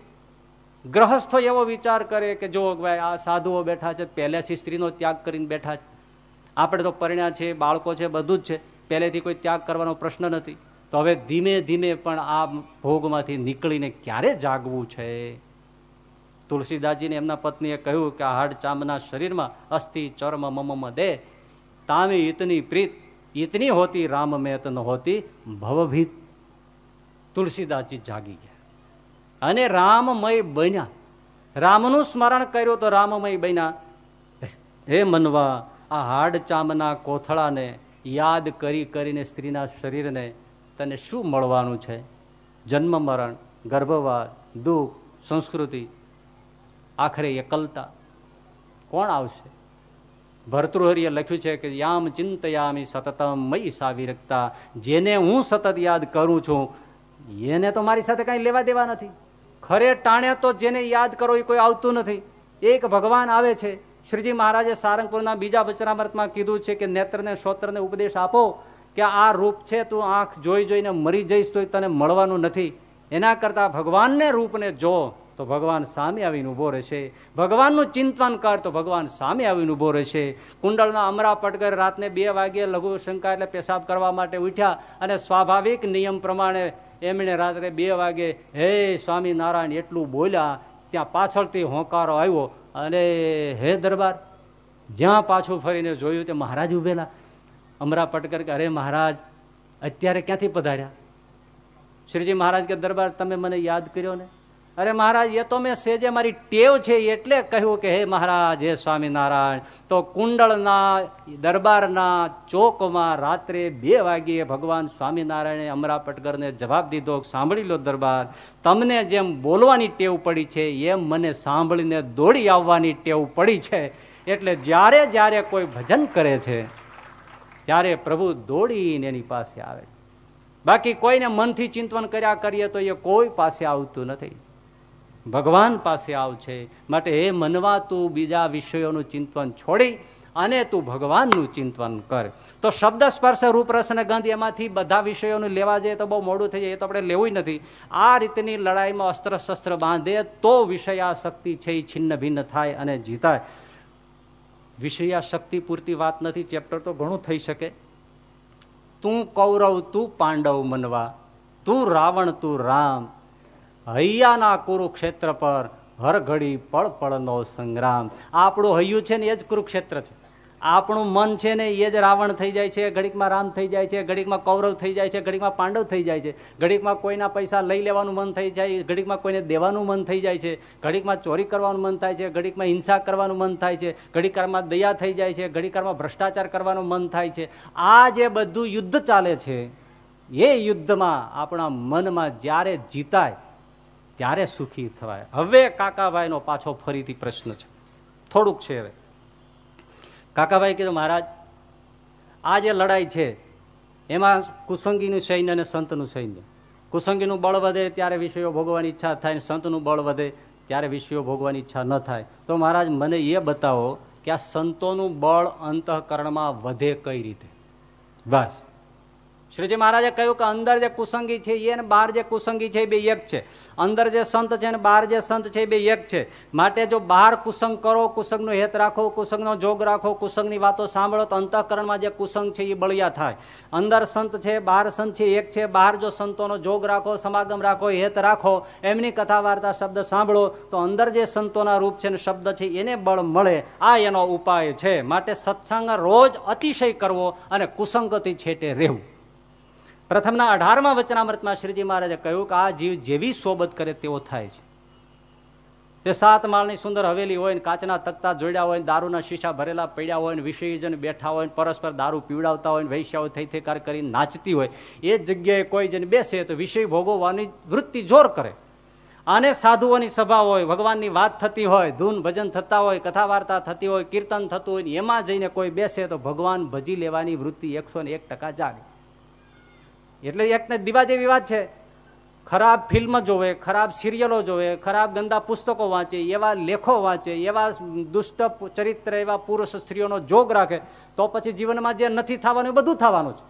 ગ્રહસ્થો એવો વિચાર કરે કે જો ભાઈ આ સાધુઓ બેઠા છે પહેલેથી સ્ત્રીનો ત્યાગ કરીને બેઠા છે. આપણે તો પરિણ્યા છે, બાળકો છે, બધું જ છે. પહેલેથી કોઈ ત્યાગ કરવાનો પ્રશ્ન નથી. તો હવે ધીમે ધીમે પણ આ ભોગમાંથી નીકળીને ક્યારે જાગવું છે? તુલસીદાસજીને એમના પત્નીએ કહ્યું કે હાડ ચામના શરીરમાં અસ્થિ, ચર્મ મમ દે તામે ઇતની પ્રીત ઇતની હોતી, રામ મેત ન હોતી, ભવભીત તુલસીદાસજી જાગી ગયા. અને રામમય બન્યા. રામનું સ્મરણ કર્યું તો રામમય બન્યા. હે મનવા, આ હાડ ચામના કોથળાને યાદ કરી કરીને સ્ત્રીના શરીરને તને શું મળવાનું છે? જન્મ મરણ, ગર્ભવાદ, દુઃખ, સંસ્કૃતિ, આખરે એકલતા. કોણ આવશે? ભરતૃહરિએ લખ્યું છે કે યામ ચિંતયામી સતતમ મય સાવિરકતા. જેને હું સતત યાદ કરું છું એને તો મારી સાથે કઈ લેવા દેવા નથી. ખરે ટાણે તો જેને યાદ કરો એ કોઈ આવતું નથી. એક ભગવાન આવે છે. શ્રીજી મહારાજે સારંગપુરના બીજા વચનામૃતમાં કીધું છે કે નેત્રને, શ્રોત્રને ઉપદેશ આપો કે આ રૂપ છે, તું આંખ જોઈ જોઈને મરી જઈશ તો તને મળવાનું નથી. એના કરતા ભગવાનને રૂપને જો, તો ભગવાન સામે આવીને ઊભો રહેશે. ભગવાનનું ચિંતન કર, તો ભગવાન સામે આવીને ઊભો રહેશે. કુંડળના અમરા પટકર રાતને બે વાગ્યે લઘુ શંકા એટલે પેશાબ કરવા માટે ઉઠ્યા અને સ્વાભાવિક નિયમ પ્રમાણે એમણે રાત્રે બે વાગે, હે સ્વામિનારાયણ એટલું બોલ્યા, ત્યાં પાછળથી હોંકારો આવ્યો અને હે દરબાર, જ્યાં પાછું ફરીને જોયું તે મહારાજ ઉભેલા. અમરા પટકર કે, અરે મહારાજ, અત્યારે ક્યાંથી પધાર્યા? શ્રીજી મહારાજ કે, દરબાર, તમે મને યાદ કર્યો ને? અરે મહારાજ, એ તો મેં સેજે મારી ટેવ છે એટલે કહ્યું કે, હે મહારાજ, હે સ્વામિનારાયણ, તો કુંડળના, દરબારના ચોકમાં રાત્રે બે વાગ્યે ભગવાન સ્વામિનારાયણે અમરા પટગરને જવાબ દીધો, સાંભળી લો દરબાર, તમને જેમ બોલવાની ટેવ પડી છે, એમ મને સાંભળીને દોડી આવવાની ટેવ પડી છે. એટલે જ્યારે જ્યારે કોઈ ભજન કરે છે, ત્યારે પ્રભુ દોડીને એની પાસે આવે છે. બાકી કોઈને મનથી ચિંતન કર્યા કરીએ તો એ કોઈ પાસે આવતું નથી. ભગવાન પાસે આવશે માટે એ મનવા, તું બીજા વિષયોનું ચિંતન છોડી અને તું ભગવાનનું ચિંતન કર. તો શબ્દ, સ્પર્શ રૂપરસ અને ગંધ એમાંથી બધા વિષયોનું લેવા જઈએ તો બહુ મોડું થઈ જાય. તો આપણે લેવું નથી. આ રીતની લડાઈમાં અસ્ત્ર શસ્ત્ર બાંધે તો વિષયાશક્તિ છે એ છિન્ન ભિન્ન થાય અને જીતાય. વિષયાશક્તિ પૂરતી વાત નથી. ચેપ્ટર તો ઘણું થઈ શકે. તું કૌરવ, તું પાંડવ મનવા. તું રાવણ, તું રામ. હૈયાના કુરુક્ષેત્ર પર હર ઘડી પળ પળનો સંગ્રામ. આપણું હૈયું છે ને એ જ કુરુક્ષેત્ર છે. આપણું મન છે ને એ જ રાવણ થઈ જાય છે, ઘડીકમાં રામ થઈ જાય છે, ઘડીકમાં કૌરવ થઈ જાય છે, ઘડીકમાં પાંડવ થઈ જાય છે. ઘડીકમાં કોઈના પૈસા લઈ લેવાનું મન થઈ જાય, ઘડીકમાં કોઈને દેવાનું મન થઈ જાય છે. ઘડીકમાં ચોરી કરવાનું મન થાય છે, ઘડીકમાં હિંસા કરવાનું મન થાય છે. ઘડીકારમાં દયા થઈ જાય છે, ઘડીકારમાં ભ્રષ્ટાચાર કરવાનું મન થાય છે. આ જે બધું યુદ્ધ ચાલે છે, એ યુદ્ધમાં આપણા મનમાં જ્યારે જીતાય ત્યારે સુખી થવાય. હવે કાકાભાઈનો પાછો ફરીથી પ્રશ્ન છે. થોડુંક છે હવે. કાકાભાઈ કીધું, મહારાજ, આ જે લડાઈ છે, એમાં કુસંગીનું સૈન્ય અને સંતનું સૈન્ય. કુસંગીનું બળ વધે ત્યારે વિષયો ભોગવાની ઈચ્છા થાય અને સંતનું બળ વધે ત્યારે વિષયો ભોગવાની ઈચ્છા ન થાય. તો મહારાજ, મને એ બતાવો કે આ સંતોનું બળ અંતઃકરણમાં વધે કઈ રીતે? બસ. શ્રીજી મહારાજે કહ્યું કે અંદર જે કુસંગી છે એ અને બહાર જે કુસંગી છે એ બે એક છે. અંદર જે સંત છે અને બહાર જે સંત છે એ બે એક છે. માટે જો બહાર કુસંગ કરો, કુસંગનો હેત રાખો, કુસંગનો જોગ રાખો, કુસંગની વાતો સાંભળો, તો અંતઃકરણમાં જે કુસંગ છે એ બળિયા થાય. અંદર સંત છે બહાર સંત છે, એક છે, બહાર જો સંતોનો જોગ રાખો, સમાગમ રાખો, હેત રાખો, એમની કથા વાર્તા શબ્દ સાંભળો, તો અંદર જે સંતોના રૂપ છે ને શબ્દ છે એને બળ મળે. આ એનો ઉપાય છે. માટે સત્સંગ રોજ અતિશય કરવો અને કુસંગથી છેટે રહેવું. પ્રથમના અઢારમાં વચનામૃતમાં શ્રીજી મહારાજે કહ્યું કે આ જીવ જેવી સોબત કરે તેવો થાય છે. તે સાત માળની સુંદર હવેલી હોય ને કાચના તકતા જોડ્યા હોય દારૂના શીશા ભરેલા પડ્યા હોય ને વિષયજન બેઠા હોય પરસ્પર દારૂ પીવડાવતા હોય વૈશ્યાઓ થઈ થેકાર કરી નાચતી હોય, એ જગ્યાએ કોઈ જણ બેસે તો વિષય ભોગવવાની વૃત્તિ જોર કરે. અને સાધુઓની સભા હોય, ભગવાનની વાત થતી હોય, ધૂન ભજન થતા હોય કથા વાર્તા થતી હોય, કીર્તન થતું હોય એમાં જઈને કોઈ બેસે તો ભગવાન ભજી લેવાની વૃત્તિ એકસો જાગે. એટલે એકને દીવા જેવી વાત છે. ખરાબ ફિલ્મ જોવે, ખરાબ સિરિયલો જોવે, ખરાબ ગંદા પુસ્તકો વાંચે, એવા લેખો વાંચે, એવા દુષ્ટ ચરિત્ર, એવા પુરુષ સ્ત્રીઓનો જોગ રાખે, તો પછી જીવનમાં જે નથી થવાનું બધું થવાનું છે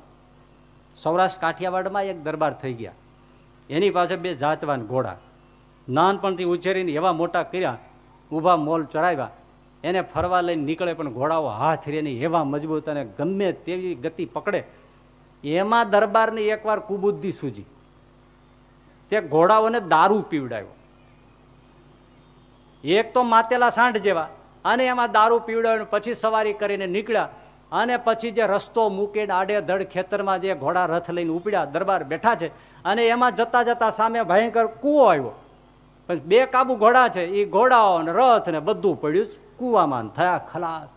સૌરાષ્ટ્ર કાઠિયાવાડમાં એક દરબાર થઈ ગયા. એની પાસે બે જાતવાન ઘોડા. નાનપણથી ઉછેરીને એવા મોટા કર્યા, ઊભા મોલ ચડાવ્યા. એને ફરવા લઈને નીકળે પણ ઘોડાઓ હાથ રેની એવા મજબૂત અને ગમે તેવી ગતિ પકડે એમાં દરબારની એકવાર કુબુદ્ધિ સૂજી. તે ઘોડાઓને દારૂ પીવડાવ્યો. એક તો માતેલા સાંઢ જેવા, અને એમાં દારૂ પીવડાવ્યો પછી સવારી કરીને નીકળ્યા, અને પછી જે રસ્તો મૂકીને આડે ધડ ખેતરમાં જે ઘોડા રથ લઈને ઉપડ્યા, દરબાર બેઠા છે, અને એમાં જતા જતા સામે ભયંકર કૂવો આવ્યો. બે કાબુ ઘોડા છે એ ઘોડાઓ ને રથ ને બધું પડ્યું કુવામાં થયા ખલાસ.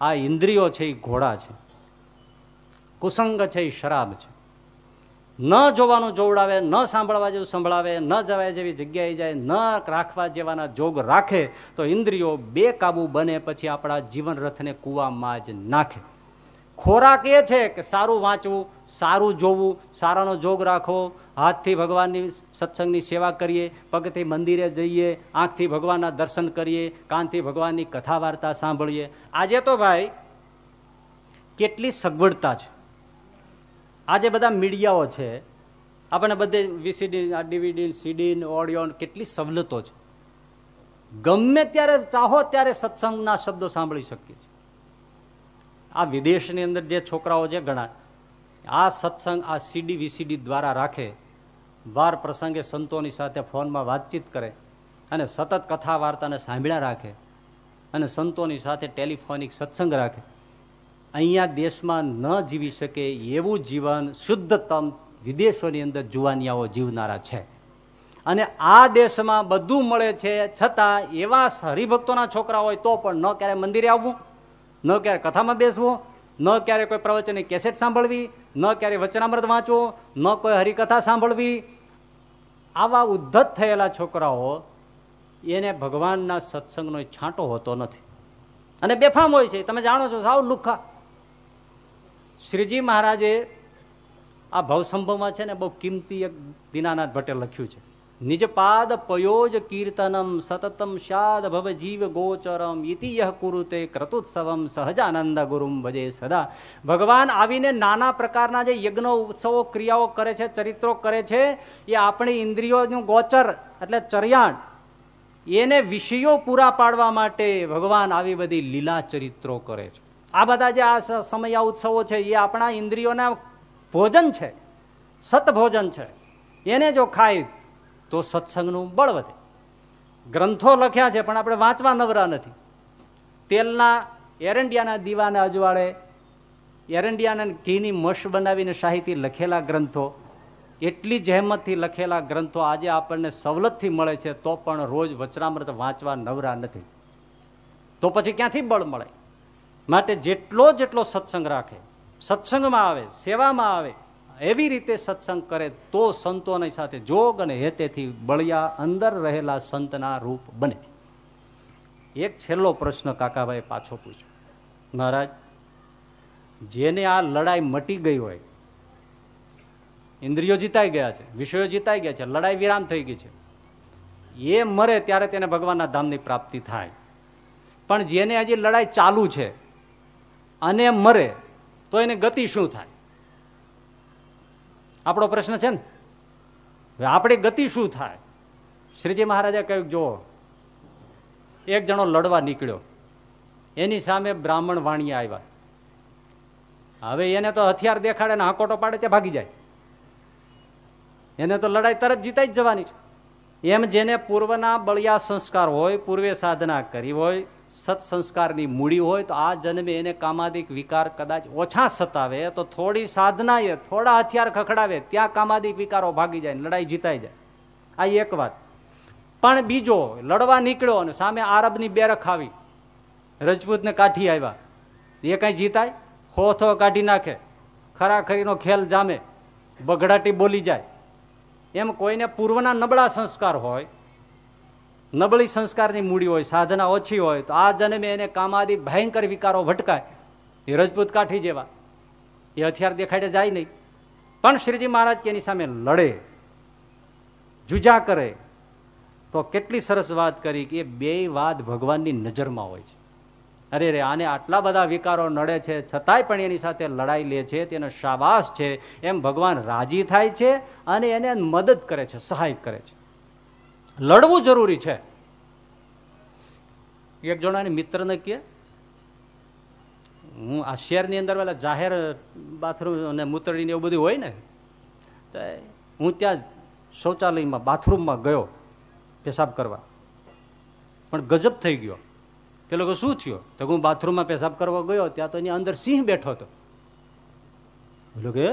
આ ઇન્દ્રિયો છે એ ઘોડા છે. કુસંગ છે એ શરાબ છે. ન જોવાનું જોવડાવે, ન સાંભળવા જેવું સંભળાવે, ન જવાય જેવી જગ્યાએ જાય, ન રાખવા જેવાના જોગ રાખે, તો ઇન્દ્રિયો બે કાબુ બને પછી આપણા જીવન રથને કૂવામાં જ નાખે. ખોરાક એ છે કે સારું વાંચવું, સારું જોવું, સારાનો જોગ રાખવો, હાથથી ભગવાનની સત્સંગની સેવા કરીએ, પગથી મંદિરે જઈએ, આંખથી ભગવાનના દર્શન કરીએ, કાનથી ભગવાનની કથા વાર્તા સાંભળીએ. આજે તો ભાઈ, કેટલી સગવડતા છે. આજે બધા મીડિયાઓ છે. આપણને બધે વીસીડી ડીવીડી સીડી ઓડિયો કેટલી સવલતો છે. ગમે ત્યારે ચાહો ત્યારે સત્સંગના શબ્દો સાંભળી શકીએ છીએ. આ વિદેશની અંદર જે છોકરાઓ છે ઘણા, આ સત્સંગ આ સીડી વીસીડી દ્વારા રાખે, વાર પ્રસંગે સંતોની સાથે ફોનમાં વાતચીત કરે અને સતત કથા વાર્તાને સાંભળ્યા રાખે અને સંતોની સાથે ટેલિફોનિક સત્સંગ રાખે. અહીંયા દેશમાં ન જીવી શકે એવું જીવન શુદ્ધતમ વિદેશોની અંદર જુવાનિયાઓ જીવનારા છે. અને આ દેશમાં બધું મળે છે, છતાં એવા હરિભક્તોના છોકરા હોય તો પણ ન ક્યારે મંદિરે આવવું, ન ક્યારે કથામાં બેસવું, ન ક્યારે કોઈ પ્રવચનની કેસેટ સાંભળવી, ન ક્યારે વચનામૃત વાંચવું, ન કોઈ હરિકથા સાંભળવી. આવા ઉદ્ધત થયેલા છોકરાઓ એને ભગવાનના સત્સંગનો છાંટો હોતો નથી. અને બેફામ હોય છે, તમે જાણો છો, સાવ લુખા. શ્રીજી મહારાજે આ ભવસંભવમાં છે ને બહુ કિંમતી એક દીનાનાથ ભટ્ટે લખ્યું છે. નિજ પાદ પયોજ કીર્તનમ સતતમ શાદ ભવ જીવ ગોચરમ ઇતિયહ કુરુતે ક્રતુત્સવમ સહજાનંદ ગુરુમ ભજે સદા. ભગવાન આવીને નાના પ્રકારના જે યજ્ઞો, ઉત્સવો, ક્રિયાઓ કરે છે, ચરિત્રો કરે છે, એ આપણી ઇન્દ્રિયોનું ગોચર એટલે ચરિયાણ, એને વિષયો પૂરા પાડવા માટે ભગવાન આવી બધી લીલા ચરિત્રો કરે છે. આ બધા જે આ સમય ઉત્સવો છે, એ આપણા ઇન્દ્રિયોના ભોજન છે, સતભોજન છે. એને જો ખાય તો સત્સંગનું બળ વધે. ગ્રંથો લખ્યા છે, પણ આપણે વાંચવા નવરા નથી. તેલના એરંડિયાના દીવાના અજવાળે એરંડિયાના ઘીની મશ બનાવીને શાહીથી લખેલા ગ્રંથો, એટલી જહેમતથી લખેલા ગ્રંથો આજે આપણને સવલતથી મળે છે, તો પણ રોજ વચરામૃત વાંચવા નવરા નથી. તો પછી ક્યાંથી બળ મળે? માટે જેટલો જેટલો સત્સંગ રાખે, સત્સંગમાં આવે, સેવામાં આવે, એવી રીતે સત્સંગ કરે, તો સંતોની સાથે જોગ અને હેતેથી બળિયા અંદર રહેલા સંતના રૂપ બને. એક છેલ્લો પ્રશ્ન કાકાભાઈ પાછો પૂછ્યો. મહારાજ, જેને આ લડાઈ મટી ગઈ હોય, ઇન્દ્રિયો જીતાઈ ગયા છે, વિષયો જીતાઈ ગયા છે, લડાઈ વિરામ થઈ ગઈ છે, એ મરે ત્યારે તેને ભગવાનના ધામની પ્રાપ્તિ થાય. પણ જેને હજી લડાઈ ચાલુ છે અને મરે, તો એને ગતિ શું થાય? આપણો પ્રશ્ન છે ને? આપણી ગતિ શું થાય? શ્રીજી મહારાજે કહ્યું જો એક જણો લડવા નીકળ્યો. એની સામે બ્રાહ્મણ વાણી આવ્યા. હવે એને તો હથિયાર દેખાડે ને હાકોટો પાડે તે ભાગી જાય. એને તો લડાઈ તરત જીતાઈ જ જવાની છે. એમ જેને પૂર્વના બળિયા સંસ્કાર હોય, પૂર્વે સાધના કરી હોય સત્સંસ્કારની મૂડી હોય તો આ જન્મે એને કામાદિક વિકાર કદાચ ઓછા સતાવે, તો થોડી સાધના થોડા હથિયાર ખખડાવે, ત્યાં કામાદિક વિકારો ભાગી જાય, લડાઈ જીતાઈ જાય. આ એક વાત. પણ બીજો, લડવા નીકળ્યો અને સામે આરબની બેરખ આવી. રજપૂતને કાઠી આવ્યા. એ કઈ જીતાય? ખોથો કાઢી નાખે. ખરાખરીનો ખેલ જામે. બગડાટી બોલી જાય. એમ કોઈને પૂર્વના નબળા સંસ્કાર હોય નબળી સંસ્કારની મૂડી હોય, સાધના ઓછી હોય, તો આ જન્મે એને કામાદિક ભયંકર વિકારો ભટકાય. એ રજપૂત કાઠી જેવા. એ હથિયાર દેખાડે જાય નહીં. પણ શ્રીજી મહારાજ એની સામે લડે, જુજા કરે, તો કેટલી સરસ વાત કરી કે એ બે વાત ભગવાનની નજરમાં હોય છે. અરે રે, આને આટલા બધા વિકારો નડે છે, છતાંય પણ એની સાથે લડાઈ લે છે, તેનો શાબાશ છે. એમ ભગવાન રાજી થાય છે અને એને મદદ કરે છે, સહાય કરે છે. લડવું જરૂરી છે. એક જણાની મિત્રને કે હું આ શહેરની અંદર પેલા જાહેર બાથરૂમ અને મૂતળીને એવું બધું હોય ને, તો હું ત્યાં શૌચાલયમાં, બાથરૂમમાં ગયો પેશાબ કરવા. પણ ગજબ થઈ ગયો. પેલો કે શું થયો? તો હું બાથરૂમમાં પેશાબ કરવા ગયો, ત્યાં તો એની અંદર સિંહ બેઠો હતો. બોલો કે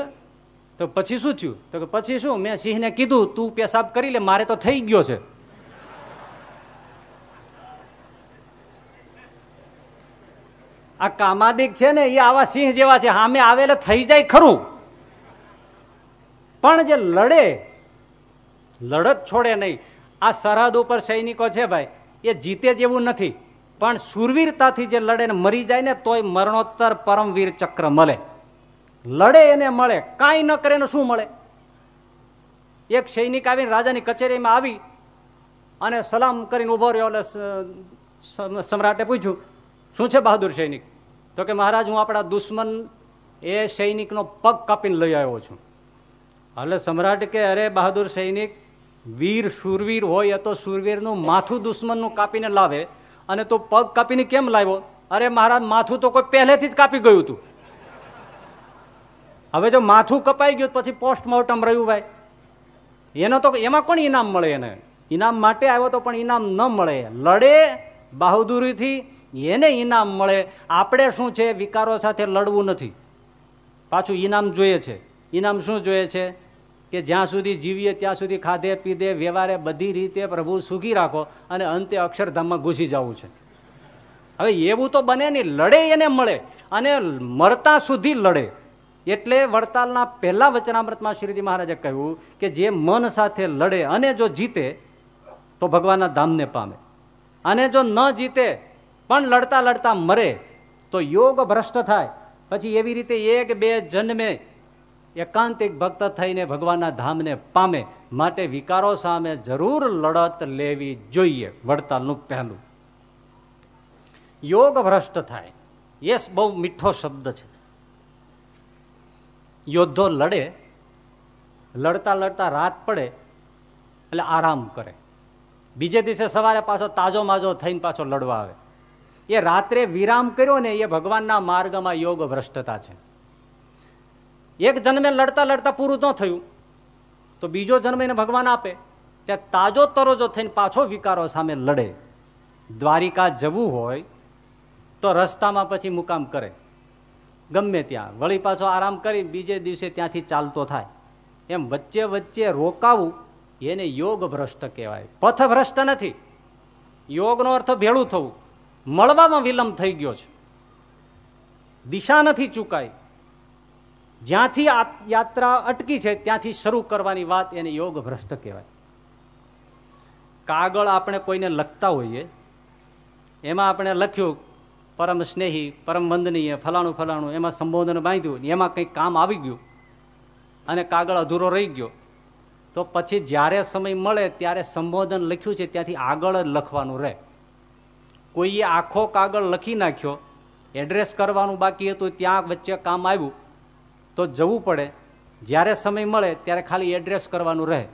તો પછી શું થયું? તો કે, પછી શું? મેં સિંહને કીધું, તું પેશાબ કરી લે, મારે તો થઈ ગયો છે. આ કામાદિક છે ને, એ આવા સિંહ જેવા છે. સામે આવેલા થઈ જાય ખરું. પણ જે લડે, લડત છોડે નહીં. આ સરહદ ઉપર સૈનિકો છે ભાઈ, એ જીતે જેવું નથી. પણ સુરવીરતાથી જે લડે ને મરી જાય ને, તોય મરણોત્તર પરમવીર ચક્ર મળે. લડે એને મળે, કાંઈ ન કરે ને શું મળે? એક સૈનિક આવીને રાજાની કચેરીમાં આવી અને સલામ કરીને ઊભો રહ્યો એટલે સમ્રાટે પૂછ્યું શું છે બહાદુર સૈનિક? તો કે મહારાજ, હું આપણા દુશ્મન એ સૈનિકનો પગ કાપીને લઈ આવ્યો છું. એટલે સમ્રાટ કે, અરે બહાદુર સૈનિક, વીર સુરવીર હોય તો સુરવીરનું માથું દુશ્મનનું કાપીને લાવે. અને તું પગ કાપીને કેમ લાવ્યો? અરે મહારાજ, માથું તો કોઈ પહેલેથી જ કાપી ગયું હતું. હવે જો માથું કપાઈ ગયું પછી પોસ્ટમોર્ટમ રહ્યું ભાઈ. એનો તો એમાં કોણ ઇનામ મળે એને? ઇનામ માટે આવ્યો તો પણ ઇનામ ન મળે. લડે બહાદુરીથી એને ઇનામ મળે. આપણે શું છે, વિકારો સાથે લડવું નથી. પાછું ઇનામ જોઈએ છે. ઇનામ શું જોઈએ છે? કે જ્યાં સુધી જીવીએ ત્યાં સુધી ખાધે, પીધે, વ્યવહારે બધી રીતે પ્રભુ સુખી રાખો અને અંતે અક્ષરધામમાં ઘૂસી જવું છે. હવે એવું તો બને નહીં. લડે એને મળે અને મરતા સુધી લડે. એટલે વડતાલના પહેલા વચનામૃતમાં શ્રીજી મહારાજે કહ્યું કે જે મન સાથે લડે અને જો જીતે, તો ભગવાનના ધામને પામે. અને જો ન જીતે પણ લડતા લડતા મરે, તો યોગ ભ્રષ્ટ થાય. પછી એવી રીતે એક બે જન્મે એકાંતિક ભક્ત થઈને ભગવાનના ધામને પામે. માટે વિકારો સામે જરૂર લડત લેવી જોઈએ, વડતાલનું પહેલું. યોગ ભ્રષ્ટ થાય. યસ, બહુ મીઠો શબ્દ છે. યોદ્ધો લડે, લડતા લડતા રાત પડે, એટલે આરામ કરે. બીજે દિવસે સવારે પાછો તાજો માજો થઈને પાછો લડવા આવે. એ રાત્રે વિરામ કર્યો ને એ ભગવાનના માર્ગમાં યોગ ભ્રષ્ટતા છે. એક જન્મે લડતા લડતા પૂરું ન થયું, તો બીજો જન્મ એને ભગવાન આપે. ત્યાં તાજો તરોજો થઈને પાછો વિકારો સામે લડે. દ્વારિકા જવું હોય, તો રસ્તામાં પછી મુકામ કરે. ગમે ત્યાં. વળી પાછો આરામ કરી, બીજે દિવસે ત્યાંથી ચાલતો થાય. એમ વચ્ચે વચ્ચે રોકાવું, એને યોગ ભ્રષ્ટ કહેવાય. પથ ભ્રષ્ટ નથી. યોગનો અર્થ ભેળું થવું. મળવામાં વિલંબ થઈ ગયો છે. દિશા નથી ચૂકાઈ. જ્યાંથી યાત્રા અટકી છે, ત્યાંથી શરૂ કરવાની વાત એને યોગ ભ્રષ્ટ કહેવાય. કાગળ આપણે કોઈને લખતા હોઈએ, એમાં આપણે લખ્યું, પરમ સ્નેહી, પરમ વંદનીય, ફલાણું ફલાણું, એમાં સંબોધન બાંધ્યું એમાં કંઈક કામ આવી ગયું અને કાગળ અધૂરો રહી ગયો, તો પછી જ્યારે સમય મળે, ત્યારે સંબોધન લખ્યું છે, ત્યાંથી આગળ જ લખવાનું રહે. કોઈએ આખો કાગળ લખી નાખ્યો, એડ્રેસ કરવાનું બાકી હતું, ત્યાં વચ્ચે કામ આવ્યું, તો જવું પડે. જ્યારે સમય મળે, ત્યારે ખાલી એડ્રેસ કરવાનું રહે.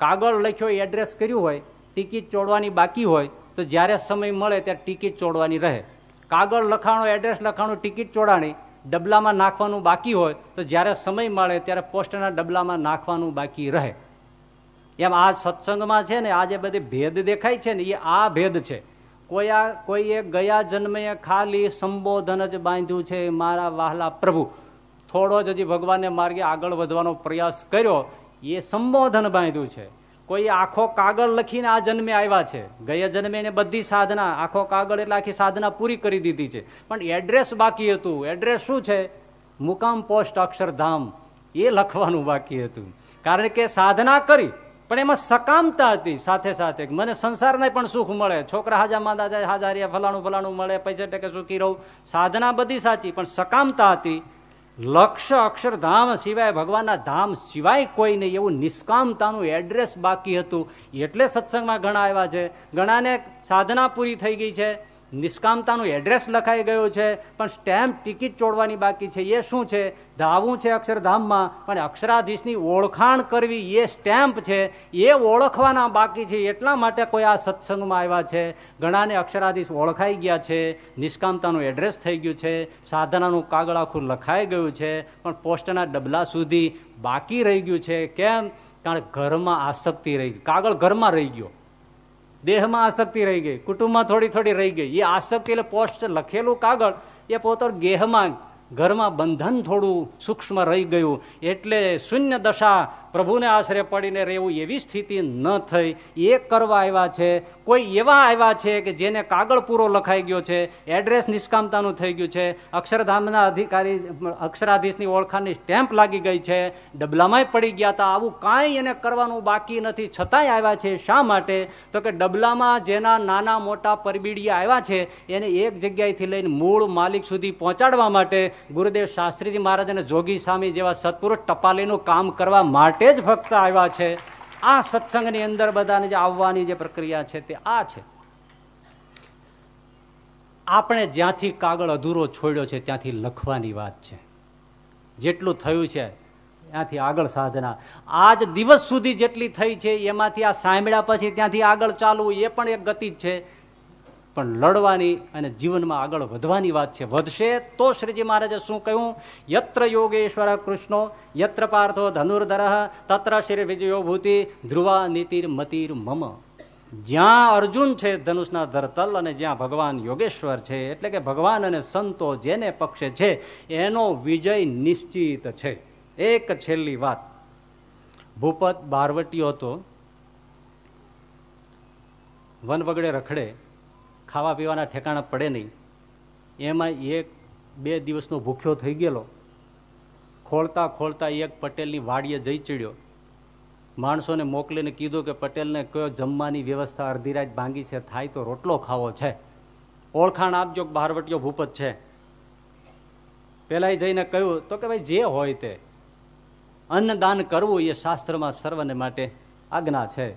કાગળ લખ્યો, એડ્રેસ કર્યું હોય, ટિકિટ ચોડવાની બાકી હોય, તો જ્યારે સમય મળે, ત્યારે ટિકિટ ચોડવાની રહે. કાગળ લખાણો, એડ્રેસ લખાણો, ટિકિટ ચોડાણી, ડબલામાં નાખવાનું બાકી હોય, તો જ્યારે સમય મળે, ત્યારે પોસ્ટના ડબલામાં નાખવાનું બાકી રહે. એમ આ સત્સંગમાં છે ને, આ જે બધી ભેદ દેખાય છે ને, એ આ ભેદ છે. આ કોઈએ ગયા જન્મે ખાલી સંબોધન જ બાંધ્યું છે, મારા વાહલા પ્રભુ. થોડો જ હજી ભગવાનને માર્ગે આગળ વધવાનો પ્રયાસ કર્યો, એ સંબોધન બાંધ્યું છે. કોઈ આખો કાગળ લખીને આ જન્મે આવ્યા છે. ગયા જન્મે એને બધી સાધના, આખો કાગળ એટલે આખી સાધના પૂરી કરી દીધી છે. પણ એડ્રેસ બાકી હતું. એડ્રેસ શું છે? મુકામ પોસ્ટ અક્ષરધામ. એ લખવાનું બાકી હતું. કારણ કે સાધના કરી પણ એમાં સકામતા હતી, સાથે સાથે. મને સંસારને પણ સુખ મળે. છોકરા હાજા માંદા જાય હાજારિયા ફલાણું ફલાણું મળે, પૈસા ટકે સુખી રહું. સાધના બધી સાચી, પણ સકામતા હતી. લક્ષ્ય અક્ષરધામ સિવાય ભગવાનના ધામ સિવાય કોઈ નહીં. એવું નિષ્કામતાનું એડ્રેસ બાકી હતું. એટલે સત્સંગમાં ઘણા આવ્યા છે. ઘણાને સાધના પૂરી થઈ ગઈ છે. નિષ્કામતાનું એડ્રેસ લખાઈ ગયું છે, પણ સ્ટેમ્પ ટિકિટ ચોડવાની બાકી છે. એ શું છે? ધાવું છે અક્ષરધામમાં, પણ અક્ષરાધીશની ઓળખાણ કરવી એ સ્ટેમ્પ છે. એ ઓળખવાના બાકી છે. એટલા માટે કોઈ આ સત્સંગમાં આવ્યા છે. ઘણાને અક્ષરાધીશ ઓળખાઈ ગયા છે. નિષ્કામતાનું એડ્રેસ થઈ ગયું છે. સાધનાનું કાગળ આખું લખાઈ ગયું છે. પણ પોસ્ટના ડબલા સુધી બાકી રહી ગયું છે. કેમ? કારણ ઘરમાં આસક્તિ રહી કાગળ ઘરમાં રહી ગયો. દેહમાં આસક્તિ રહી ગઈ, કુટુંબમાં થોડી થોડી રહી ગઈ. એ આસક્તિ એટલે પોસ્ટ લખેલું કાગળ, એ પોતે ગેહમાં, ઘરમાં બંધન થોડું સૂક્ષ્મ રહી ગયું. એટલે શૂન્ય દશા પ્રભુને આશરે પડીને રહેવું એવી સ્થિતિ ન થઈ. એ કરવા આવ્યા છે, કોઈ એવા આવ્યા છે કે જેને કાગળ પૂરો લખાઈ ગયો છે, એડ્રેસ નિષ્કામતાનું થઈ ગયું છે, અક્ષરધામના અધિકારી, અક્ષરાધીશની ઓળખાણની સ્ટેમ્પ લાગી ગઈ છે, ડબલામાંય પડી ગયા હતા, આવું કાંઈ એને કરવાનું બાકી નથી. છતાંય આવ્યા છે શા માટે? તો કે ડબલામાં જેના નાના મોટા પરબીડિયા આવ્યા છે, એને એક જગ્યાએથી લઈને મૂળ માલિક સુધી પહોંચાડવા માટે ગુરુદેવ શાસ્ત્રીજી મહારાજ અને જોગી સ્વામી જેવા સત્પુરુષ ટપાલીનું કામ કરવા માટે જ ફક્ત આવ્યા છે. આ સત્સંગની અંદર બધાને જે આવવાની જે પ્રક્રિયા છે તે આ છે. આપણે જ્યાંથી કાગળ અધૂરો છોડ્યો છે ત્યાંથી લખવાની વાત છે. જેટલું થયું છે, ત્યાંથી આગળ સાધના. આજ દિવસ સુધી જેટલી થઈ છે, એમાંથી આ સાંભળ્યા પછી ત્યાંથી આગળ ચાલવું એ પણ એક ગતિ છે. પણ લડવાની અને જીવનમાં આગળ વધવાની વાત છે. વધશે તો શ્રીજી મહારાજે શું કહ્યું? યત્ર યોગેશ્વર કૃષ્ણો, યત્ર પાર્થો ધનુર્ધર, તત્ર શ્રી વિજયો ભૂતિ, ધ્રુવા નીતિર મતિર મમ. જ્યાં અર્જુન છે ધનુષના ધરતલ અને જ્યાં ભગવાન યોગેશ્વર છે, એટલે કે ભગવાન અને સંતો જેને પક્ષે છે, એનો વિજય નિશ્ચિત છે. એક છેલ્લી વાત. ભૂપત બારવટીયો હતો વન વગડે રખડે ખાવા પીવાના ઠેકાણા પડે નહીં. એમાં એક બે દિવસનો ભૂખ્યો થઈ ગયેલો. ખોળતા ખોળતા એક પટેલની વાડીએ જઈ ચડ્યો. માણસોને મોકલીને કીધું કે પટેલને કયો જમવાની વ્યવસ્થા અડધી રાત ભાંગી છે, થાય તો રોટલો ખાવો છે. ઓળખાણ આપજો બહારવટીયો ભૂપત છે. પેલા જઈને કહ્યું, તો કે ભાઈ જે હોય તે. અન્નદાન કરવું એ શાસ્ત્રમાં સર્વને માટે આજ્ઞા છે.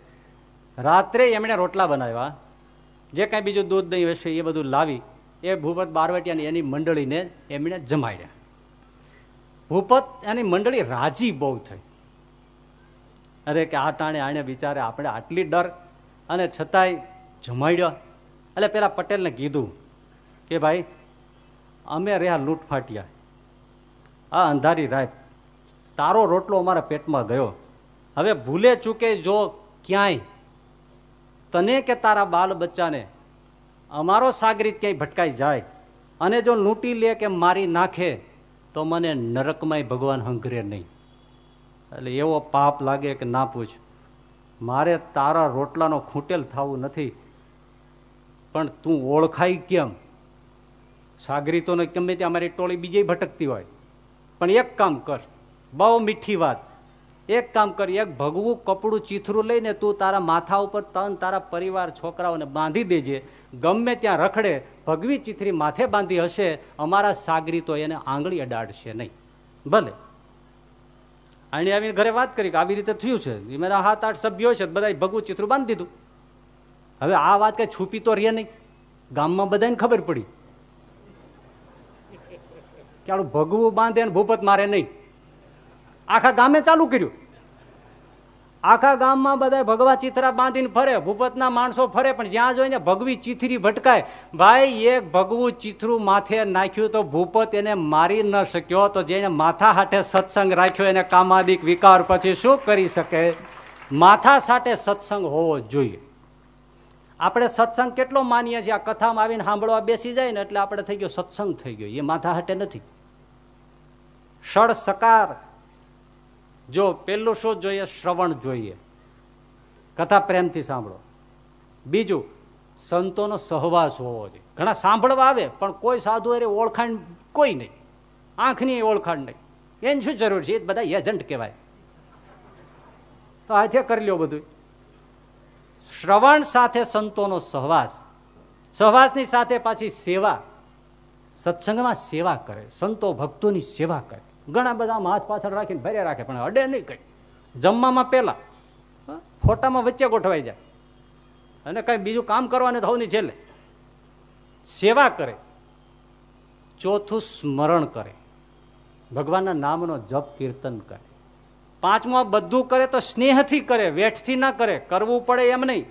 રાત્રે એમણે રોટલા બનાવ્યા. જે કાંઈ બીજું દૂધ દહીં હશે એ બધું લાવી, એ ભૂપત બારવટિયાની એની મંડળીને એમણે જમાડ્યા. ભૂપત એની મંડળી રાજી બહુ થઈ. અરે કે આ ટાણે આણે બિચારે આપણે આટલી ડર અને છતાંય જમાડ્યા. એટલે પેલા પટેલને કીધું કે ભાઈ, અમે રહ્યા લૂંટફાટિયા. આ અંધારી રાત. તારો રોટલો અમારા પેટમાં ગયો. હવે ભૂલે ચૂકે જો ક્યાંય તને કે તારા બાલ બચ્ચાને? અમારો સાગરીત ક્યાંય ભટકાઈ જાય? અને જો લૂંટી લે કે મારી નાખે, તો મને નરકમાંય ભગવાન હંકરે નહીં. એટલે એવો પાપ લાગે કે ના પૂછ. મારે તારા રોટલાનો ખૂંટેલ થવું નથી. પણ તું ઓળખાય કેમ? સાગરીતોને ગમે ત્યાં અમારી ટોળી બીજે ભટકતી હોય. પણ એક કામ કર, બહુ મીઠી વાત. એક કામ કરી, એક ભગવું કપડું ચીથરું લઈને તું તારા માથા ઉપર તન, તારા પરિવાર, છોકરાઓને બાંધી દેજે. ગમે ત્યાં રખડે, ભગવી ચીથરી માથે બાંધી હશે, અમારા સાગરી તો એને આંગળી અડાડશે નહીં. ભલે. આને આવીને ઘરે વાત કરી કે આવી રીતે થયું છે. મારા હાથ આઠ સભ્યો છે બધા ભગવું ચિત્રું બાંધી દીધું. હવે આ વાત કઈ છુપી તો રહે નહીં. ગામમાં બધાને ખબર પડી. કે આડું ભગવું બાંધે ભૂપત મારે નહીં. આખા ગામે ચાલુ કર્યું. આખા ગામમાં બધા ભગવા ચિત્રા બાંધીને ફરે, ભૂપતના માણસો ફરે, પણ જ્યાં જોઈને ભગવી ચિથરી ભટકાય, ભાઈ, એક ભગવું ચિથરું માથે નાખ્યું તો ભૂપત એને મારી ન શક્યો, તો જેને માથા હાટે સત્સંગ રાખ્યો, એને કામાદિક વિકાર પછી શું કરી શકે? માથા સાથે સત્સંગ હોવો જોઈએ. આપણે સત્સંગ કેટલો માનીએ છીએ? આ કથામાં આવીને સાંભળવા બેસી જાય ને એટલે આપણે થઈ ગયો સત્સંગ થઈ ગયો. એ માથા હાટે નથી. ષડ સકાર જો પેલું શું જોઈએ? શ્રવણ જોઈએ. કથા પ્રેમથી સાંભળો. બીજું, સંતોનો સહવાસ હોવો જોઈએ. ઘણા સાંભળવા આવે, પણ કોઈ સાધુ અરે ઓળખાણ કોઈ નહીં. આંખની ઓળખાણ નહીં. એની શું જરૂર છે? એ બધા એજન્ટ કહેવાય. તો આજે કરી લ્યો બધું. શ્રવણ સાથે સંતોનો સહવાસ. સહવાસની સાથે પાછી સેવા. સત્સંગમાં સેવા કરે. સંતો ભક્તોની સેવા કરે. ઘણા બધા હાથ પાછળ રાખીને ભર્યા રાખે, પણ અડે નહીં કઈ. જમવામાં પેલા ફોટામાં વચ્ચે ગોઠવાઈ જાય. અને કઈ બીજું કામ કરવાને થવું નહીં છેલ્લે સેવા કરે. ચોથું સ્મરણ કરે. ભગવાનના નામનો જપ કીર્તન કરે. પાંચમું બધું કરે તો સ્નેહથી કરે, વેઠથી ના કરે, કરવું પડે એમ નહીં.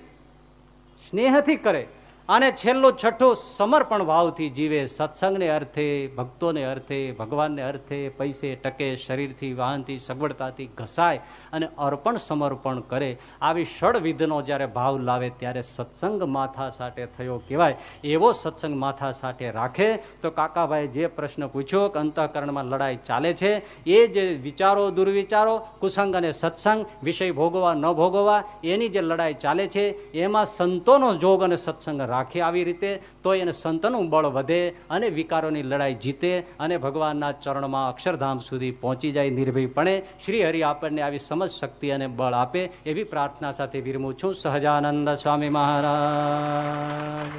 સ્નેહથી કરે. અને છેલ્લું છઠ્ઠું સમર્પણ ભાવથી જીવે. સત્સંગને અર્થે, ભક્તોને અર્થે, ભગવાનને અર્થે પૈસે ટકે, શરીરથી વાહનથી, સગવડતાથી ઘસાય અને અર્પણ સમર્પણ કરે. આવી ષડવિધનો જ્યારે ભાવ લાવે ત્યારે સત્સંગ માથા સાથે થયો કહેવાય. એવો સત્સંગ માથા સાથે રાખે તો કાકાભાઈ જે પ્રશ્ન પૂછ્યો, કે અંતઃકરણમાં લડાઈ ચાલે છે, એ જે વિચારો, દુર્વિચારો, કુસંગ અને સત્સંગ, વિષય ભોગવા ન ભોગવવા, એની જે લડાઈ ચાલે છે, એમાં સંતોનો જોગ અને સત્સંગ રાખે. રાખે આવી રીતે તો એને સંતનું બળ વધે અને વિકારોની લડાઈ જીતે અને ભગવાનના ચરણમાં અક્ષરધામ સુધી પહોંચી જાય નિર્ભયપણે. શ્રી હરિ આપણને આવી સમજ, શક્તિ અને બળ આપે એવી પ્રાર્થના સાથે વિરમું છું. સહજાનંદ સ્વામી મહારાજ.